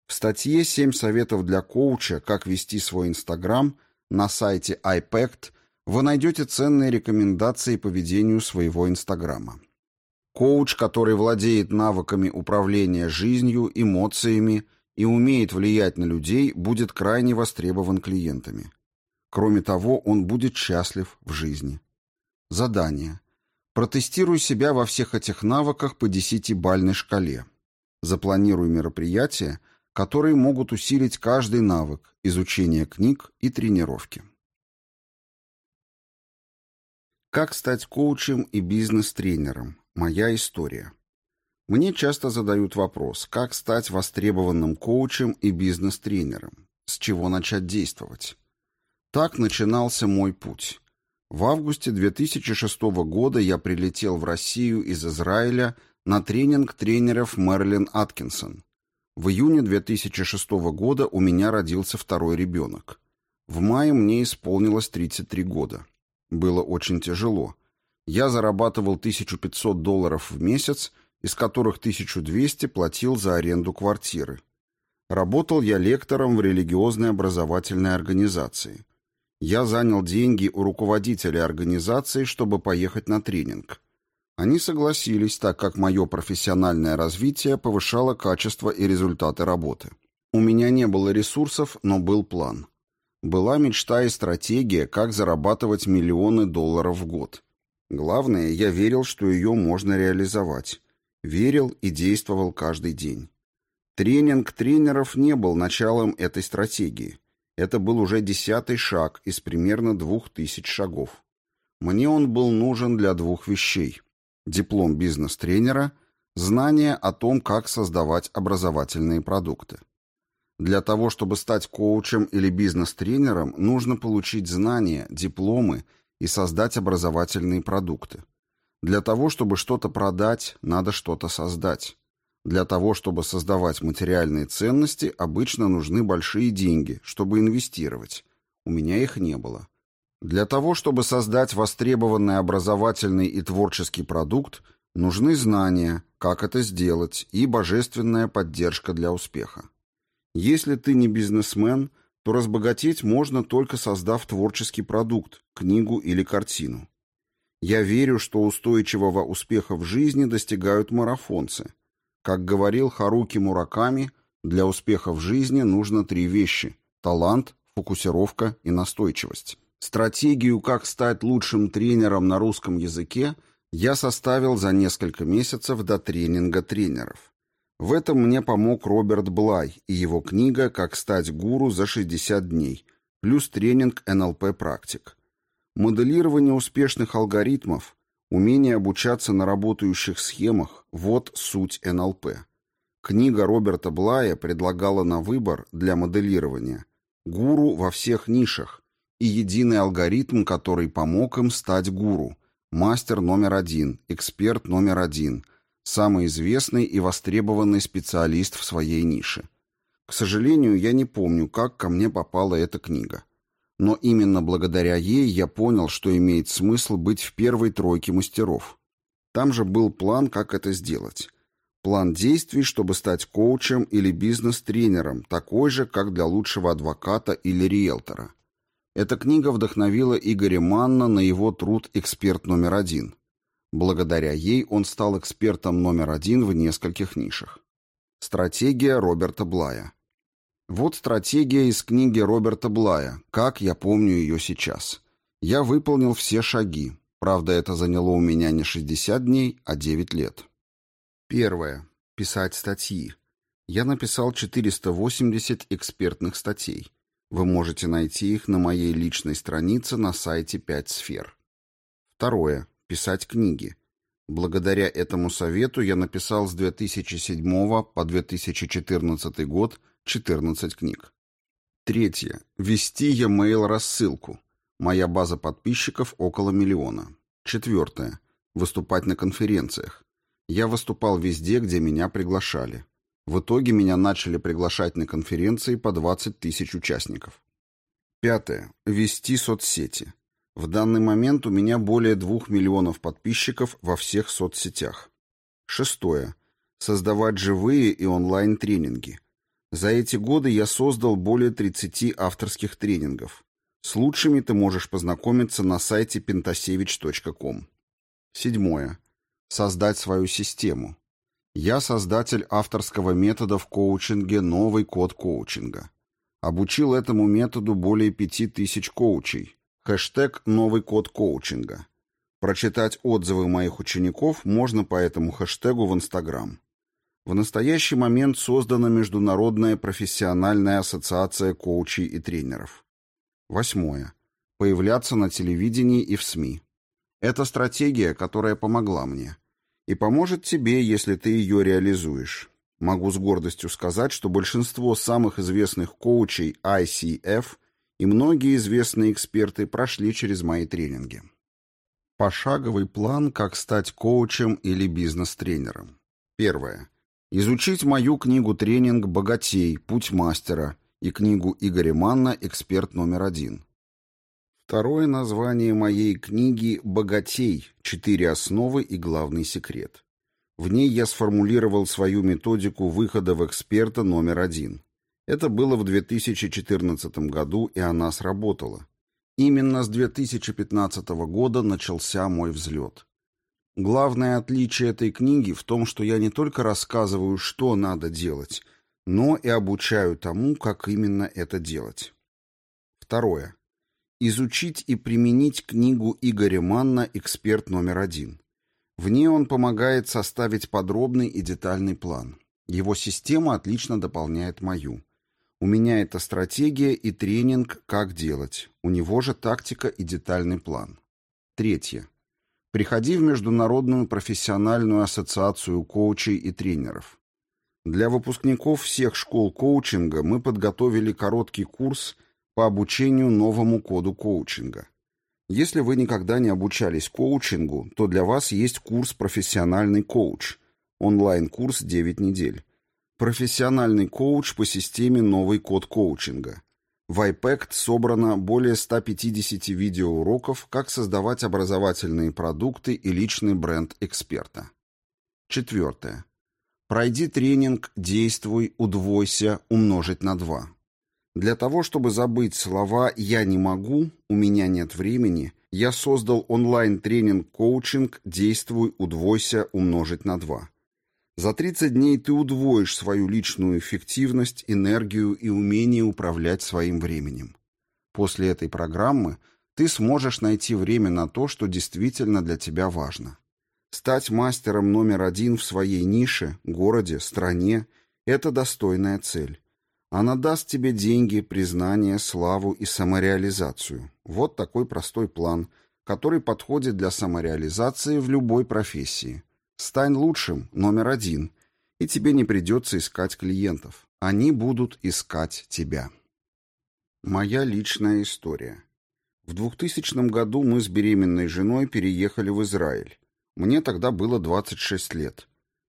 В статье «7 советов для коуча. Как вести свой Инстаграм» на сайте iPact вы найдете ценные рекомендации по ведению своего Инстаграма. Коуч, который владеет навыками управления жизнью, эмоциями и умеет влиять на людей, будет крайне востребован клиентами. Кроме того, он будет счастлив в жизни. Задание. Протестируй себя во всех этих навыках по десятибальной шкале. Запланируй мероприятия, которые могут усилить каждый навык, изучение книг и тренировки. Как стать коучем и бизнес-тренером? Моя история. Мне часто задают вопрос, как стать востребованным коучем и бизнес-тренером, с чего начать действовать. Так начинался мой путь. В августе 2006 года я прилетел в Россию из Израиля на тренинг тренеров Мэрилин Аткинсон. В июне 2006 года у меня родился второй ребенок. В мае мне исполнилось 33 года. Было очень тяжело. Я зарабатывал 1500 долларов в месяц из которых 1200 платил за аренду квартиры. Работал я лектором в религиозной образовательной организации. Я занял деньги у руководителя организации, чтобы поехать на тренинг. Они согласились, так как мое профессиональное развитие повышало качество и результаты работы. У меня не было ресурсов, но был план. Была мечта и стратегия, как зарабатывать миллионы долларов в год. Главное, я верил, что ее можно реализовать. Верил и действовал каждый день. Тренинг тренеров не был началом этой стратегии. Это был уже десятый шаг из примерно двух тысяч шагов. Мне он был нужен для двух вещей. Диплом бизнес-тренера, знание о том, как создавать образовательные продукты. Для того, чтобы стать коучем или бизнес-тренером, нужно получить знания, дипломы и создать образовательные продукты. Для того, чтобы что-то продать, надо что-то создать. Для того, чтобы создавать материальные ценности, обычно нужны большие деньги, чтобы инвестировать. У меня их не было. Для того, чтобы создать востребованный образовательный и творческий продукт, нужны знания, как это сделать, и божественная поддержка для успеха. Если ты не бизнесмен, то разбогатеть можно только создав творческий продукт, книгу или картину. Я верю, что устойчивого успеха в жизни достигают марафонцы. Как говорил Харуки Мураками, для успеха в жизни нужно три вещи – талант, фокусировка и настойчивость. Стратегию, как стать лучшим тренером на русском языке, я составил за несколько месяцев до тренинга тренеров. В этом мне помог Роберт Блай и его книга «Как стать гуру за 60 дней», плюс тренинг НЛП-практик. Моделирование успешных алгоритмов, умение обучаться на работающих схемах – вот суть НЛП. Книга Роберта Блая предлагала на выбор для моделирования гуру во всех нишах, и единый алгоритм, который помог им стать гуру. Мастер номер один, эксперт номер один, самый известный и востребованный специалист в своей нише. К сожалению, я не помню, как ко мне попала эта книга. Но именно благодаря ей я понял, что имеет смысл быть в первой тройке мастеров. Там же был план, как это сделать. План действий, чтобы стать коучем или бизнес-тренером, такой же, как для лучшего адвоката или риэлтора. Эта книга вдохновила Игоря Манна на его труд «Эксперт номер один». Благодаря ей он стал экспертом номер один в нескольких нишах. Стратегия Роберта Блая. Вот стратегия из книги Роберта Блая, как я помню ее сейчас. Я выполнил все шаги. Правда, это заняло у меня не 60 дней, а 9 лет. Первое. Писать статьи. Я написал 480 экспертных статей. Вы можете найти их на моей личной странице на сайте 5 сфер. Второе. Писать книги. Благодаря этому совету я написал с 2007 по 2014 год 14 книг. Третье. Вести e-mail рассылку. Моя база подписчиков около миллиона. Четвертое. Выступать на конференциях. Я выступал везде, где меня приглашали. В итоге меня начали приглашать на конференции по 20 тысяч участников. Пятое. Вести соцсети. В данный момент у меня более 2 миллионов подписчиков во всех соцсетях. Шестое. Создавать живые и онлайн-тренинги. За эти годы я создал более 30 авторских тренингов. С лучшими ты можешь познакомиться на сайте pentasevich.com. Седьмое. Создать свою систему. Я создатель авторского метода в коучинге «Новый код коучинга». Обучил этому методу более пяти тысяч коучей. Хэштег «Новый код коучинга». Прочитать отзывы моих учеников можно по этому хэштегу в Инстаграм. В настоящий момент создана Международная профессиональная ассоциация коучей и тренеров. Восьмое. Появляться на телевидении и в СМИ. Это стратегия, которая помогла мне и поможет тебе, если ты ее реализуешь. Могу с гордостью сказать, что большинство самых известных коучей ICF и многие известные эксперты прошли через мои тренинги. Пошаговый план, как стать коучем или бизнес-тренером. Первое. Изучить мою книгу-тренинг «Богатей. Путь мастера» и книгу Игоря Манна «Эксперт номер один». Второе название моей книги «Богатей. Четыре основы и главный секрет». В ней я сформулировал свою методику выхода в эксперта номер один. Это было в 2014 году, и она сработала. Именно с 2015 года начался мой взлет. Главное отличие этой книги в том, что я не только рассказываю, что надо делать, но и обучаю тому, как именно это делать. Второе изучить и применить книгу Игоря Манна «Эксперт номер один». В ней он помогает составить подробный и детальный план. Его система отлично дополняет мою. У меня это стратегия и тренинг «Как делать». У него же тактика и детальный план. Третье. Приходи в Международную профессиональную ассоциацию коучей и тренеров. Для выпускников всех школ коучинга мы подготовили короткий курс по обучению новому коду коучинга. Если вы никогда не обучались коучингу, то для вас есть курс «Профессиональный коуч», онлайн-курс 9 недель. Профессиональный коуч по системе «Новый код коучинга». В iPact собрано более 150 видеоуроков, как создавать образовательные продукты и личный бренд эксперта. Четвертое. Пройди тренинг «Действуй, удвойся, умножить на два». Для того, чтобы забыть слова «я не могу», «у меня нет времени», я создал онлайн-тренинг-коучинг «Действуй, удвойся, умножить на два». За 30 дней ты удвоишь свою личную эффективность, энергию и умение управлять своим временем. После этой программы ты сможешь найти время на то, что действительно для тебя важно. Стать мастером номер один в своей нише, городе, стране – это достойная цель. Она даст тебе деньги, признание, славу и самореализацию. Вот такой простой план, который подходит для самореализации в любой профессии – Стань лучшим, номер один, и тебе не придется искать клиентов. Они будут искать тебя. Моя личная история. В 2000 году мы с беременной женой переехали в Израиль. Мне тогда было 26 лет.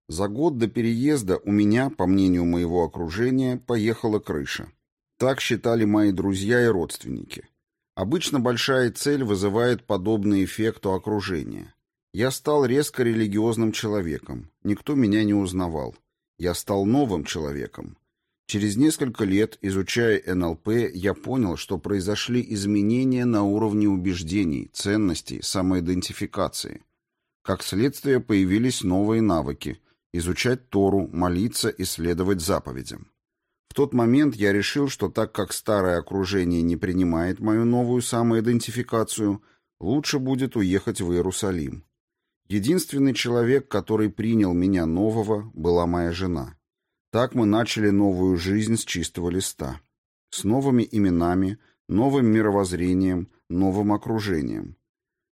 За год до переезда у меня, по мнению моего окружения, поехала крыша. Так считали мои друзья и родственники. Обычно большая цель вызывает подобный эффект у окружения. Я стал резко религиозным человеком. Никто меня не узнавал. Я стал новым человеком. Через несколько лет, изучая НЛП, я понял, что произошли изменения на уровне убеждений, ценностей, самоидентификации. Как следствие появились новые навыки – изучать Тору, молиться, исследовать заповедям. В тот момент я решил, что так как старое окружение не принимает мою новую самоидентификацию, лучше будет уехать в Иерусалим. Единственный человек, который принял меня нового, была моя жена. Так мы начали новую жизнь с чистого листа. С новыми именами, новым мировоззрением, новым окружением.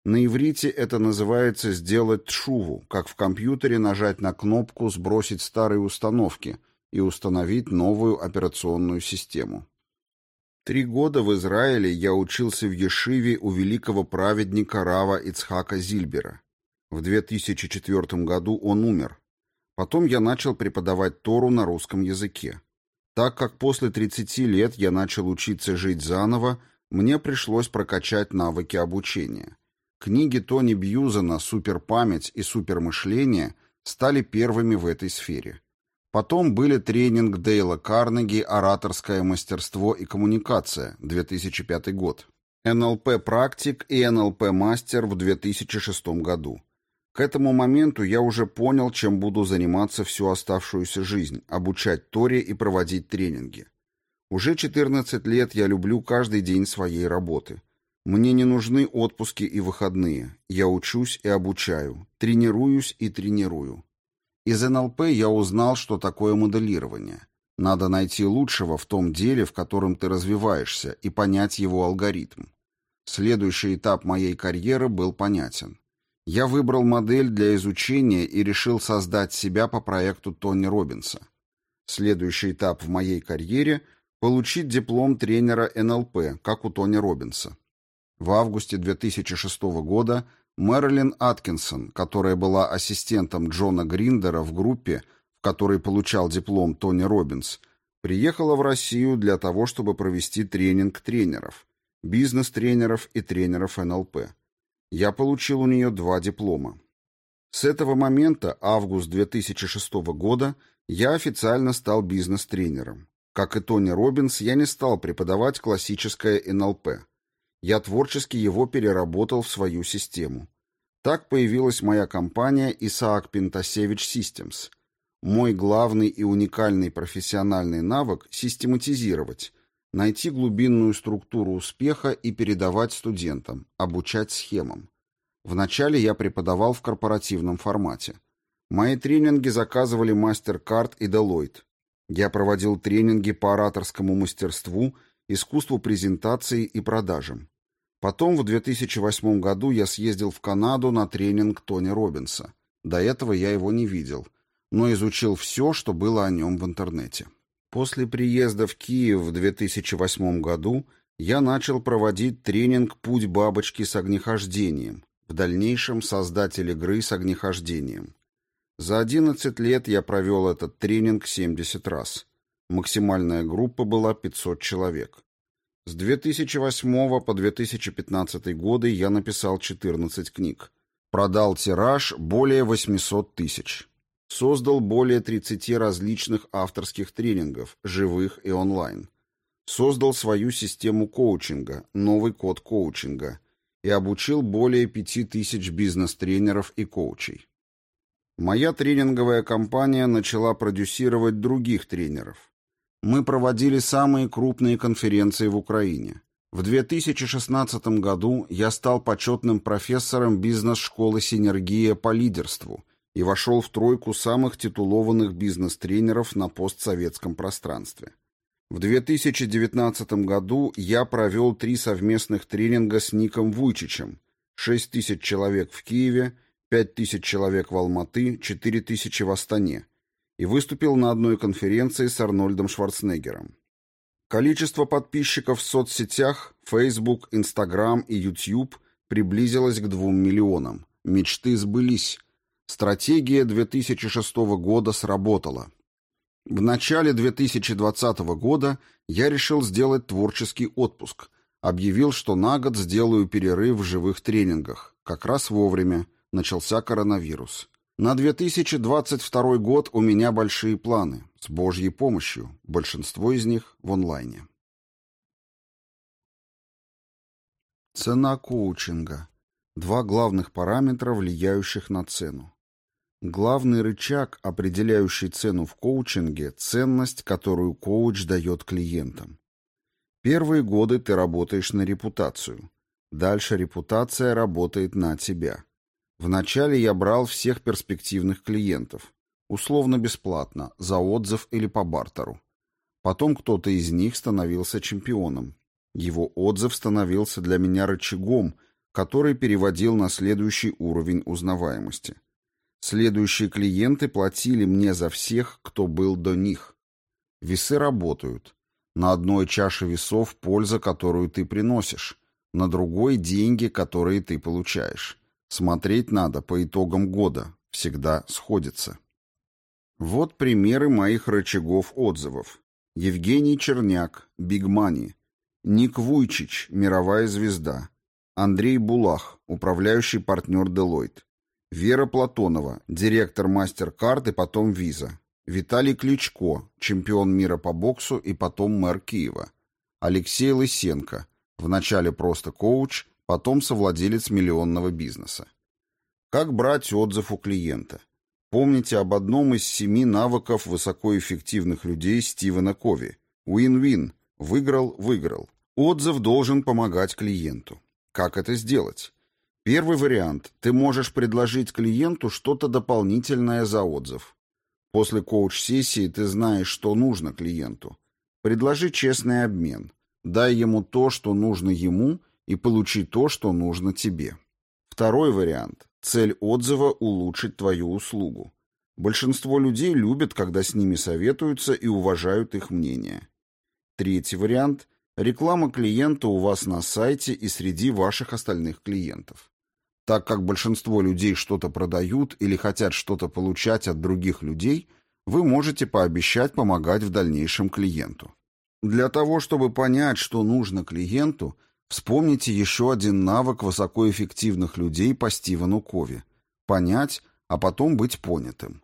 На иврите это называется «сделать тшуву», как в компьютере нажать на кнопку «сбросить старые установки» и установить новую операционную систему. Три года в Израиле я учился в Ешиве у великого праведника Рава Ицхака Зильбера. В 2004 году он умер. Потом я начал преподавать Тору на русском языке. Так как после 30 лет я начал учиться жить заново, мне пришлось прокачать навыки обучения. Книги Тони Бьюзена «Суперпамять» и «Супермышление» стали первыми в этой сфере. Потом были тренинг Дейла Карнеги «Ораторское мастерство и коммуникация» 2005 год, НЛП-практик и НЛП-мастер в 2006 году. К этому моменту я уже понял, чем буду заниматься всю оставшуюся жизнь – обучать Торе и проводить тренинги. Уже 14 лет я люблю каждый день своей работы. Мне не нужны отпуски и выходные. Я учусь и обучаю, тренируюсь и тренирую. Из НЛП я узнал, что такое моделирование. Надо найти лучшего в том деле, в котором ты развиваешься, и понять его алгоритм. Следующий этап моей карьеры был понятен. Я выбрал модель для изучения и решил создать себя по проекту Тони Робинса. Следующий этап в моей карьере – получить диплом тренера НЛП, как у Тони Робинса. В августе 2006 года Мэрилин Аткинсон, которая была ассистентом Джона Гриндера в группе, в которой получал диплом Тони Робинс, приехала в Россию для того, чтобы провести тренинг тренеров, бизнес-тренеров и тренеров НЛП я получил у нее два диплома. С этого момента, август 2006 года, я официально стал бизнес-тренером. Как и Тони Робинс, я не стал преподавать классическое НЛП. Я творчески его переработал в свою систему. Так появилась моя компания Исаак Пентасевич Systems. Мой главный и уникальный профессиональный навык – систематизировать, найти глубинную структуру успеха и передавать студентам, обучать схемам. Вначале я преподавал в корпоративном формате. Мои тренинги заказывали MasterCard и Deloitte. Я проводил тренинги по ораторскому мастерству, искусству презентации и продажам. Потом в 2008 году я съездил в Канаду на тренинг Тони Робинса. До этого я его не видел, но изучил все, что было о нем в интернете. После приезда в Киев в 2008 году я начал проводить тренинг «Путь бабочки с огнехождением», в дальнейшем создатель игры с огнехождением. За 11 лет я провел этот тренинг 70 раз. Максимальная группа была 500 человек. С 2008 по 2015 годы я написал 14 книг. Продал тираж более 800 тысяч. Создал более 30 различных авторских тренингов, живых и онлайн. Создал свою систему коучинга, новый код коучинга, и обучил более 5000 бизнес-тренеров и коучей. Моя тренинговая компания начала продюсировать других тренеров. Мы проводили самые крупные конференции в Украине. В 2016 году я стал почетным профессором бизнес-школы «Синергия» по лидерству и вошел в тройку самых титулованных бизнес-тренеров на постсоветском пространстве. В 2019 году я провел три совместных тренинга с Ником Вуйчичем, 6 тысяч человек в Киеве, 5 тысяч человек в Алматы, 4 тысячи в Астане, и выступил на одной конференции с Арнольдом Шварценеггером. Количество подписчиков в соцсетях Facebook, Instagram и YouTube приблизилось к 2 миллионам. Мечты сбылись. Стратегия 2006 года сработала. В начале 2020 года я решил сделать творческий отпуск. Объявил, что на год сделаю перерыв в живых тренингах. Как раз вовремя. Начался коронавирус. На 2022 год у меня большие планы. С Божьей помощью. Большинство из них в онлайне. Цена коучинга. Два главных параметра, влияющих на цену. Главный рычаг, определяющий цену в коучинге – ценность, которую коуч дает клиентам. Первые годы ты работаешь на репутацию. Дальше репутация работает на тебя. Вначале я брал всех перспективных клиентов условно бесплатно, за отзыв или по бартеру. Потом кто-то из них становился чемпионом. Его отзыв становился для меня рычагом, который переводил на следующий уровень узнаваемости. Следующие клиенты платили мне за всех, кто был до них. Весы работают. На одной чаше весов польза, которую ты приносишь, на другой деньги, которые ты получаешь. Смотреть надо по итогам года, всегда сходится. Вот примеры моих рычагов отзывов. Евгений Черняк, Биг Мани. Ник Вуйчич, мировая звезда. Андрей Булах, управляющий партнер Deloitte. Вера Платонова, директор MasterCard и потом Visa. Виталий Кличко, чемпион мира по боксу и потом мэр Киева. Алексей Лысенко, вначале просто коуч, потом совладелец миллионного бизнеса. Как брать отзыв у клиента? Помните об одном из семи навыков высокоэффективных людей Стивена Кови. Win-win. Выиграл, выиграл. Отзыв должен помогать клиенту. Как это сделать? Первый вариант. Ты можешь предложить клиенту что-то дополнительное за отзыв. После коуч-сессии ты знаешь, что нужно клиенту. Предложи честный обмен. Дай ему то, что нужно ему, и получи то, что нужно тебе. Второй вариант. Цель отзыва – улучшить твою услугу. Большинство людей любят, когда с ними советуются и уважают их мнение. Третий вариант – реклама клиента у вас на сайте и среди ваших остальных клиентов. Так как большинство людей что-то продают или хотят что-то получать от других людей, вы можете пообещать помогать в дальнейшем клиенту. Для того, чтобы понять, что нужно клиенту – Вспомните еще один навык высокоэффективных людей по Стивену Кови. Понять, а потом быть понятым.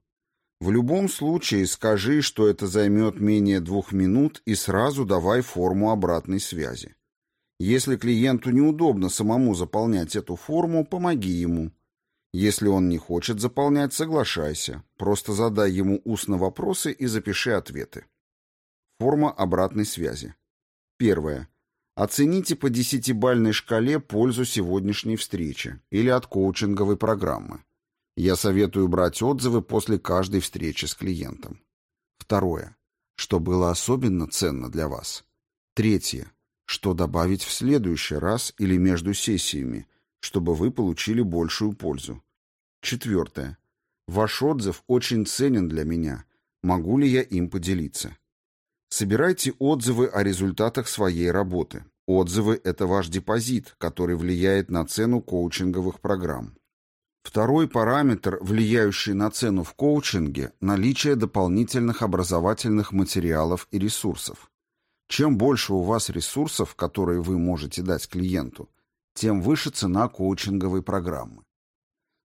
В любом случае скажи, что это займет менее двух минут и сразу давай форму обратной связи. Если клиенту неудобно самому заполнять эту форму, помоги ему. Если он не хочет заполнять, соглашайся. Просто задай ему устно вопросы и запиши ответы. Форма обратной связи. Первое. Оцените по десятибальной шкале пользу сегодняшней встречи или от коучинговой программы. Я советую брать отзывы после каждой встречи с клиентом. Второе. Что было особенно ценно для вас? Третье. Что добавить в следующий раз или между сессиями, чтобы вы получили большую пользу? Четвертое. Ваш отзыв очень ценен для меня. Могу ли я им поделиться? Собирайте отзывы о результатах своей работы. Отзывы – это ваш депозит, который влияет на цену коучинговых программ. Второй параметр, влияющий на цену в коучинге – наличие дополнительных образовательных материалов и ресурсов. Чем больше у вас ресурсов, которые вы можете дать клиенту, тем выше цена коучинговой программы.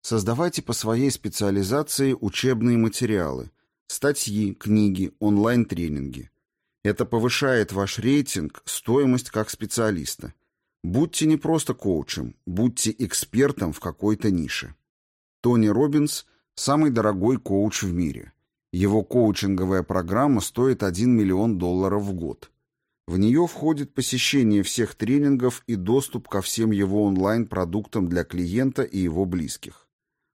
Создавайте по своей специализации учебные материалы, статьи, книги, онлайн-тренинги. Это повышает ваш рейтинг, стоимость как специалиста. Будьте не просто коучем, будьте экспертом в какой-то нише. Тони Робинс – самый дорогой коуч в мире. Его коучинговая программа стоит 1 миллион долларов в год. В нее входит посещение всех тренингов и доступ ко всем его онлайн-продуктам для клиента и его близких.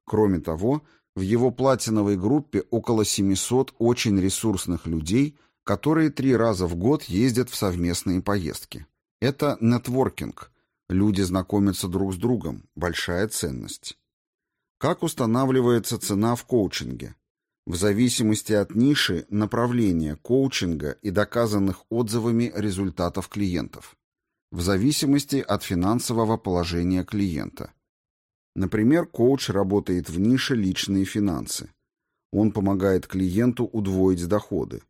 Кроме того, в его платиновой группе около 700 очень ресурсных людей, которые три раза в год ездят в совместные поездки. Это нетворкинг. Люди знакомятся друг с другом. Большая ценность. Как устанавливается цена в коучинге? В зависимости от ниши, направления коучинга и доказанных отзывами результатов клиентов. В зависимости от финансового положения клиента. Например, коуч работает в нише личные финансы. Он помогает клиенту удвоить доходы.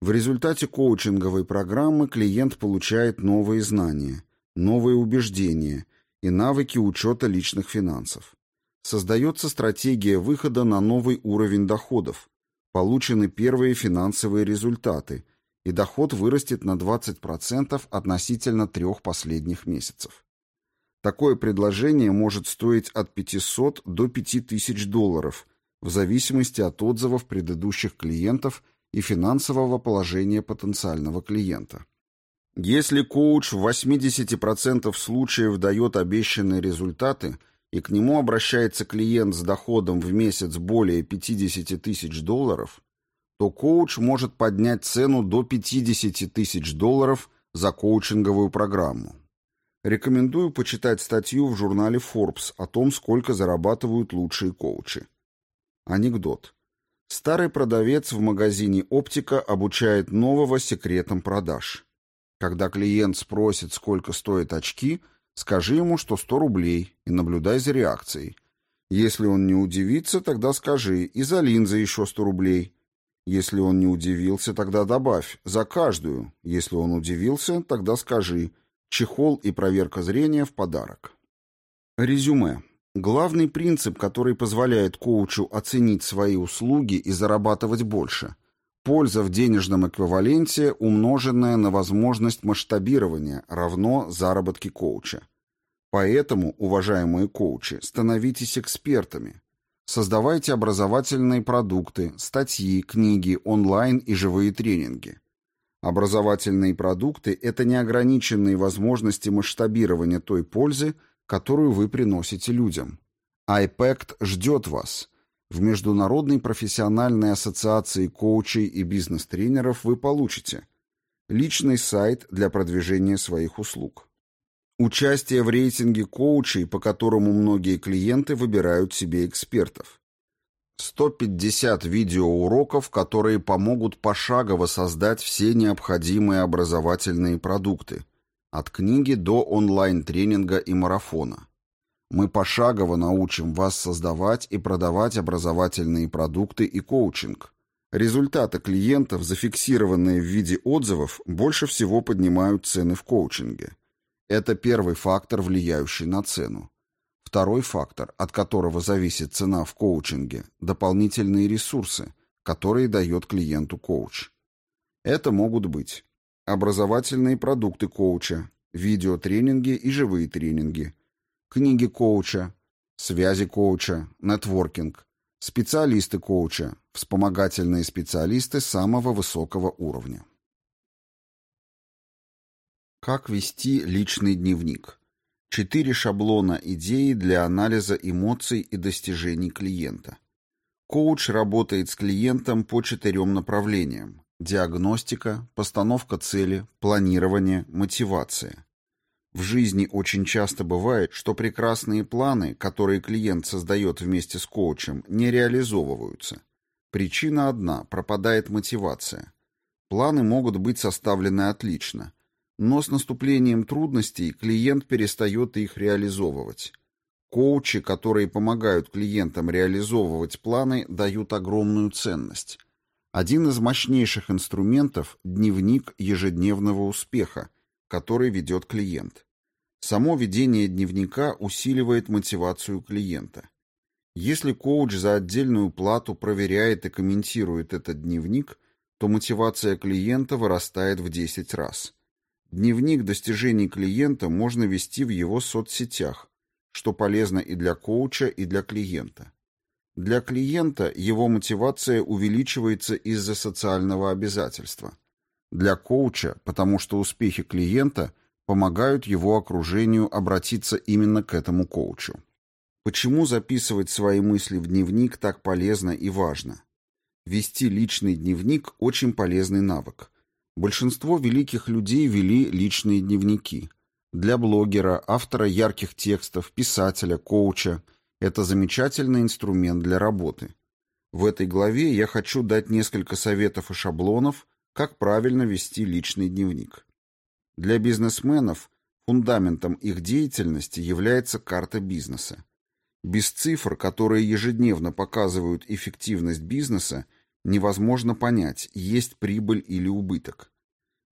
В результате коучинговой программы клиент получает новые знания, новые убеждения и навыки учета личных финансов. Создается стратегия выхода на новый уровень доходов. Получены первые финансовые результаты, и доход вырастет на 20% относительно трех последних месяцев. Такое предложение может стоить от 500 до 5000 долларов, в зависимости от отзывов предыдущих клиентов и финансового положения потенциального клиента. Если коуч в 80% случаев дает обещанные результаты и к нему обращается клиент с доходом в месяц более 50 тысяч долларов, то коуч может поднять цену до 50 тысяч долларов за коучинговую программу. Рекомендую почитать статью в журнале Forbes о том, сколько зарабатывают лучшие коучи. Анекдот. Старый продавец в магазине «Оптика» обучает нового секретам продаж. Когда клиент спросит, сколько стоят очки, скажи ему, что 100 рублей, и наблюдай за реакцией. Если он не удивится, тогда скажи, и за линзы еще 100 рублей. Если он не удивился, тогда добавь, за каждую. Если он удивился, тогда скажи – чехол и проверка зрения в подарок. Резюме. Главный принцип, который позволяет коучу оценить свои услуги и зарабатывать больше – польза в денежном эквиваленте, умноженная на возможность масштабирования, равно заработки коуча. Поэтому, уважаемые коучи, становитесь экспертами. Создавайте образовательные продукты, статьи, книги, онлайн и живые тренинги. Образовательные продукты – это неограниченные возможности масштабирования той пользы, которую вы приносите людям. iPact ждет вас. В Международной профессиональной ассоциации коучей и бизнес-тренеров вы получите личный сайт для продвижения своих услуг, участие в рейтинге коучей, по которому многие клиенты выбирают себе экспертов, 150 видеоуроков, которые помогут пошагово создать все необходимые образовательные продукты, от книги до онлайн-тренинга и марафона. Мы пошагово научим вас создавать и продавать образовательные продукты и коучинг. Результаты клиентов, зафиксированные в виде отзывов, больше всего поднимают цены в коучинге. Это первый фактор, влияющий на цену. Второй фактор, от которого зависит цена в коучинге – дополнительные ресурсы, которые дает клиенту коуч. Это могут быть образовательные продукты коуча, видеотренинги и живые тренинги, книги коуча, связи коуча, нетворкинг, специалисты коуча, вспомогательные специалисты самого высокого уровня. Как вести личный дневник? Четыре шаблона идеи для анализа эмоций и достижений клиента. Коуч работает с клиентом по четырем направлениям. Диагностика, постановка цели, планирование, мотивация. В жизни очень часто бывает, что прекрасные планы, которые клиент создает вместе с коучем, не реализовываются. Причина одна – пропадает мотивация. Планы могут быть составлены отлично – но с наступлением трудностей клиент перестает их реализовывать. Коучи, которые помогают клиентам реализовывать планы, дают огромную ценность. Один из мощнейших инструментов – дневник ежедневного успеха, который ведет клиент. Само ведение дневника усиливает мотивацию клиента. Если коуч за отдельную плату проверяет и комментирует этот дневник, то мотивация клиента вырастает в 10 раз. Дневник достижений клиента можно вести в его соцсетях, что полезно и для коуча, и для клиента. Для клиента его мотивация увеличивается из-за социального обязательства. Для коуча, потому что успехи клиента помогают его окружению обратиться именно к этому коучу. Почему записывать свои мысли в дневник так полезно и важно? Вести личный дневник – очень полезный навык. Большинство великих людей вели личные дневники. Для блогера, автора ярких текстов, писателя, коуча – это замечательный инструмент для работы. В этой главе я хочу дать несколько советов и шаблонов, как правильно вести личный дневник. Для бизнесменов фундаментом их деятельности является карта бизнеса. Без цифр, которые ежедневно показывают эффективность бизнеса, невозможно понять, есть прибыль или убыток.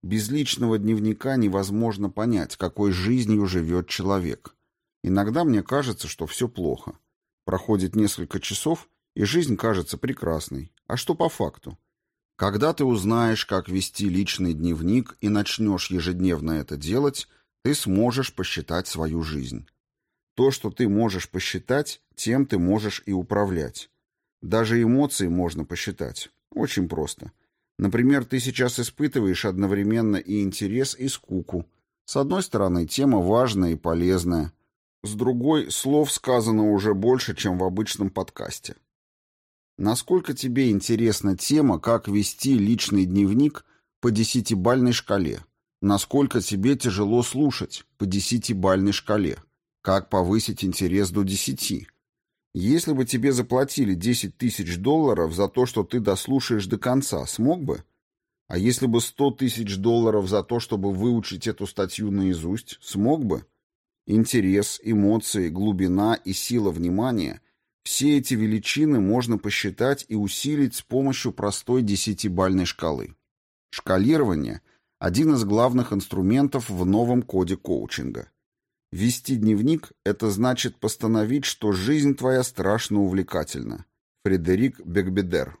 Без личного дневника невозможно понять, какой жизнью живет человек. Иногда мне кажется, что все плохо. Проходит несколько часов, и жизнь кажется прекрасной. А что по факту? Когда ты узнаешь, как вести личный дневник и начнешь ежедневно это делать, ты сможешь посчитать свою жизнь. То, что ты можешь посчитать, тем ты можешь и управлять. Даже эмоции можно посчитать. Очень просто. Например, ты сейчас испытываешь одновременно и интерес, и скуку. С одной стороны, тема важная и полезная. С другой, слов сказано уже больше, чем в обычном подкасте. Насколько тебе интересна тема, как вести личный дневник по десятибальной шкале? Насколько тебе тяжело слушать по десятибальной шкале? Как повысить интерес до десяти? Если бы тебе заплатили 10 тысяч долларов за то, что ты дослушаешь до конца, смог бы? А если бы 100 тысяч долларов за то, чтобы выучить эту статью наизусть, смог бы? Интерес, эмоции, глубина и сила внимания – все эти величины можно посчитать и усилить с помощью простой десятибальной шкалы. Шкалирование – один из главных инструментов в новом коде коучинга. Вести дневник – это значит постановить, что жизнь твоя страшно увлекательна. Фредерик Бекбедер.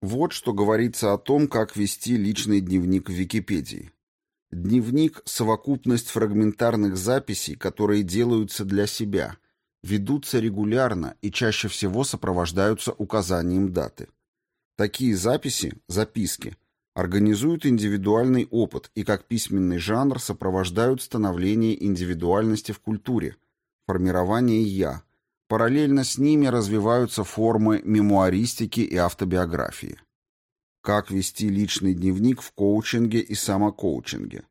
Вот что говорится о том, как вести личный дневник в Википедии. Дневник – совокупность фрагментарных записей, которые делаются для себя, ведутся регулярно и чаще всего сопровождаются указанием даты. Такие записи, записки, организуют индивидуальный опыт и как письменный жанр сопровождают становление индивидуальности в культуре, формирование «я», параллельно с ними развиваются формы мемуаристики и автобиографии. Как вести личный дневник в коучинге и самокоучинге?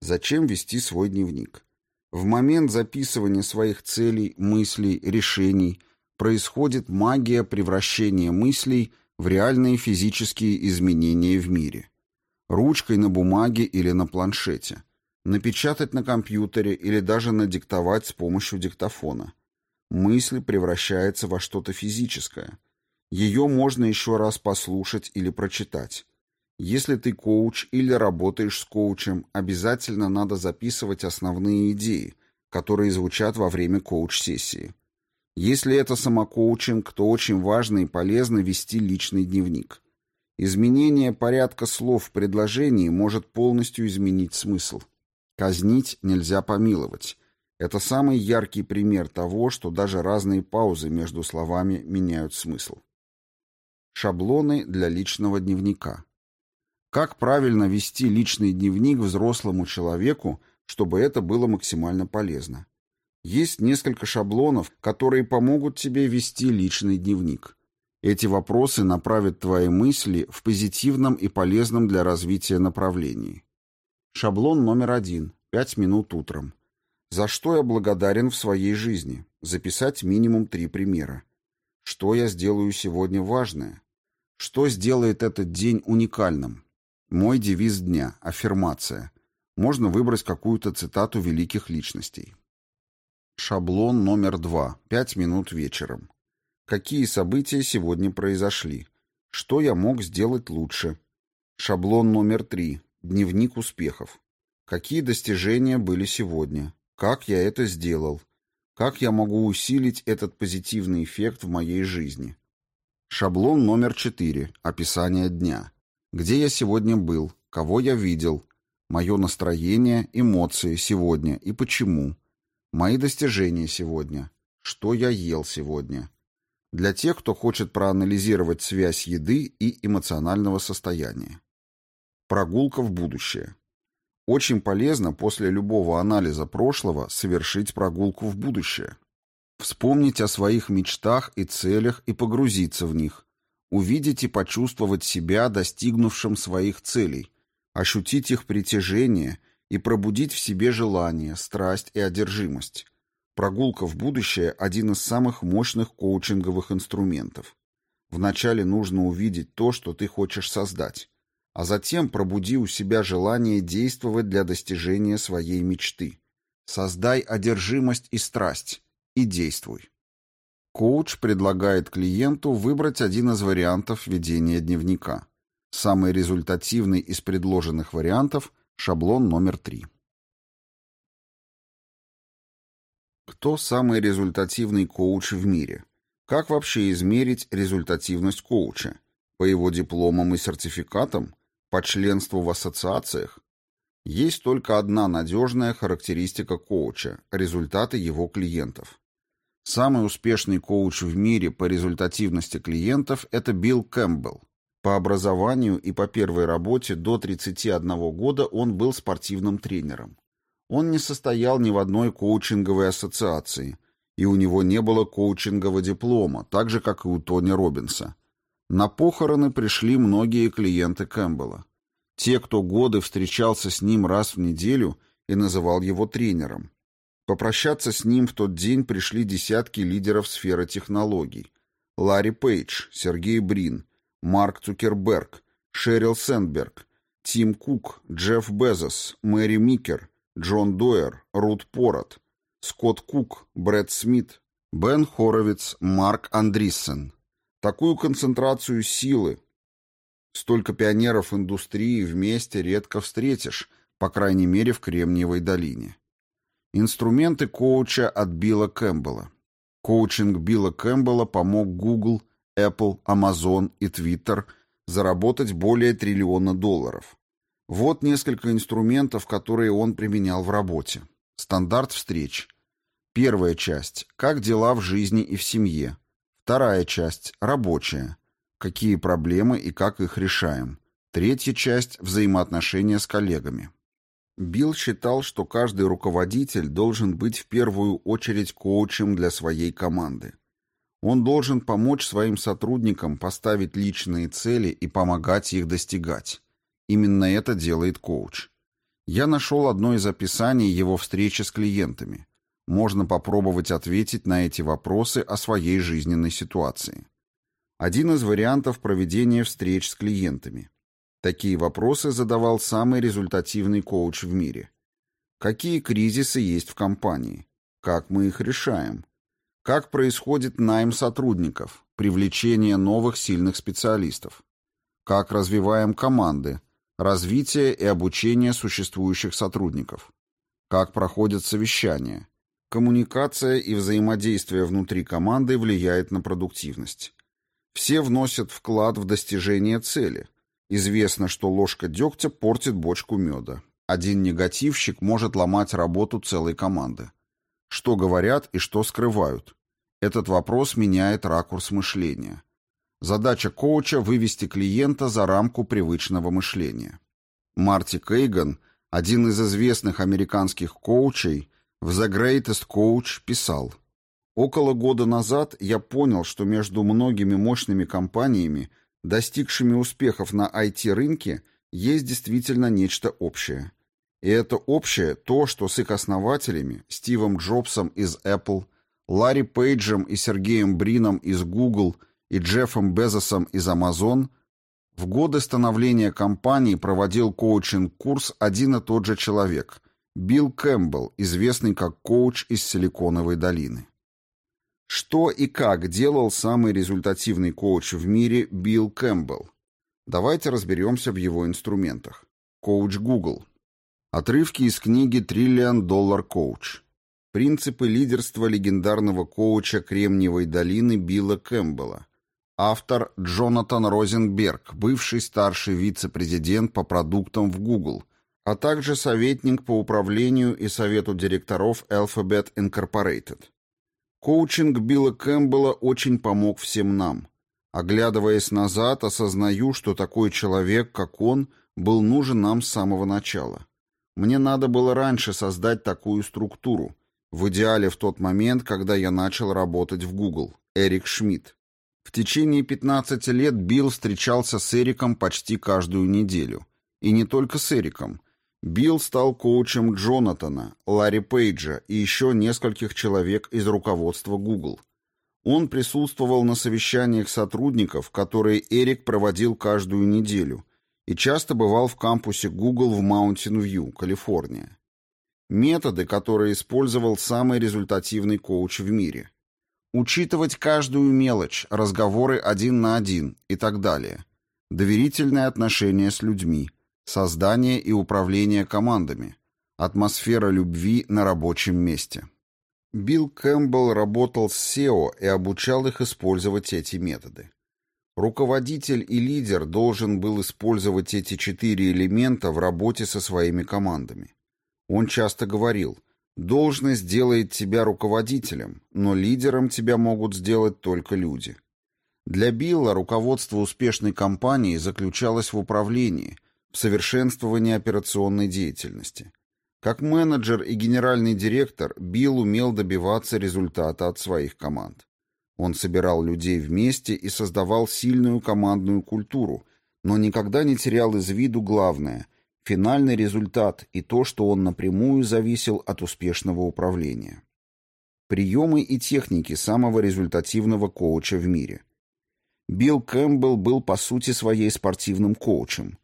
Зачем вести свой дневник? В момент записывания своих целей, мыслей, решений происходит магия превращения мыслей в реальные физические изменения в мире. Ручкой на бумаге или на планшете. Напечатать на компьютере или даже надиктовать с помощью диктофона. Мысль превращается во что-то физическое – ее можно еще раз послушать или прочитать. Если ты коуч или работаешь с коучем, обязательно надо записывать основные идеи, которые звучат во время коуч-сессии. Если это самокоучинг, то очень важно и полезно вести личный дневник. Изменение порядка слов в предложении может полностью изменить смысл. Казнить нельзя помиловать. Это самый яркий пример того, что даже разные паузы между словами меняют смысл. Шаблоны для личного дневника. Как правильно вести личный дневник взрослому человеку, чтобы это было максимально полезно? Есть несколько шаблонов, которые помогут тебе вести личный дневник. Эти вопросы направят твои мысли в позитивном и полезном для развития направлении. Шаблон номер один. Пять минут утром. За что я благодарен в своей жизни? Записать минимум три примера. Что я сделаю сегодня важное? Что сделает этот день уникальным? Мой девиз дня – аффирмация. Можно выбрать какую-то цитату великих личностей. Шаблон номер два. Пять минут вечером. Какие события сегодня произошли? Что я мог сделать лучше? Шаблон номер три. Дневник успехов. Какие достижения были сегодня? Как я это сделал? Как я могу усилить этот позитивный эффект в моей жизни? Шаблон номер четыре. Описание дня. Где я сегодня был? Кого я видел? Мое настроение, эмоции сегодня и почему? Мои достижения сегодня. Что я ел сегодня? Для тех, кто хочет проанализировать связь еды и эмоционального состояния. Прогулка в будущее. Очень полезно после любого анализа прошлого совершить прогулку в будущее. Вспомнить о своих мечтах и целях и погрузиться в них. Увидеть и почувствовать себя достигнувшим своих целей, ощутить их притяжение и пробудить в себе желание, страсть и одержимость. Прогулка в будущее – один из самых мощных коучинговых инструментов. Вначале нужно увидеть то, что ты хочешь создать а затем пробуди у себя желание действовать для достижения своей мечты. Создай одержимость и страсть и действуй. Коуч предлагает клиенту выбрать один из вариантов ведения дневника. Самый результативный из предложенных вариантов – шаблон номер три. Кто самый результативный коуч в мире? Как вообще измерить результативность коуча? По его дипломам и сертификатам? По членству в ассоциациях есть только одна надежная характеристика коуча – результаты его клиентов. Самый успешный коуч в мире по результативности клиентов – это Билл Кэмпбелл. По образованию и по первой работе до 31 года он был спортивным тренером. Он не состоял ни в одной коучинговой ассоциации, и у него не было коучингового диплома, так же, как и у Тони Робинса. На похороны пришли многие клиенты Кэмпбелла. Те, кто годы встречался с ним раз в неделю и называл его тренером. Попрощаться с ним в тот день пришли десятки лидеров сферы технологий. Ларри Пейдж, Сергей Брин, Марк Цукерберг, Шерил Сэндберг, Тим Кук, Джефф Безос, Мэри Микер, Джон Дойер, Рут Порот, Скотт Кук, Брэд Смит, Бен Хоровиц, Марк Андриссен. Такую концентрацию силы, столько пионеров индустрии вместе редко встретишь, по крайней мере в Кремниевой долине. Инструменты коуча от Билла Кэмпбелла. Коучинг Билла Кэмпбелла помог Google, Apple, Amazon и Twitter заработать более триллиона долларов. Вот несколько инструментов, которые он применял в работе. Стандарт встреч. Первая часть – как дела в жизни и в семье. Вторая часть – рабочая. Какие проблемы и как их решаем. Третья часть – взаимоотношения с коллегами. Билл считал, что каждый руководитель должен быть в первую очередь коучем для своей команды. Он должен помочь своим сотрудникам поставить личные цели и помогать их достигать. Именно это делает коуч. Я нашел одно из описаний его встречи с клиентами. Можно попробовать ответить на эти вопросы о своей жизненной ситуации. Один из вариантов проведения встреч с клиентами. Такие вопросы задавал самый результативный коуч в мире. Какие кризисы есть в компании? Как мы их решаем? Как происходит найм сотрудников, привлечение новых сильных специалистов? Как развиваем команды, развитие и обучение существующих сотрудников? Как проходят совещания? Коммуникация и взаимодействие внутри команды влияет на продуктивность. Все вносят вклад в достижение цели. Известно, что ложка дегтя портит бочку меда. Один негативщик может ломать работу целой команды. Что говорят и что скрывают? Этот вопрос меняет ракурс мышления. Задача коуча – вывести клиента за рамку привычного мышления. Марти Кейган, один из известных американских коучей, в The Greatest Coach писал «Около года назад я понял, что между многими мощными компаниями, достигшими успехов на IT-рынке, есть действительно нечто общее. И это общее то, что с их основателями, Стивом Джобсом из Apple, Ларри Пейджем и Сергеем Брином из Google и Джеффом Безосом из Amazon – в годы становления компании проводил коучинг-курс один и тот же человек – Билл Кэмпбелл, известный как коуч из Силиконовой долины. Что и как делал самый результативный коуч в мире Билл Кэмпбелл? Давайте разберемся в его инструментах. Коуч Google. Отрывки из книги «Trillion Dollar Coach». Принципы лидерства легендарного коуча Кремниевой долины Билла Кэмпбелла. Автор Джонатан Розенберг, бывший старший вице-президент по продуктам в Google, а также советник по управлению и совету директоров Alphabet Incorporated. Коучинг Билла Кэмпбелла очень помог всем нам. Оглядываясь назад, осознаю, что такой человек, как он, был нужен нам с самого начала. Мне надо было раньше создать такую структуру, в идеале в тот момент, когда я начал работать в Google. Эрик Шмидт. В течение 15 лет Билл встречался с Эриком почти каждую неделю. И не только с Эриком. Билл стал коучем Джонатана, Ларри Пейджа и еще нескольких человек из руководства Google. Он присутствовал на совещаниях сотрудников, которые Эрик проводил каждую неделю, и часто бывал в кампусе Google в Маунтин-Вью, Калифорния. Методы, которые использовал самый результативный коуч в мире. Учитывать каждую мелочь, разговоры один на один и так далее. Доверительное отношение с людьми, создание и управление командами, атмосфера любви на рабочем месте. Билл Кэмпбелл работал с SEO и обучал их использовать эти методы. Руководитель и лидер должен был использовать эти четыре элемента в работе со своими командами. Он часто говорил, должность делает тебя руководителем, но лидером тебя могут сделать только люди. Для Билла руководство успешной компании заключалось в управлении, в совершенствовании операционной деятельности. Как менеджер и генеральный директор Билл умел добиваться результата от своих команд. Он собирал людей вместе и создавал сильную командную культуру, но никогда не терял из виду главное – финальный результат и то, что он напрямую зависел от успешного управления. Приемы и техники самого результативного коуча в мире. Билл Кэмпбелл был по сути своей спортивным коучем.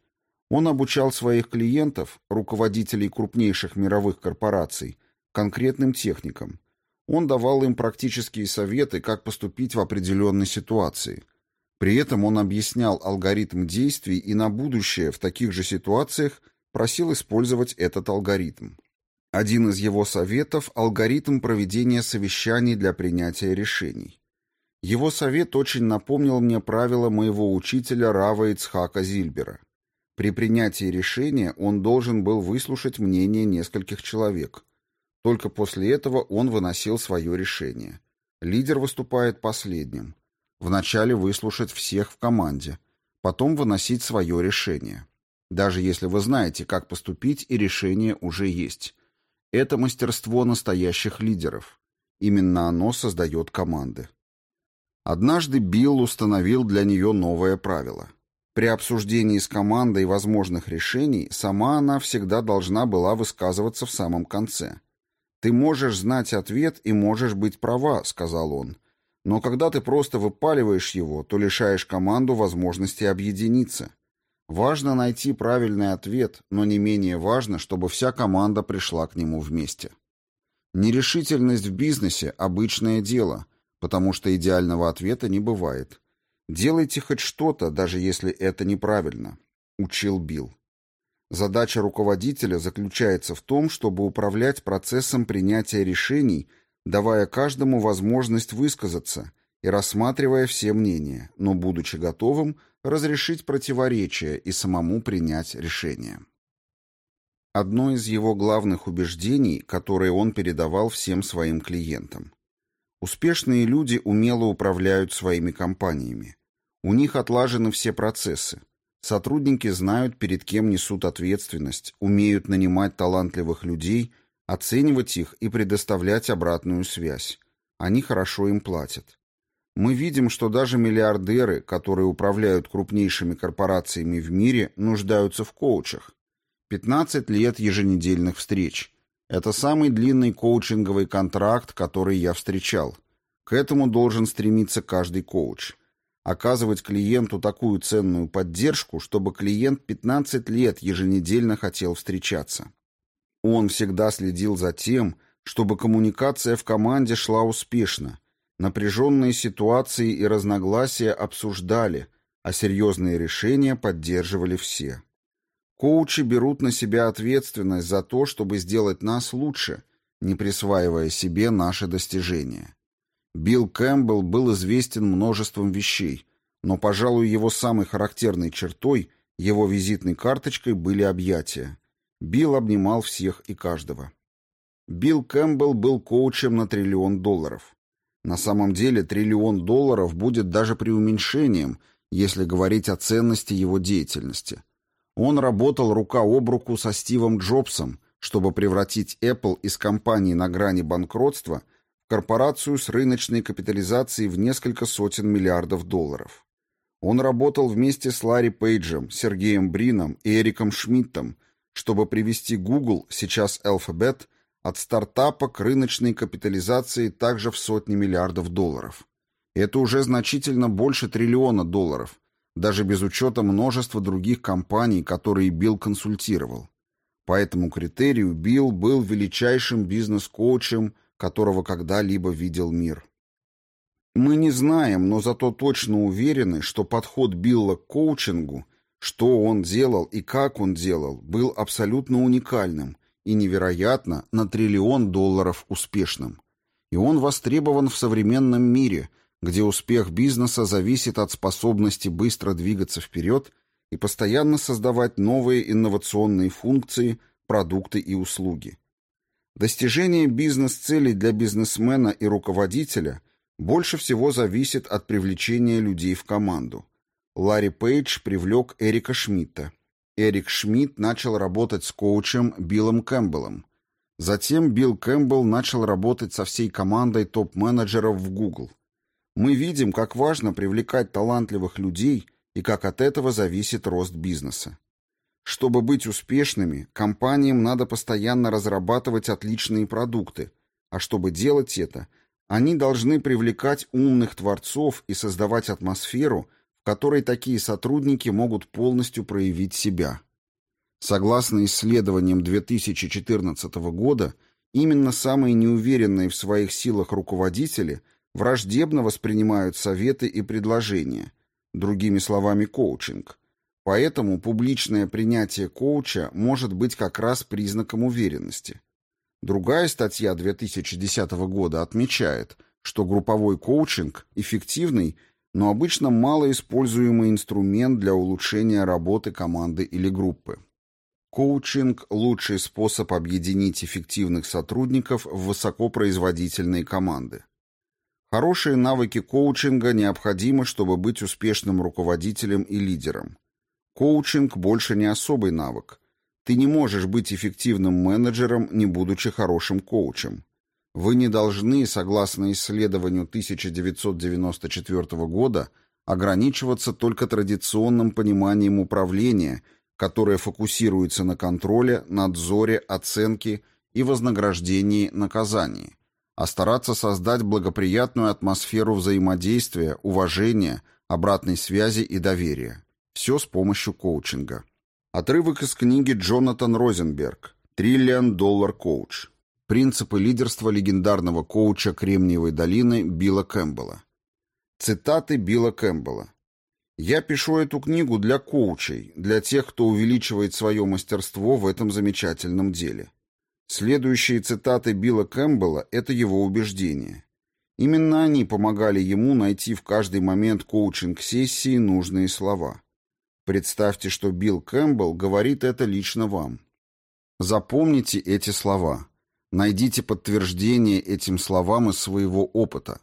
Он обучал своих клиентов, руководителей крупнейших мировых корпораций, конкретным техникам. Он давал им практические советы, как поступить в определенной ситуации – при этом он объяснял алгоритм действий и на будущее в таких же ситуациях просил использовать этот алгоритм. Один из его советов – алгоритм проведения совещаний для принятия решений. Его совет очень напомнил мне правила моего учителя Рава Ицхака Зильбера. При принятии решения он должен был выслушать мнение нескольких человек. Только после этого он выносил свое решение. Лидер выступает последним. Вначале выслушать всех в команде, потом выносить свое решение. Даже если вы знаете, как поступить, и решение уже есть. Это мастерство настоящих лидеров. Именно оно создает команды. Однажды Билл установил для нее новое правило. При обсуждении с командой возможных решений сама она всегда должна была высказываться в самом конце. «Ты можешь знать ответ и можешь быть права», — сказал он, но когда ты просто выпаливаешь его, то лишаешь команду возможности объединиться. Важно найти правильный ответ, но не менее важно, чтобы вся команда пришла к нему вместе. Нерешительность в бизнесе – обычное дело, потому что идеального ответа не бывает. Делайте хоть что-то, даже если это неправильно, учил Билл. Задача руководителя заключается в том, чтобы управлять процессом принятия решений давая каждому возможность высказаться и рассматривая все мнения, но будучи готовым разрешить противоречия и самому принять решение. Одно из его главных убеждений, которое он передавал всем своим клиентам. Успешные люди умело управляют своими компаниями. У них отлажены все процессы. Сотрудники знают, перед кем несут ответственность, умеют нанимать талантливых людей – оценивать их и предоставлять обратную связь. Они хорошо им платят. Мы видим, что даже миллиардеры, которые управляют крупнейшими корпорациями в мире, нуждаются в коучах. 15 лет еженедельных встреч. Это самый длинный коучинговый контракт, который я встречал. К этому должен стремиться каждый коуч. Оказывать клиенту такую ценную поддержку, чтобы клиент 15 лет еженедельно хотел встречаться. Он всегда следил за тем, чтобы коммуникация в команде шла успешно, Напряженные ситуации и разногласия обсуждали, а серьезные решения поддерживали все. Коучи берут на себя ответственность за то, чтобы сделать нас лучше, не присваивая себе наши достижения. Билл Кэмпбелл был известен множеством вещей, но, пожалуй, его самой характерной чертой, его визитной карточкой были объятия. Билл обнимал всех и каждого. Билл Кэмпбелл был коучем на триллион долларов. На самом деле триллион долларов будет даже преуменьшением, если говорить о ценности его деятельности. Он работал рука об руку со Стивом Джобсом, чтобы превратить Apple из компании на грани банкротства в корпорацию с рыночной капитализацией в несколько сотен миллиардов долларов. Он работал вместе с Ларри Пейджем, Сергеем Брином и Эриком Шмидтом, чтобы привести Google, сейчас Alphabet, от стартапа к рыночной капитализации также в сотни миллиардов долларов. Это уже значительно больше триллиона долларов, даже без учета множества других компаний, которые Билл консультировал. По этому критерию Билл был величайшим бизнес-коучем, которого когда-либо видел мир. Мы не знаем, но зато точно уверены, что подход Билла к коучингу, что он делал и как он делал, был абсолютно уникальным и невероятно на триллион долларов успешным. И он востребован в современном мире – где успех бизнеса зависит от способности быстро двигаться вперед и постоянно создавать новые инновационные функции, продукты и услуги. Достижение бизнес-целей для бизнесмена и руководителя больше всего зависит от привлечения людей в команду. Ларри Пейдж привлек Эрика Шмидта. Эрик Шмидт начал работать с коучем Биллом Кэмпбеллом. Затем Билл Кэмпбелл начал работать со всей командой топ-менеджеров в Google. Мы видим, как важно привлекать талантливых людей и как от этого зависит рост бизнеса. Чтобы быть успешными, компаниям надо постоянно разрабатывать отличные продукты, а чтобы делать это, они должны привлекать умных творцов и создавать атмосферу, в которой такие сотрудники могут полностью проявить себя. Согласно исследованиям 2014 года, именно самые неуверенные в своих силах руководители – враждебно воспринимают советы и предложения, другими словами, коучинг. Поэтому публичное принятие коуча может быть как раз признаком уверенности. Другая статья 2010 года отмечает, что групповой коучинг – эффективный, но обычно малоиспользуемый инструмент для улучшения работы команды или группы. Коучинг – лучший способ объединить эффективных сотрудников в высокопроизводительные команды. Хорошие навыки коучинга необходимы, чтобы быть успешным руководителем и лидером. Коучинг больше не особый навык. Ты не можешь быть эффективным менеджером, не будучи хорошим коучем. Вы не должны, согласно исследованию 1994 года, ограничиваться только традиционным пониманием управления, которое фокусируется на контроле, надзоре, оценке и вознаграждении наказании а стараться создать благоприятную атмосферу взаимодействия, уважения, обратной связи и доверия. Все с помощью коучинга. Отрывок из книги Джонатан Розенберг «Триллион доллар коуч». Принципы лидерства легендарного коуча Кремниевой долины Билла Кэмпбелла. Цитаты Билла Кэмпбелла. «Я пишу эту книгу для коучей, для тех, кто увеличивает свое мастерство в этом замечательном деле. Следующие цитаты Билла Кэмпбелла – это его убеждения. Именно они помогали ему найти в каждый момент коучинг-сессии нужные слова. Представьте, что Билл Кэмпбелл говорит это лично вам. Запомните эти слова. Найдите подтверждение этим словам из своего опыта.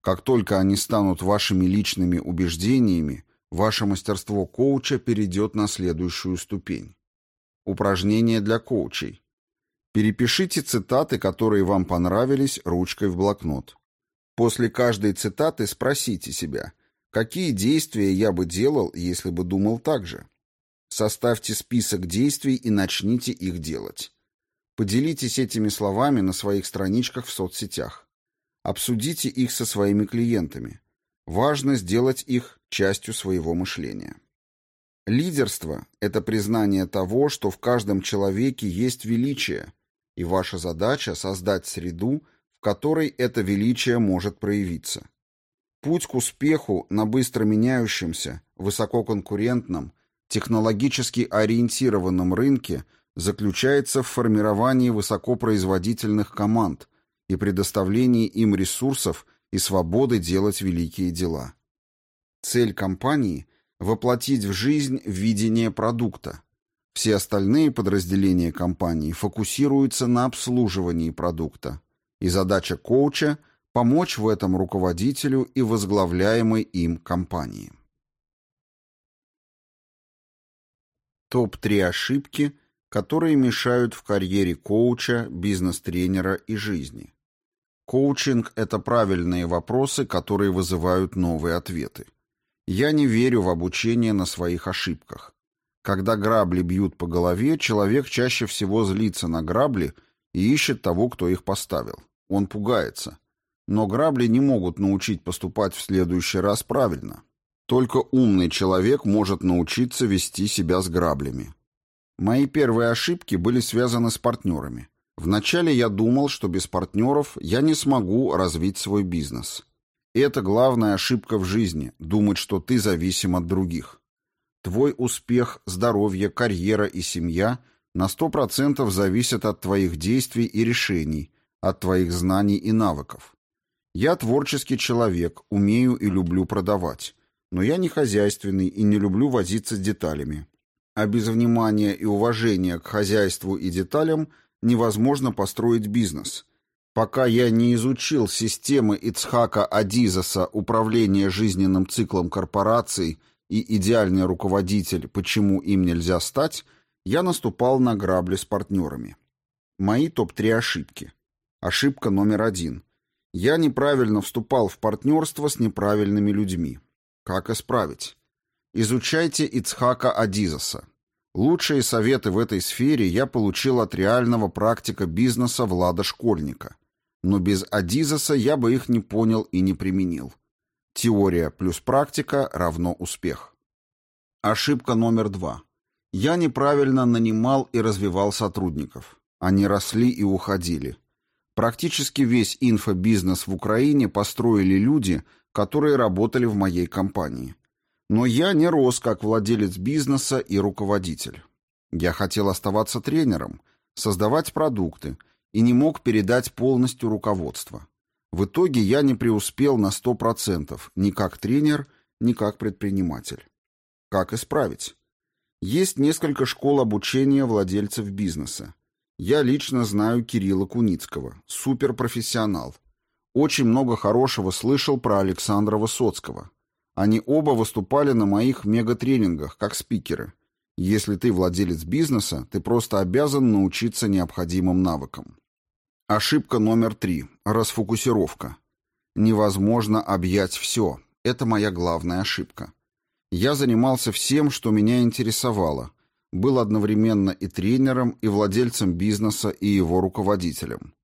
Как только они станут вашими личными убеждениями, ваше мастерство коуча перейдет на следующую ступень. Упражнение для коучей. Перепишите цитаты, которые вам понравились, ручкой в блокнот. После каждой цитаты спросите себя, какие действия я бы делал, если бы думал так же. Составьте список действий и начните их делать. Поделитесь этими словами на своих страничках в соцсетях. Обсудите их со своими клиентами. Важно сделать их частью своего мышления. Лидерство – это признание того, что в каждом человеке есть величие, и ваша задача создать среду, в которой это величие может проявиться. Путь к успеху на быстро меняющемся, высококонкурентном, технологически ориентированном рынке заключается в формировании высокопроизводительных команд и предоставлении им ресурсов и свободы делать великие дела. Цель компании – воплотить в жизнь видение продукта. Все остальные подразделения компании фокусируются на обслуживании продукта. И задача коуча – помочь в этом руководителю и возглавляемой им компании. Топ-3 ошибки, которые мешают в карьере коуча, бизнес-тренера и жизни. Коучинг – это правильные вопросы, которые вызывают новые ответы. Я не верю в обучение на своих ошибках. Когда грабли бьют по голове, человек чаще всего злится на грабли и ищет того, кто их поставил. Он пугается. Но грабли не могут научить поступать в следующий раз правильно. Только умный человек может научиться вести себя с граблями. Мои первые ошибки были связаны с партнерами. Вначале я думал, что без партнеров я не смогу развить свой бизнес. Это главная ошибка в жизни – думать, что ты зависим от других. Твой успех, здоровье, карьера и семья на 100% зависят от твоих действий и решений, от твоих знаний и навыков. Я творческий человек, умею и люблю продавать, но я не хозяйственный и не люблю возиться с деталями. А без внимания и уважения к хозяйству и деталям невозможно построить бизнес – Пока я не изучил системы Ицхака Адизаса управления жизненным циклом корпораций и идеальный руководитель, почему им нельзя стать, я наступал на грабли с партнерами. Мои топ-3 ошибки. Ошибка номер один. Я неправильно вступал в партнерство с неправильными людьми. Как исправить? Изучайте Ицхака Адизаса. Лучшие советы в этой сфере я получил от реального практика бизнеса Влада Школьника – но без Адизаса я бы их не понял и не применил. Теория плюс практика равно успех. Ошибка номер два. Я неправильно нанимал и развивал сотрудников. Они росли и уходили. Практически весь инфобизнес в Украине построили люди, которые работали в моей компании. Но я не рос как владелец бизнеса и руководитель. Я хотел оставаться тренером, создавать продукты, и не мог передать полностью руководство. В итоге я не преуспел на 100%, ни как тренер, ни как предприниматель. Как исправить? Есть несколько школ обучения владельцев бизнеса. Я лично знаю Кирилла Куницкого, суперпрофессионал. Очень много хорошего слышал про Александра Высоцкого. Они оба выступали на моих мегатренингах как спикеры. Если ты владелец бизнеса, ты просто обязан научиться необходимым навыкам. Ошибка номер три. Расфокусировка. Невозможно объять все. Это моя главная ошибка. Я занимался всем, что меня интересовало. Был одновременно и тренером, и владельцем бизнеса, и его руководителем.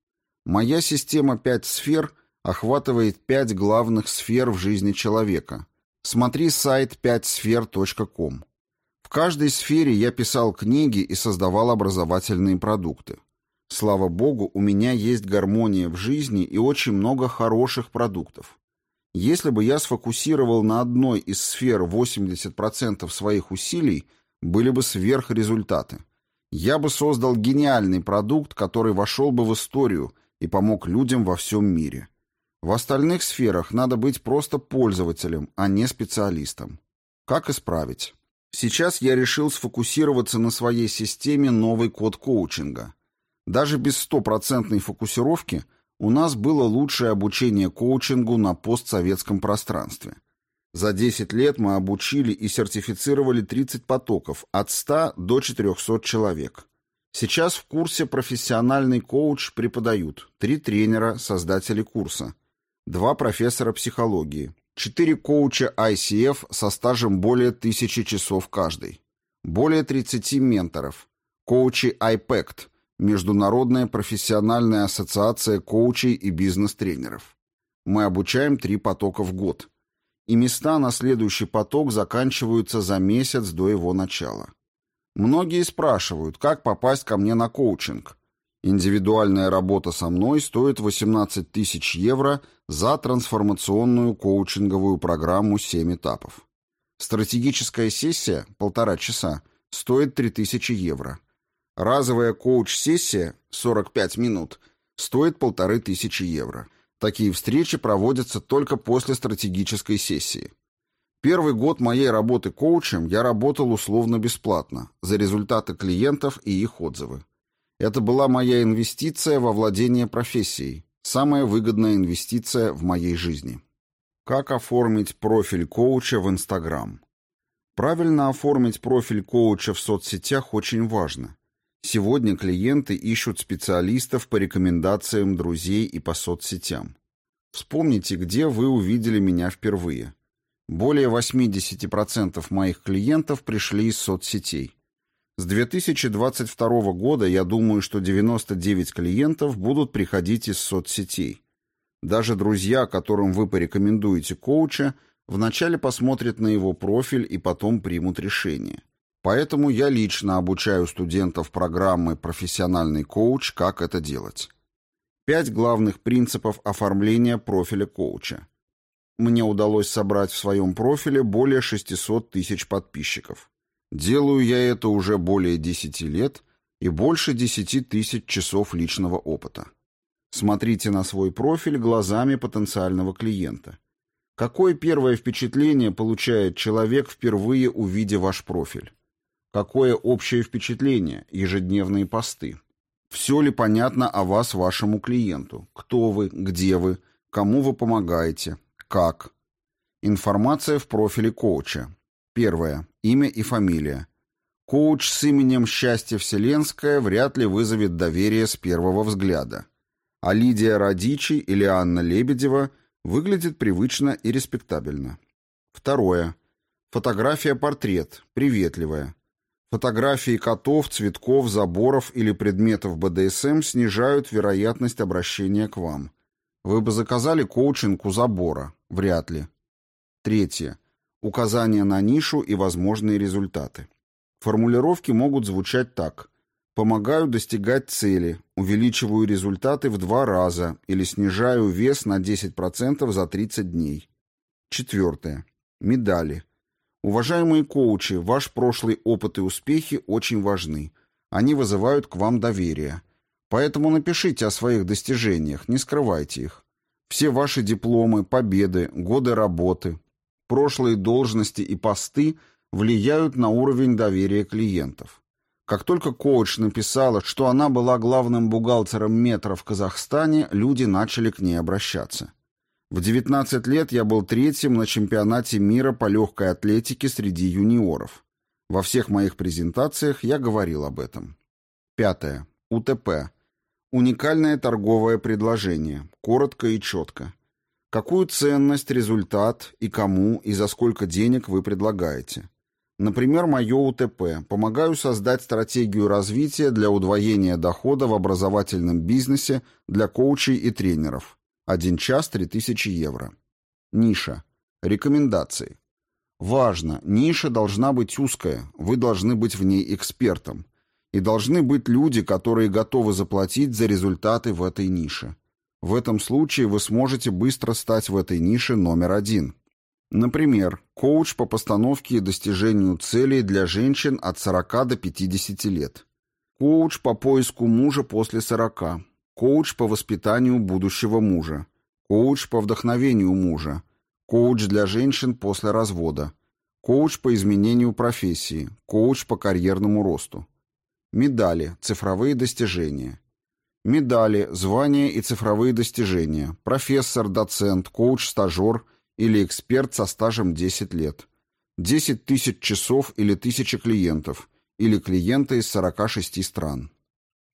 Моя система «Пять сфер» охватывает пять главных сфер в жизни человека. Смотри сайт 5сфер.ком. В каждой сфере я писал книги и создавал образовательные продукты. Слава богу, у меня есть гармония в жизни и очень много хороших продуктов. Если бы я сфокусировал на одной из сфер 80% своих усилий, были бы сверхрезультаты. Я бы создал гениальный продукт, который вошел бы в историю и помог людям во всем мире. В остальных сферах надо быть просто пользователем, а не специалистом. Как исправить? Сейчас я решил сфокусироваться на своей системе новый код коучинга – даже без стопроцентной фокусировки у нас было лучшее обучение коучингу на постсоветском пространстве. За 10 лет мы обучили и сертифицировали 30 потоков от 100 до 400 человек. Сейчас в курсе профессиональный коуч преподают три тренера, создатели курса, два профессора психологии, четыре коуча ICF со стажем более тысячи часов каждый, более 30 менторов, коучи IPECT, Международная профессиональная ассоциация коучей и бизнес-тренеров. Мы обучаем три потока в год. И места на следующий поток заканчиваются за месяц до его начала. Многие спрашивают, как попасть ко мне на коучинг. Индивидуальная работа со мной стоит 18 тысяч евро за трансформационную коучинговую программу 7 этапов. Стратегическая сессия, полтора часа, стоит 3000 евро. Разовая коуч-сессия, 45 минут, стоит полторы тысячи евро. Такие встречи проводятся только после стратегической сессии. Первый год моей работы коучем я работал условно бесплатно, за результаты клиентов и их отзывы. Это была моя инвестиция во владение профессией, самая выгодная инвестиция в моей жизни. Как оформить профиль коуча в Инстаграм? Правильно оформить профиль коуча в соцсетях очень важно. Сегодня клиенты ищут специалистов по рекомендациям друзей и по соцсетям. Вспомните, где вы увидели меня впервые. Более 80% моих клиентов пришли из соцсетей. С 2022 года я думаю, что 99 клиентов будут приходить из соцсетей. Даже друзья, которым вы порекомендуете коуча, вначале посмотрят на его профиль и потом примут решение. Поэтому я лично обучаю студентов программы «Профессиональный коуч», как это делать. Пять главных принципов оформления профиля коуча. Мне удалось собрать в своем профиле более 600 тысяч подписчиков. Делаю я это уже более 10 лет и больше 10 тысяч часов личного опыта. Смотрите на свой профиль глазами потенциального клиента. Какое первое впечатление получает человек, впервые увидя ваш профиль? Какое общее впечатление, ежедневные посты? Все ли понятно о вас вашему клиенту? Кто вы, где вы, кому вы помогаете, как? Информация в профиле коуча. Первое. Имя и фамилия. Коуч с именем «Счастье Вселенское» вряд ли вызовет доверие с первого взгляда. А Лидия Радичи или Анна Лебедева выглядит привычно и респектабельно. Второе. Фотография-портрет, приветливая. Фотографии котов, цветков, заборов или предметов БДСМ снижают вероятность обращения к вам. Вы бы заказали коучинг у забора? Вряд ли. Третье. Указания на нишу и возможные результаты. Формулировки могут звучать так. Помогаю достигать цели, увеличиваю результаты в два раза или снижаю вес на 10% за 30 дней. Четвертое. Медали. Уважаемые коучи, ваш прошлый опыт и успехи очень важны. Они вызывают к вам доверие. Поэтому напишите о своих достижениях, не скрывайте их. Все ваши дипломы, победы, годы работы, прошлые должности и посты влияют на уровень доверия клиентов. Как только коуч написала, что она была главным бухгалтером метро в Казахстане, люди начали к ней обращаться. В 19 лет я был третьим на чемпионате мира по легкой атлетике среди юниоров. Во всех моих презентациях я говорил об этом. Пятое. УТП. Уникальное торговое предложение. Коротко и четко. Какую ценность, результат и кому и за сколько денег вы предлагаете? Например, мое УТП. Помогаю создать стратегию развития для удвоения дохода в образовательном бизнесе для коучей и тренеров. Один час 3000 евро. Ниша. Рекомендации. Важно, ниша должна быть узкая, вы должны быть в ней экспертом. И должны быть люди, которые готовы заплатить за результаты в этой нише. В этом случае вы сможете быстро стать в этой нише номер один. Например, коуч по постановке и достижению целей для женщин от 40 до 50 лет. Коуч по поиску мужа после 40. Коуч по воспитанию будущего мужа. Коуч по вдохновению мужа. Коуч для женщин после развода. Коуч по изменению профессии. Коуч по карьерному росту. Медали, цифровые достижения. Медали, звания и цифровые достижения. Профессор, доцент, коуч-стажер или эксперт со стажем 10 лет. 10 тысяч часов или тысяча клиентов. Или клиенты из 46 стран.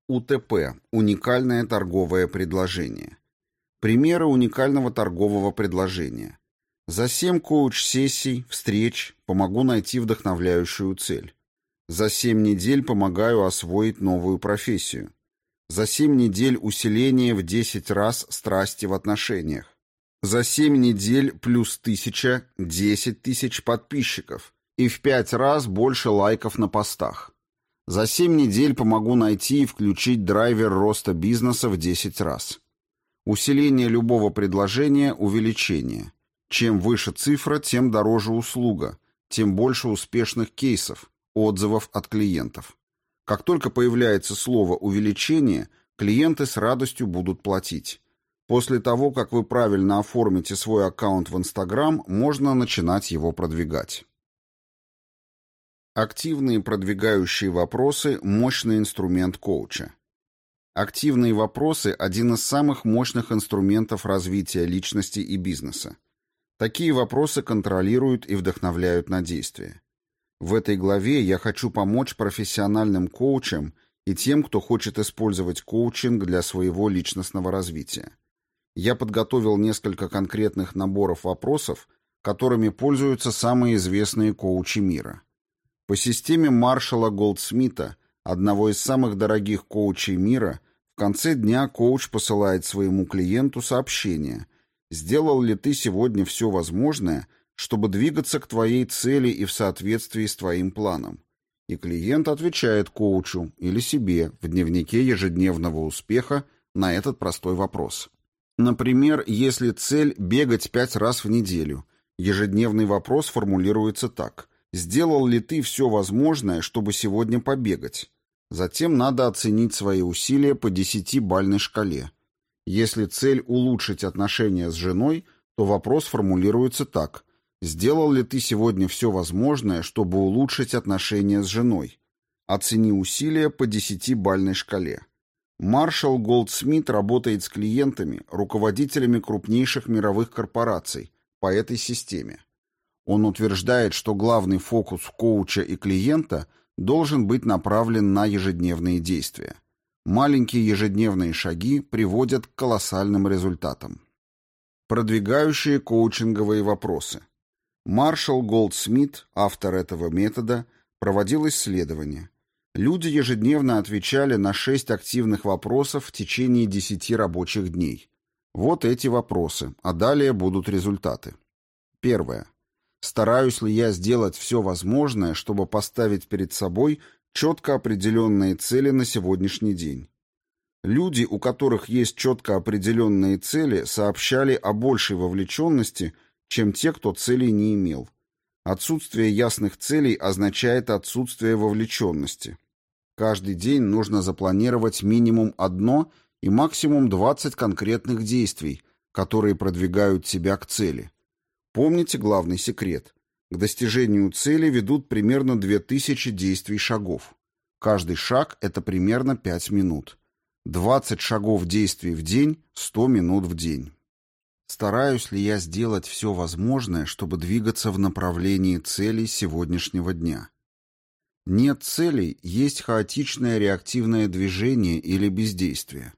УТП – уникальное торговое предложение. Примеры уникального торгового предложения. За 7 коуч-сессий, встреч помогу найти вдохновляющую цель. За 7 недель помогаю освоить новую профессию. За 7 недель усиление в 10 раз страсти в отношениях. За 7 недель плюс 1000, 10 тысяч подписчиков. И в 5 раз больше лайков на постах. За 7 недель помогу найти и включить драйвер роста бизнеса в 10 раз. Усиление любого предложения – увеличение. Чем выше цифра, тем дороже услуга, тем больше успешных кейсов, отзывов от клиентов. Как только появляется слово «увеличение», клиенты с радостью будут платить. После того, как вы правильно оформите свой аккаунт в Instagram, можно начинать его продвигать. Активные продвигающие вопросы – мощный инструмент коуча. Активные вопросы – один из самых мощных инструментов развития личности и бизнеса. Такие вопросы контролируют и вдохновляют на действие. В этой главе я хочу помочь профессиональным коучам и тем, кто хочет использовать коучинг для своего личностного развития. Я подготовил несколько конкретных наборов вопросов, которыми пользуются самые известные коучи мира. По системе Маршала Голдсмита, одного из самых дорогих коучей мира, в конце дня коуч посылает своему клиенту сообщение «Сделал ли ты сегодня все возможное, чтобы двигаться к твоей цели и в соответствии с твоим планом?» И клиент отвечает коучу или себе в дневнике ежедневного успеха на этот простой вопрос. Например, если цель – бегать пять раз в неделю, ежедневный вопрос формулируется так. «Сделал ли ты все возможное, чтобы сегодня побегать?» Затем надо оценить свои усилия по десятибальной шкале. Если цель – улучшить отношения с женой, то вопрос формулируется так. «Сделал ли ты сегодня все возможное, чтобы улучшить отношения с женой?» Оцени усилия по десятибальной шкале. Маршал Голдсмит работает с клиентами, руководителями крупнейших мировых корпораций по этой системе. Он утверждает, что главный фокус коуча и клиента должен быть направлен на ежедневные действия. Маленькие ежедневные шаги приводят к колоссальным результатам. Продвигающие коучинговые вопросы. Маршал Голдсмит, автор этого метода, проводил исследования – Люди ежедневно отвечали на шесть активных вопросов в течение десяти рабочих дней. Вот эти вопросы, а далее будут результаты. Первое. Стараюсь ли я сделать все возможное, чтобы поставить перед собой четко определенные цели на сегодняшний день? Люди, у которых есть четко определенные цели, сообщали о большей вовлеченности, чем те, кто целей не имел. Отсутствие ясных целей означает отсутствие вовлеченности. Каждый день нужно запланировать минимум одно и максимум 20 конкретных действий, которые продвигают тебя к цели. Помните главный секрет. К достижению цели ведут примерно 2000 действий шагов. Каждый шаг – это примерно 5 минут. 20 шагов действий в день – 100 минут в день. Стараюсь ли я сделать все возможное, чтобы двигаться в направлении целей сегодняшнего дня? Нет целей, есть хаотичное реактивное движение или бездействие.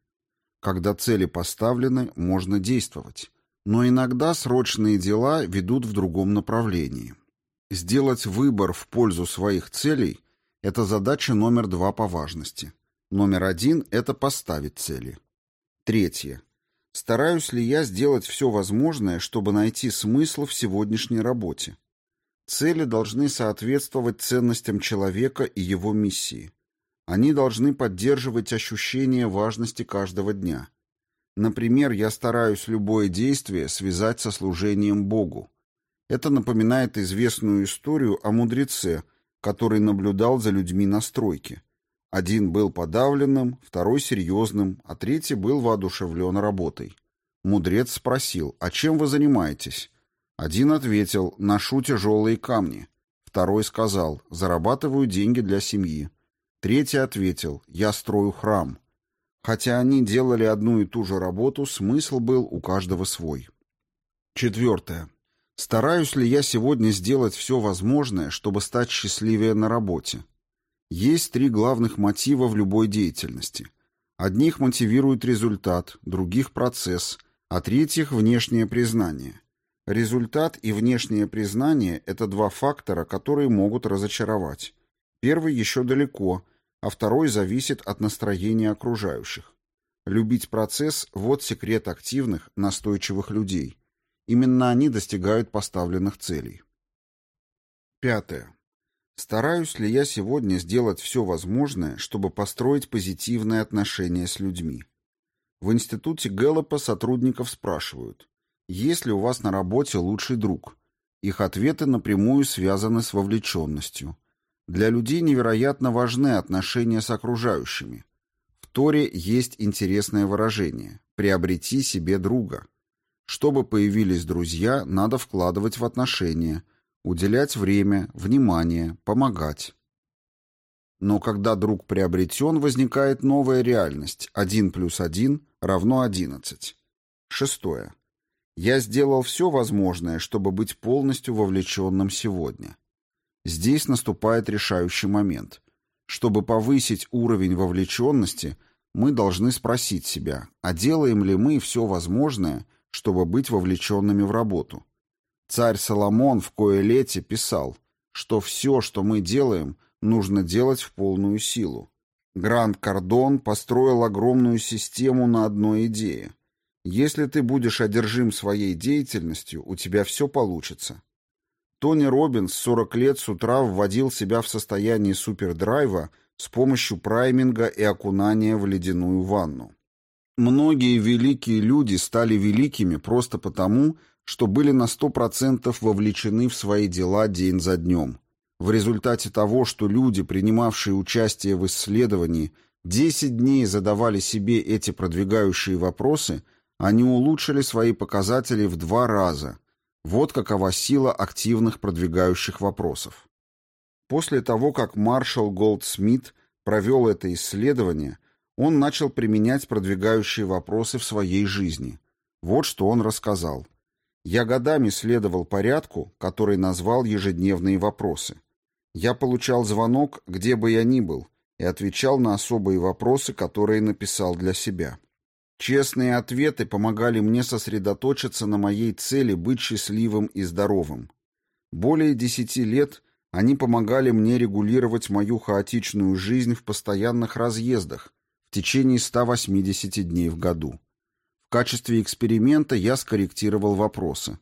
Когда цели поставлены, можно действовать. Но иногда срочные дела ведут в другом направлении. Сделать выбор в пользу своих целей – это задача номер два по важности. Номер один – это поставить цели. Третье. Стараюсь ли я сделать все возможное, чтобы найти смысл в сегодняшней работе? Цели должны соответствовать ценностям человека и его миссии. Они должны поддерживать ощущение важности каждого дня. Например, я стараюсь любое действие связать со служением Богу. Это напоминает известную историю о мудреце, который наблюдал за людьми на стройке. Один был подавленным, второй серьезным, а третий был воодушевлен работой. Мудрец спросил, а чем вы занимаетесь? Один ответил «ношу тяжелые камни». Второй сказал «зарабатываю деньги для семьи». Третий ответил «я строю храм». Хотя они делали одну и ту же работу, смысл был у каждого свой. Четвертое. Стараюсь ли я сегодня сделать все возможное, чтобы стать счастливее на работе? Есть три главных мотива в любой деятельности. Одних мотивирует результат, других – процесс, а третьих – внешнее признание – Результат и внешнее признание – это два фактора, которые могут разочаровать. Первый еще далеко, а второй зависит от настроения окружающих. Любить процесс – вот секрет активных, настойчивых людей. Именно они достигают поставленных целей. Пятое. Стараюсь ли я сегодня сделать все возможное, чтобы построить позитивные отношения с людьми? В институте Гэллопа сотрудников спрашивают, есть ли у вас на работе лучший друг? Их ответы напрямую связаны с вовлеченностью. Для людей невероятно важны отношения с окружающими. В Торе есть интересное выражение «приобрети себе друга». Чтобы появились друзья, надо вкладывать в отношения, уделять время, внимание, помогать. Но когда друг приобретен, возникает новая реальность. 1 плюс 1 равно 11. Шестое. Я сделал все возможное, чтобы быть полностью вовлеченным сегодня. Здесь наступает решающий момент. Чтобы повысить уровень вовлеченности, мы должны спросить себя, а делаем ли мы все возможное, чтобы быть вовлеченными в работу. Царь Соломон в Коэлете писал, что все, что мы делаем, нужно делать в полную силу. Гранд Кардон построил огромную систему на одной идее. Если ты будешь одержим своей деятельностью, у тебя все получится. Тони Робинс 40 лет с утра вводил себя в состояние супердрайва с помощью прайминга и окунания в ледяную ванну. Многие великие люди стали великими просто потому, что были на 100% вовлечены в свои дела день за днем. В результате того, что люди, принимавшие участие в исследовании, 10 дней задавали себе эти продвигающие вопросы, они улучшили свои показатели в два раза. Вот какова сила активных продвигающих вопросов. После того, как Маршал Голдсмит провел это исследование, он начал применять продвигающие вопросы в своей жизни. Вот что он рассказал. «Я годами следовал порядку, который назвал ежедневные вопросы. Я получал звонок, где бы я ни был, и отвечал на особые вопросы, которые написал для себя. Честные ответы помогали мне сосредоточиться на моей цели быть счастливым и здоровым. Более десяти лет они помогали мне регулировать мою хаотичную жизнь в постоянных разъездах, в течение 180 дней в году. В качестве эксперимента я скорректировал вопросы.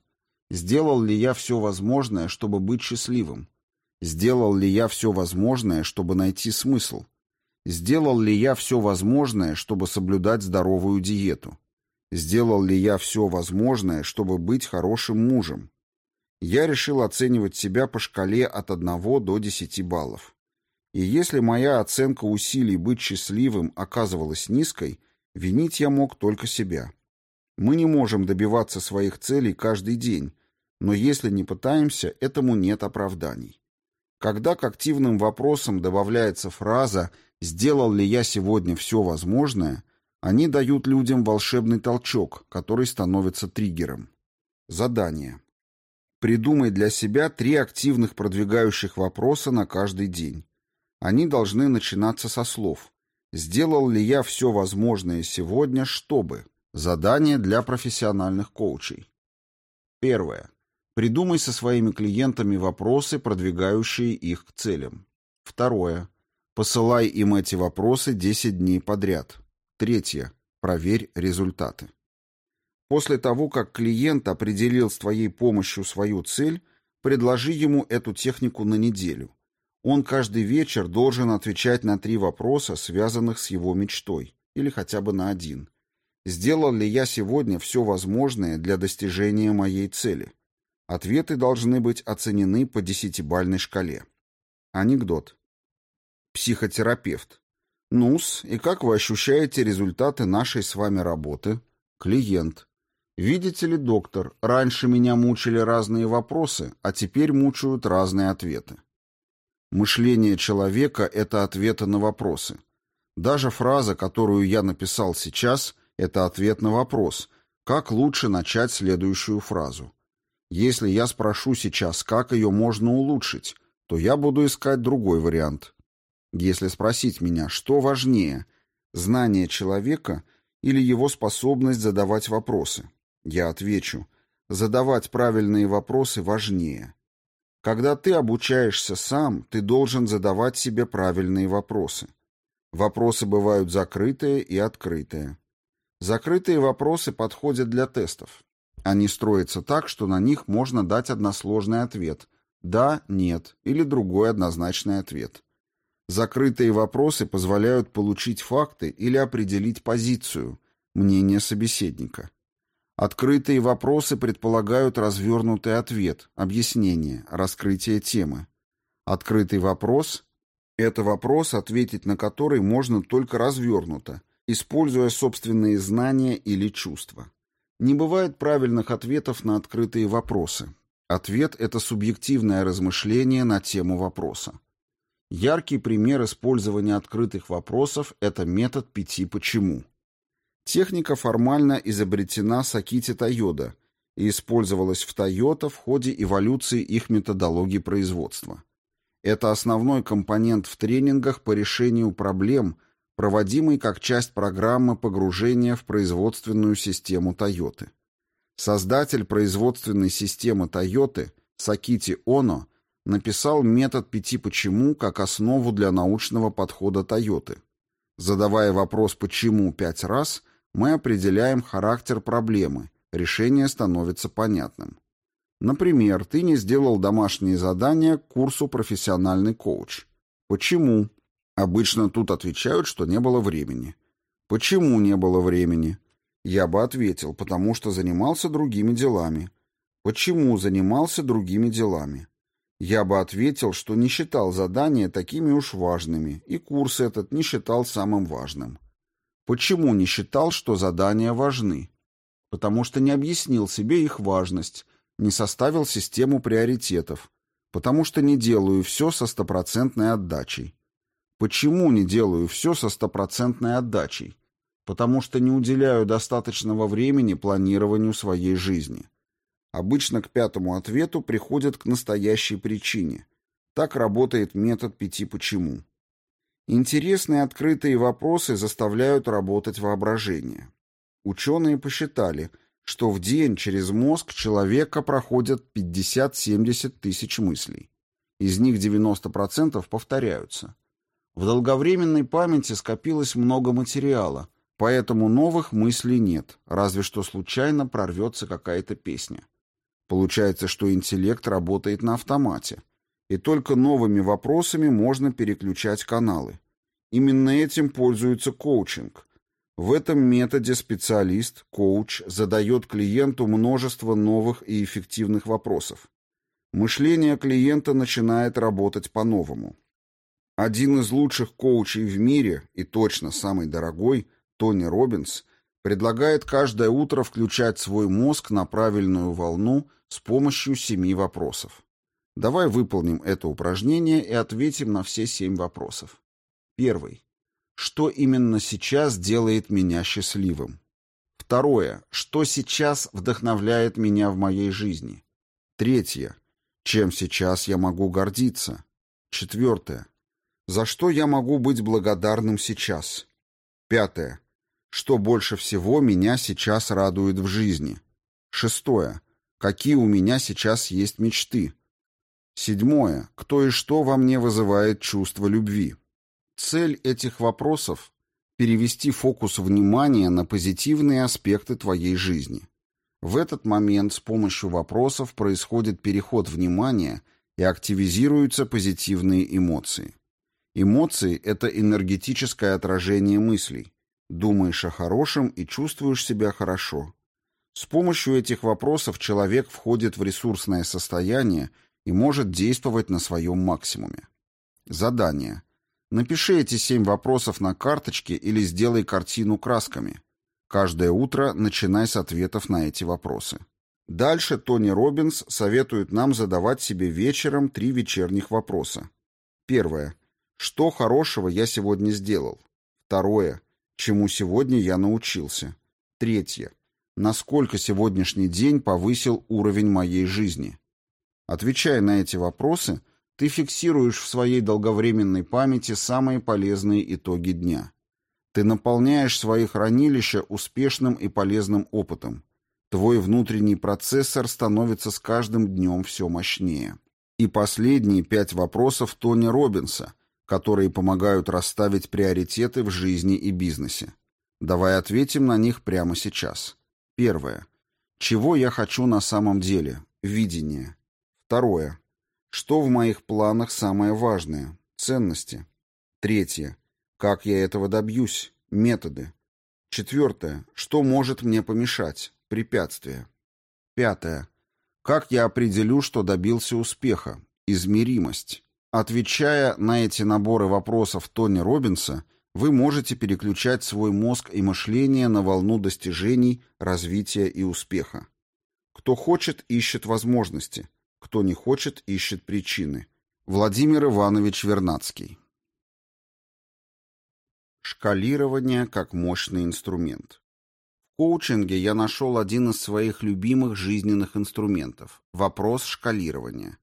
Сделал ли я все возможное, чтобы быть счастливым? Сделал ли я все возможное, чтобы найти смысл? Сделал ли я все возможное, чтобы соблюдать здоровую диету? Сделал ли я все возможное, чтобы быть хорошим мужем? Я решил оценивать себя по шкале от 1 до 10 баллов. И если моя оценка усилий быть счастливым оказывалась низкой, винить я мог только себя. Мы не можем добиваться своих целей каждый день, но если не пытаемся, этому нет оправданий. Когда к активным вопросам добавляется фраза «сделал ли я сегодня все возможное», они дают людям волшебный толчок, который становится триггером. Задание. Придумай для себя три активных продвигающих вопроса на каждый день. Они должны начинаться со слов «Сделал ли я все возможное сегодня, чтобы?» Задание для профессиональных коучей. Первое. Придумай со своими клиентами вопросы, продвигающие их к целям. Второе. Посылай им эти вопросы 10 дней подряд. Третье. Проверь результаты. После того, как клиент определил с твоей помощью свою цель, предложи ему эту технику на неделю. Он каждый вечер должен отвечать на три вопроса, связанных с его мечтой, или хотя бы на один. Сделал ли я сегодня все возможное для достижения моей цели? Ответы должны быть оценены по десятибальной шкале. Анекдот. Психотерапевт. Нус, и как вы ощущаете результаты нашей с вами работы? Клиент. Видите ли, доктор, раньше меня мучили разные вопросы, а теперь мучают разные ответы. Мышление человека — это ответы на вопросы. Даже фраза, которую я написал сейчас, — это ответ на вопрос, как лучше начать следующую фразу. Если я спрошу сейчас, как ее можно улучшить, то я буду искать другой вариант. Если спросить меня, что важнее, знание человека или его способность задавать вопросы, я отвечу, задавать правильные вопросы важнее. Когда ты обучаешься сам, ты должен задавать себе правильные вопросы. Вопросы бывают закрытые и открытые. Закрытые вопросы подходят для тестов. Они строятся так, что на них можно дать односложный ответ, «да», «нет» или другой однозначный ответ. Закрытые вопросы позволяют получить факты или определить позицию, мнение собеседника. Открытые вопросы предполагают развернутый ответ, объяснение, раскрытие темы. Открытый вопрос – это вопрос, ответить на который можно только развернуто, используя собственные знания или чувства. Не бывает правильных ответов на открытые вопросы. Ответ – это субъективное размышление на тему вопроса. Яркий пример использования открытых вопросов – это метод пяти «почему». Техника формально изобретена Сакити Тойода и использовалась в Toyota в ходе эволюции их методологии производства. Это основной компонент в тренингах по решению проблем, проводимый как часть программы погружения в производственную систему Toyota. Создатель производственной системы Toyota Сакити Оно написал метод пяти «почему» как основу для научного подхода Toyota. Задавая вопрос «почему» пять раз – мы определяем характер проблемы, решение становится понятным. Например, ты не сделал домашние задания к курсу «Профессиональный коуч». Почему? Обычно тут отвечают, что не было времени. Почему не было времени? Я бы ответил, потому что занимался другими делами. Почему занимался другими делами? Я бы ответил, что не считал задания такими уж важными, и курс этот не считал самым важным. Почему не считал, что задания важны? Потому что не объяснил себе их важность, не составил систему приоритетов, потому что не делаю все со стопроцентной отдачей. Почему не делаю все со стопроцентной отдачей? Потому что не уделяю достаточного времени планированию своей жизни. Обычно к пятому ответу приходят к настоящей причине. Так работает метод пяти «почему». Интересные открытые вопросы заставляют работать воображение. Ученые посчитали, что в день через мозг человека проходят 50-70 тысяч мыслей. Из них 90% повторяются. В долговременной памяти скопилось много материала, поэтому новых мыслей нет, разве что случайно прорвется какая-то песня. Получается, что интеллект работает на автомате – и только новыми вопросами можно переключать каналы. Именно этим пользуется коучинг. В этом методе специалист, коуч, задает клиенту множество новых и эффективных вопросов. Мышление клиента начинает работать по-новому. Один из лучших коучей в мире, и точно самый дорогой, Тони Робинс, предлагает каждое утро включать свой мозг на правильную волну с помощью семи вопросов. Давай выполним это упражнение и ответим на все семь вопросов. Первый. Что именно сейчас делает меня счастливым? Второе. Что сейчас вдохновляет меня в моей жизни? Третье. Чем сейчас я могу гордиться? Четвертое. За что я могу быть благодарным сейчас? Пятое. Что больше всего меня сейчас радует в жизни? Шестое. Какие у меня сейчас есть мечты? Седьмое. Кто и что во мне вызывает чувство любви? Цель этих вопросов – перевести фокус внимания на позитивные аспекты твоей жизни. В этот момент с помощью вопросов происходит переход внимания и активизируются позитивные эмоции. Эмоции – это энергетическое отражение мыслей. Думаешь о хорошем и чувствуешь себя хорошо. С помощью этих вопросов человек входит в ресурсное состояние – и может действовать на своем максимуме. Задание. Напиши эти семь вопросов на карточке или сделай картину красками. Каждое утро начинай с ответов на эти вопросы. Дальше Тони Робинс советует нам задавать себе вечером три вечерних вопроса. Первое. Что хорошего я сегодня сделал? Второе. Чему сегодня я научился? Третье. Насколько сегодняшний день повысил уровень моей жизни? Отвечая на эти вопросы, ты фиксируешь в своей долговременной памяти самые полезные итоги дня. Ты наполняешь свои хранилища успешным и полезным опытом. Твой внутренний процессор становится с каждым днем все мощнее. И последние пять вопросов Тони Робинса, которые помогают расставить приоритеты в жизни и бизнесе. Давай ответим на них прямо сейчас. Первое. Чего я хочу на самом деле? Видение. Второе. Что в моих планах самое важное? Ценности. Третье. Как я этого добьюсь? Методы. Четвертое. Что может мне помешать? Препятствия. Пятое. Как я определю, что добился успеха? Измеримость. Отвечая на эти наборы вопросов Тони Робинса, вы можете переключать свой мозг и мышление на волну достижений, развития и успеха. Кто хочет, ищет возможности. Кто не хочет, ищет причины. Владимир Иванович Вернадский. Шкалирование как мощный инструмент. В коучинге я нашел один из своих любимых жизненных инструментов – вопрос шкалирования.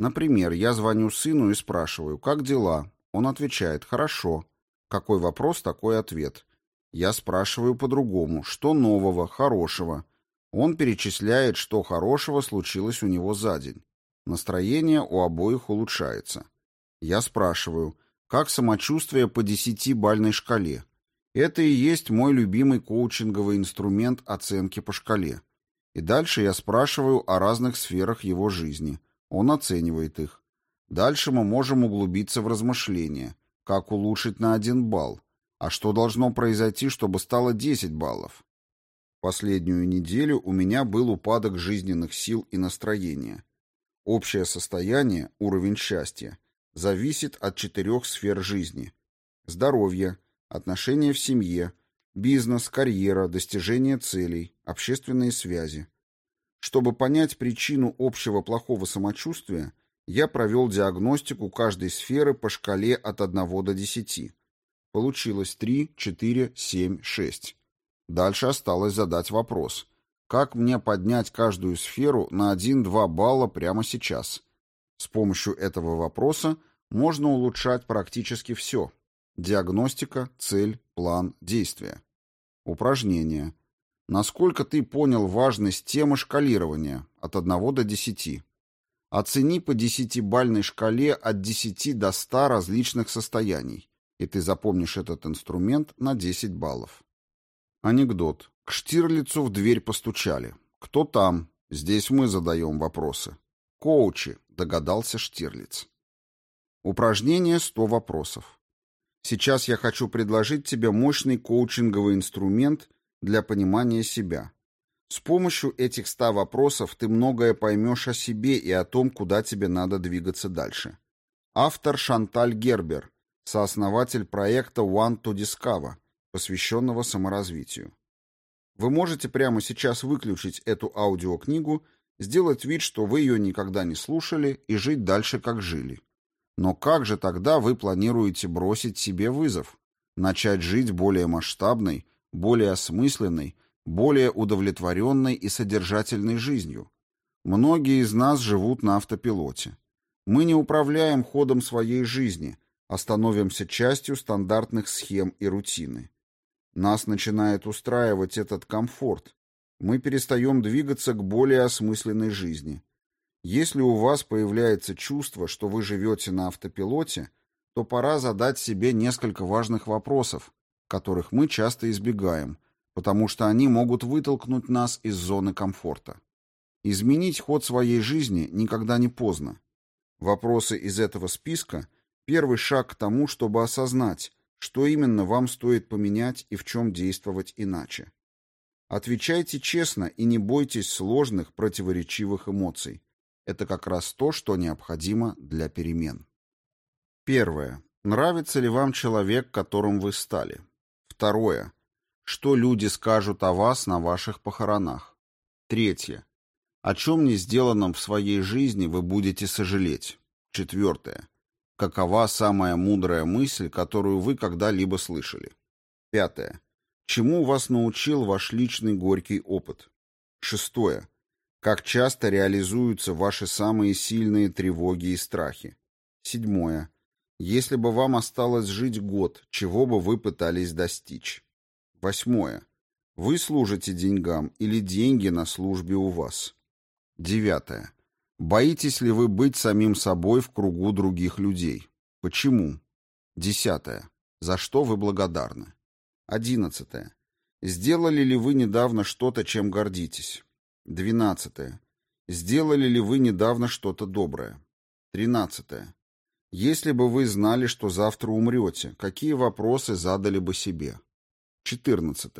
Например, я звоню сыну и спрашиваю, как дела? Он отвечает, хорошо. Какой вопрос, такой ответ. Я спрашиваю по-другому, что нового, хорошего. Он перечисляет, что хорошего случилось у него за день. Настроение у обоих улучшается. Я спрашиваю, как самочувствие по десятибальной шкале? Это и есть мой любимый коучинговый инструмент оценки по шкале. И дальше я спрашиваю о разных сферах его жизни – он оценивает их. Дальше мы можем углубиться в размышления. Как улучшить на один балл? А что должно произойти, чтобы стало 10 баллов? Последнюю неделю у меня был упадок жизненных сил и настроения. Общее состояние, уровень счастья, зависит от четырех сфер жизни. Здоровье, отношения в семье, бизнес, карьера, достижение целей, общественные связи. Чтобы понять причину общего плохого самочувствия, я провел диагностику каждой сферы по шкале от 1 до 10. Получилось 3, 4, 7, 6. Дальше осталось задать вопрос. Как мне поднять каждую сферу на 1-2 балла прямо сейчас? С помощью этого вопроса можно улучшать практически все. Диагностика, цель, план, действия. Упражнение. Насколько ты понял важность темы шкалирования от 1 до 10? Оцени по десятибальной шкале от 10 до 100 различных состояний, и ты запомнишь этот инструмент на 10 баллов. Анекдот. К Штирлицу в дверь постучали. «Кто там?» Здесь мы задаем вопросы. «Коучи», догадался Штирлиц. Упражнение 100 вопросов. Сейчас я хочу предложить тебе мощный коучинговый инструмент – для понимания себя. С помощью этих ста вопросов ты многое поймешь о себе и о том, куда тебе надо двигаться дальше. Автор Шанталь Гербер, сооснователь проекта One to Discover, посвященного саморазвитию. Вы можете прямо сейчас выключить эту аудиокнигу, сделать вид, что вы ее никогда не слушали, и жить дальше, как жили. Но как же тогда вы планируете бросить себе вызов? Начать жить более масштабной, более осмысленной, более удовлетворенной и содержательной жизнью. Многие из нас живут на автопилоте. Мы не управляем ходом своей жизни, а становимся частью стандартных схем и рутины. Нас начинает устраивать этот комфорт. Мы перестаем двигаться к более осмысленной жизни. Если у вас появляется чувство, что вы живете на автопилоте, то пора задать себе несколько важных вопросов, которых мы часто избегаем, потому что они могут вытолкнуть нас из зоны комфорта. Изменить ход своей жизни никогда не поздно. Вопросы из этого списка – первый шаг к тому, чтобы осознать, что именно вам стоит поменять и в чем действовать иначе. Отвечайте честно и не бойтесь сложных, противоречивых эмоций. Это как раз то, что необходимо для перемен. Первое. Нравится ли вам человек, которым вы стали? Второе. Что люди скажут о вас на ваших похоронах? Третье. О чем не сделанном в своей жизни вы будете сожалеть? Четвертое. Какова самая мудрая мысль, которую вы когда-либо слышали? Пятое. Чему вас научил ваш личный горький опыт? Шестое. Как часто реализуются ваши самые сильные тревоги и страхи? Седьмое. Если бы вам осталось жить год, чего бы вы пытались достичь? Восьмое. Вы служите деньгам или деньги на службе у вас? Девятое. Боитесь ли вы быть самим собой в кругу других людей? Почему? Десятое. За что вы благодарны? Одиннадцатое. Сделали ли вы недавно что-то, чем гордитесь? Двенадцатое. Сделали ли вы недавно что-то доброе? 13. Если бы вы знали, что завтра умрете, какие вопросы задали бы себе? 14.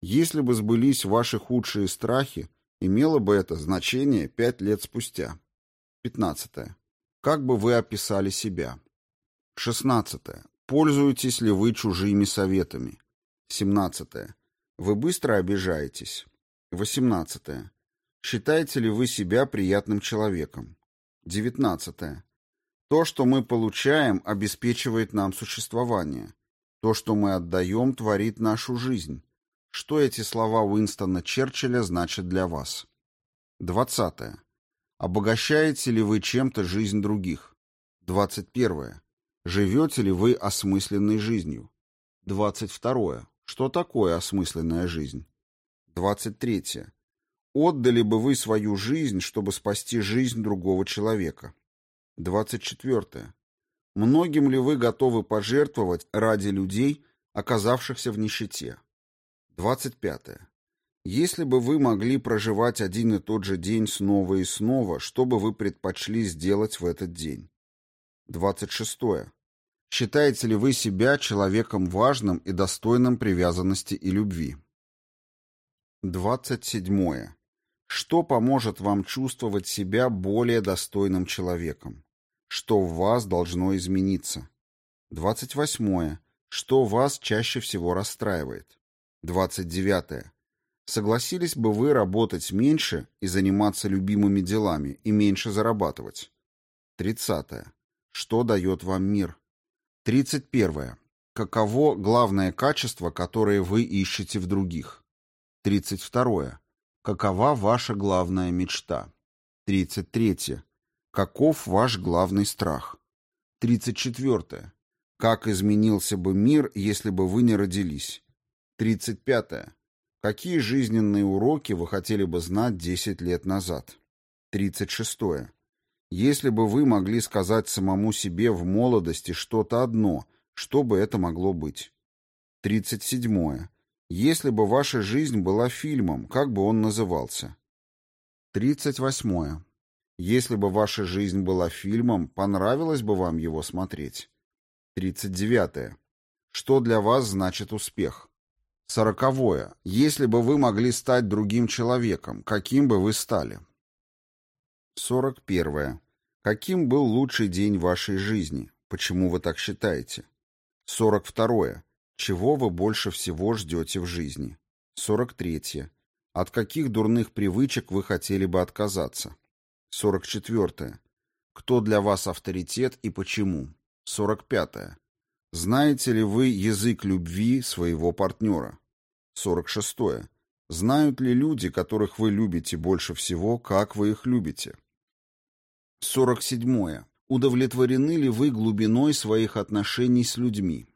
Если бы сбылись ваши худшие страхи, имело бы это значение пять лет спустя. 15. Как бы вы описали себя? 16. Пользуетесь ли вы чужими советами? 17. Вы быстро обижаетесь? 18. Считаете ли вы себя приятным человеком? 19. То, что мы получаем, обеспечивает нам существование. То, что мы отдаем, творит нашу жизнь. Что эти слова Уинстона Черчилля значат для вас? 20. Обогащаете ли вы чем-то жизнь других? 21. Живете ли вы осмысленной жизнью? 22. Что такое осмысленная жизнь? 23. Отдали бы вы свою жизнь, чтобы спасти жизнь другого человека? 24. Многим ли вы готовы пожертвовать ради людей, оказавшихся в нищете? 25. Если бы вы могли проживать один и тот же день снова и снова, что бы вы предпочли сделать в этот день? 26. Считаете ли вы себя человеком важным и достойным привязанности и любви? 27. Что поможет вам чувствовать себя более достойным человеком? Что в вас должно измениться? 28. Что вас чаще всего расстраивает? 29. Согласились бы вы работать меньше и заниматься любимыми делами и меньше зарабатывать? 30. Что дает вам мир? 31. Каково главное качество, которое вы ищете в других? 32. Какова ваша главная мечта? 33. Каков ваш главный страх? 34. Как изменился бы мир, если бы вы не родились? 35. Какие жизненные уроки вы хотели бы знать 10 лет назад? 36. Если бы вы могли сказать самому себе в молодости что-то одно, что бы это могло быть? 37. Если бы ваша жизнь была фильмом, как бы он назывался? 38. Если бы ваша жизнь была фильмом, понравилось бы вам его смотреть? 39. Что для вас значит успех? 40. Если бы вы могли стать другим человеком, каким бы вы стали? 41. Каким был лучший день вашей жизни? Почему вы так считаете? 42. Чего вы больше всего ждете в жизни? 43. От каких дурных привычек вы хотели бы отказаться? 44. Кто для вас авторитет и почему? 45. Знаете ли вы язык любви своего партнера? 46. Знают ли люди, которых вы любите больше всего, как вы их любите? 47. Удовлетворены ли вы глубиной своих отношений с людьми?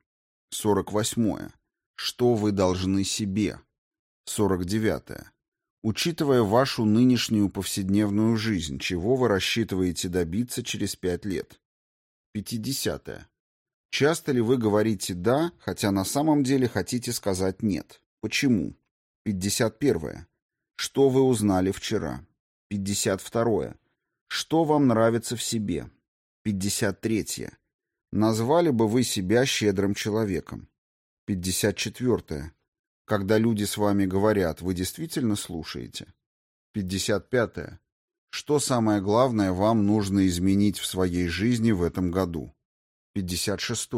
48. Что вы должны себе? 49. Учитывая вашу нынешнюю повседневную жизнь, чего вы рассчитываете добиться через 5 лет? 50. Часто ли вы говорите «да», хотя на самом деле хотите сказать «нет»? Почему? 51. Что вы узнали вчера? 52. Что вам нравится в себе? 53. Назвали бы вы себя щедрым человеком? 54. Когда люди с вами говорят, вы действительно слушаете? 55. Что самое главное вам нужно изменить в своей жизни в этом году? 56.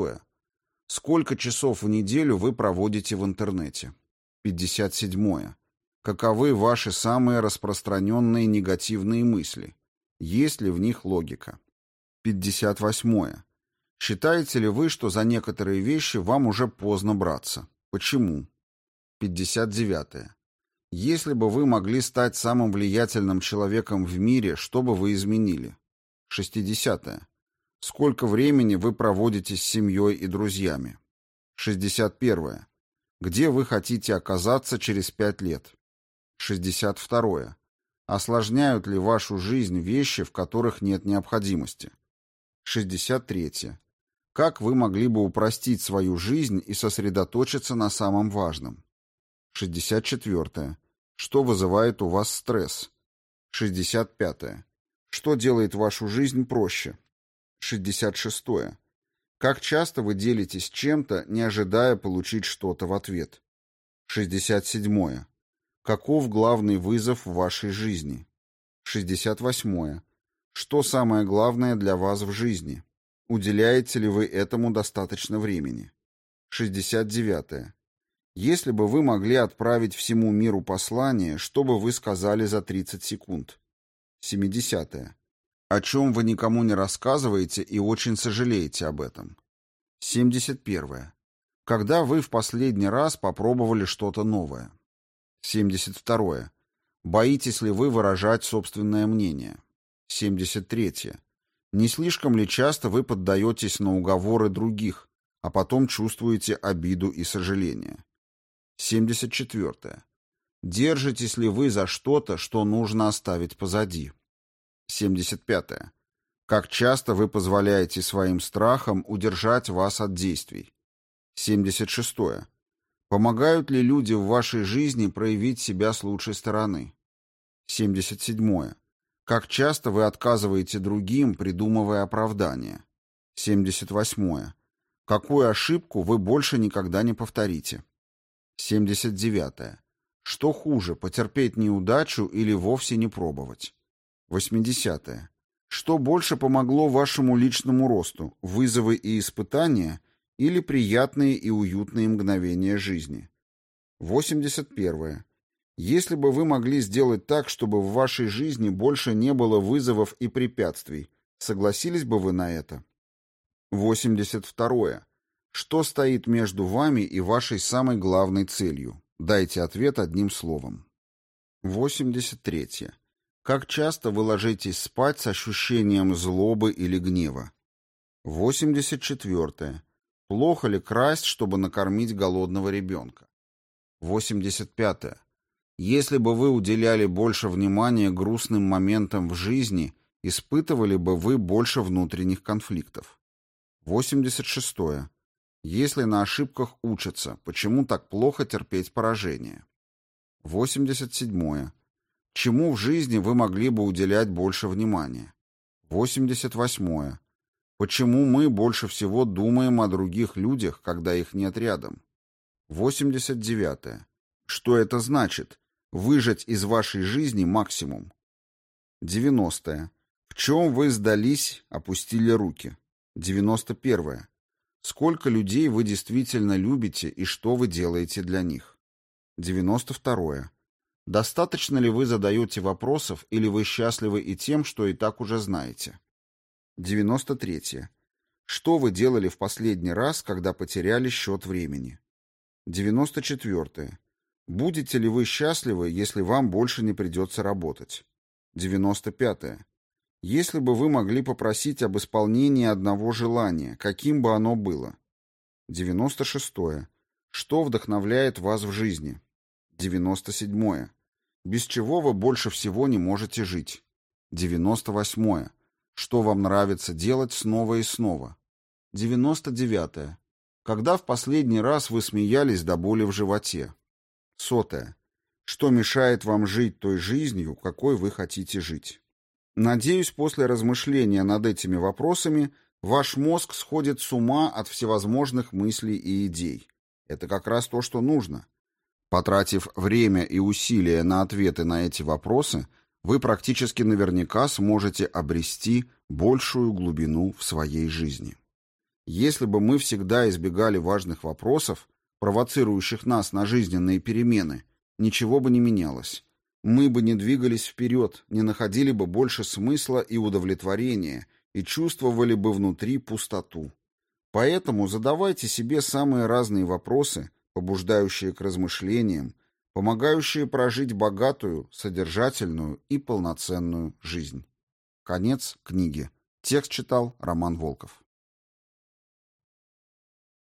Сколько часов в неделю вы проводите в интернете? 57. Каковы ваши самые распространенные негативные мысли? Есть ли в них логика? 58. Считаете ли вы, что за некоторые вещи вам уже поздно браться? Почему? 59. Если бы вы могли стать самым влиятельным человеком в мире, что бы вы изменили? 60. Сколько времени вы проводите с семьей и друзьями? 61. Где вы хотите оказаться через 5 лет? 62. Осложняют ли вашу жизнь вещи, в которых нет необходимости? 63. Как вы могли бы упростить свою жизнь и сосредоточиться на самом важном? 64. Что вызывает у вас стресс? 65. Что делает вашу жизнь проще? 66. Как часто вы делитесь чем-то, не ожидая получить что-то в ответ? 67. Каков главный вызов в вашей жизни? 68. Что самое главное для вас в жизни? Уделяете ли вы этому достаточно времени? 69. Если бы вы могли отправить всему миру послание, что бы вы сказали за 30 секунд? 70. О чем вы никому не рассказываете и очень сожалеете об этом? 71. Когда вы в последний раз попробовали что-то новое? 72. Боитесь ли вы выражать собственное мнение? 73. Не слишком ли часто вы поддаетесь на уговоры других, а потом чувствуете обиду и сожаление? 74. Держитесь ли вы за что-то, что нужно оставить позади? 75. Как часто вы позволяете своим страхам удержать вас от действий? 76. Помогают ли люди в вашей жизни проявить себя с лучшей стороны? 77. Как часто вы отказываете другим, придумывая оправдания? 78. Какую ошибку вы больше никогда не повторите? 79. Что хуже, потерпеть неудачу или вовсе не пробовать? 80. Что больше помогло вашему личному росту, вызовы и испытания или приятные и уютные мгновения жизни? 81. Если бы вы могли сделать так, чтобы в вашей жизни больше не было вызовов и препятствий, согласились бы вы на это? 82. Что стоит между вами и вашей самой главной целью? Дайте ответ одним словом. 83. Как часто вы ложитесь спать с ощущением злобы или гнева? 84. Плохо ли красть, чтобы накормить голодного ребенка? 85. Если бы вы уделяли больше внимания грустным моментам в жизни, испытывали бы вы больше внутренних конфликтов. 86. Если на ошибках учатся, почему так плохо терпеть поражение? 87. Чему в жизни вы могли бы уделять больше внимания? 88. Почему мы больше всего думаем о других людях, когда их нет рядом? 89. Что это значит? Выжать из вашей жизни максимум. 90. В чем вы сдались, опустили руки? 91. Сколько людей вы действительно любите и что вы делаете для них? 92. Достаточно ли вы задаете вопросов или вы счастливы и тем, что и так уже знаете? 93. Что вы делали в последний раз, когда потеряли счет времени? 94. Будете ли вы счастливы, если вам больше не придется работать? 95. -е. Если бы вы могли попросить об исполнении одного желания, каким бы оно было? 96. -е. Что вдохновляет вас в жизни? 97. -е. Без чего вы больше всего не можете жить? 98. -е. Что вам нравится делать снова и снова? 99. -е. Когда в последний раз вы смеялись до боли в животе? Сотое. Что мешает вам жить той жизнью, какой вы хотите жить? Надеюсь, после размышления над этими вопросами ваш мозг сходит с ума от всевозможных мыслей и идей. Это как раз то, что нужно. Потратив время и усилия на ответы на эти вопросы, вы практически наверняка сможете обрести большую глубину в своей жизни. Если бы мы всегда избегали важных вопросов, провоцирующих нас на жизненные перемены, ничего бы не менялось. Мы бы не двигались вперед, не находили бы больше смысла и удовлетворения и чувствовали бы внутри пустоту. Поэтому задавайте себе самые разные вопросы, побуждающие к размышлениям, помогающие прожить богатую, содержательную и полноценную жизнь. Конец книги. Текст читал Роман Волков.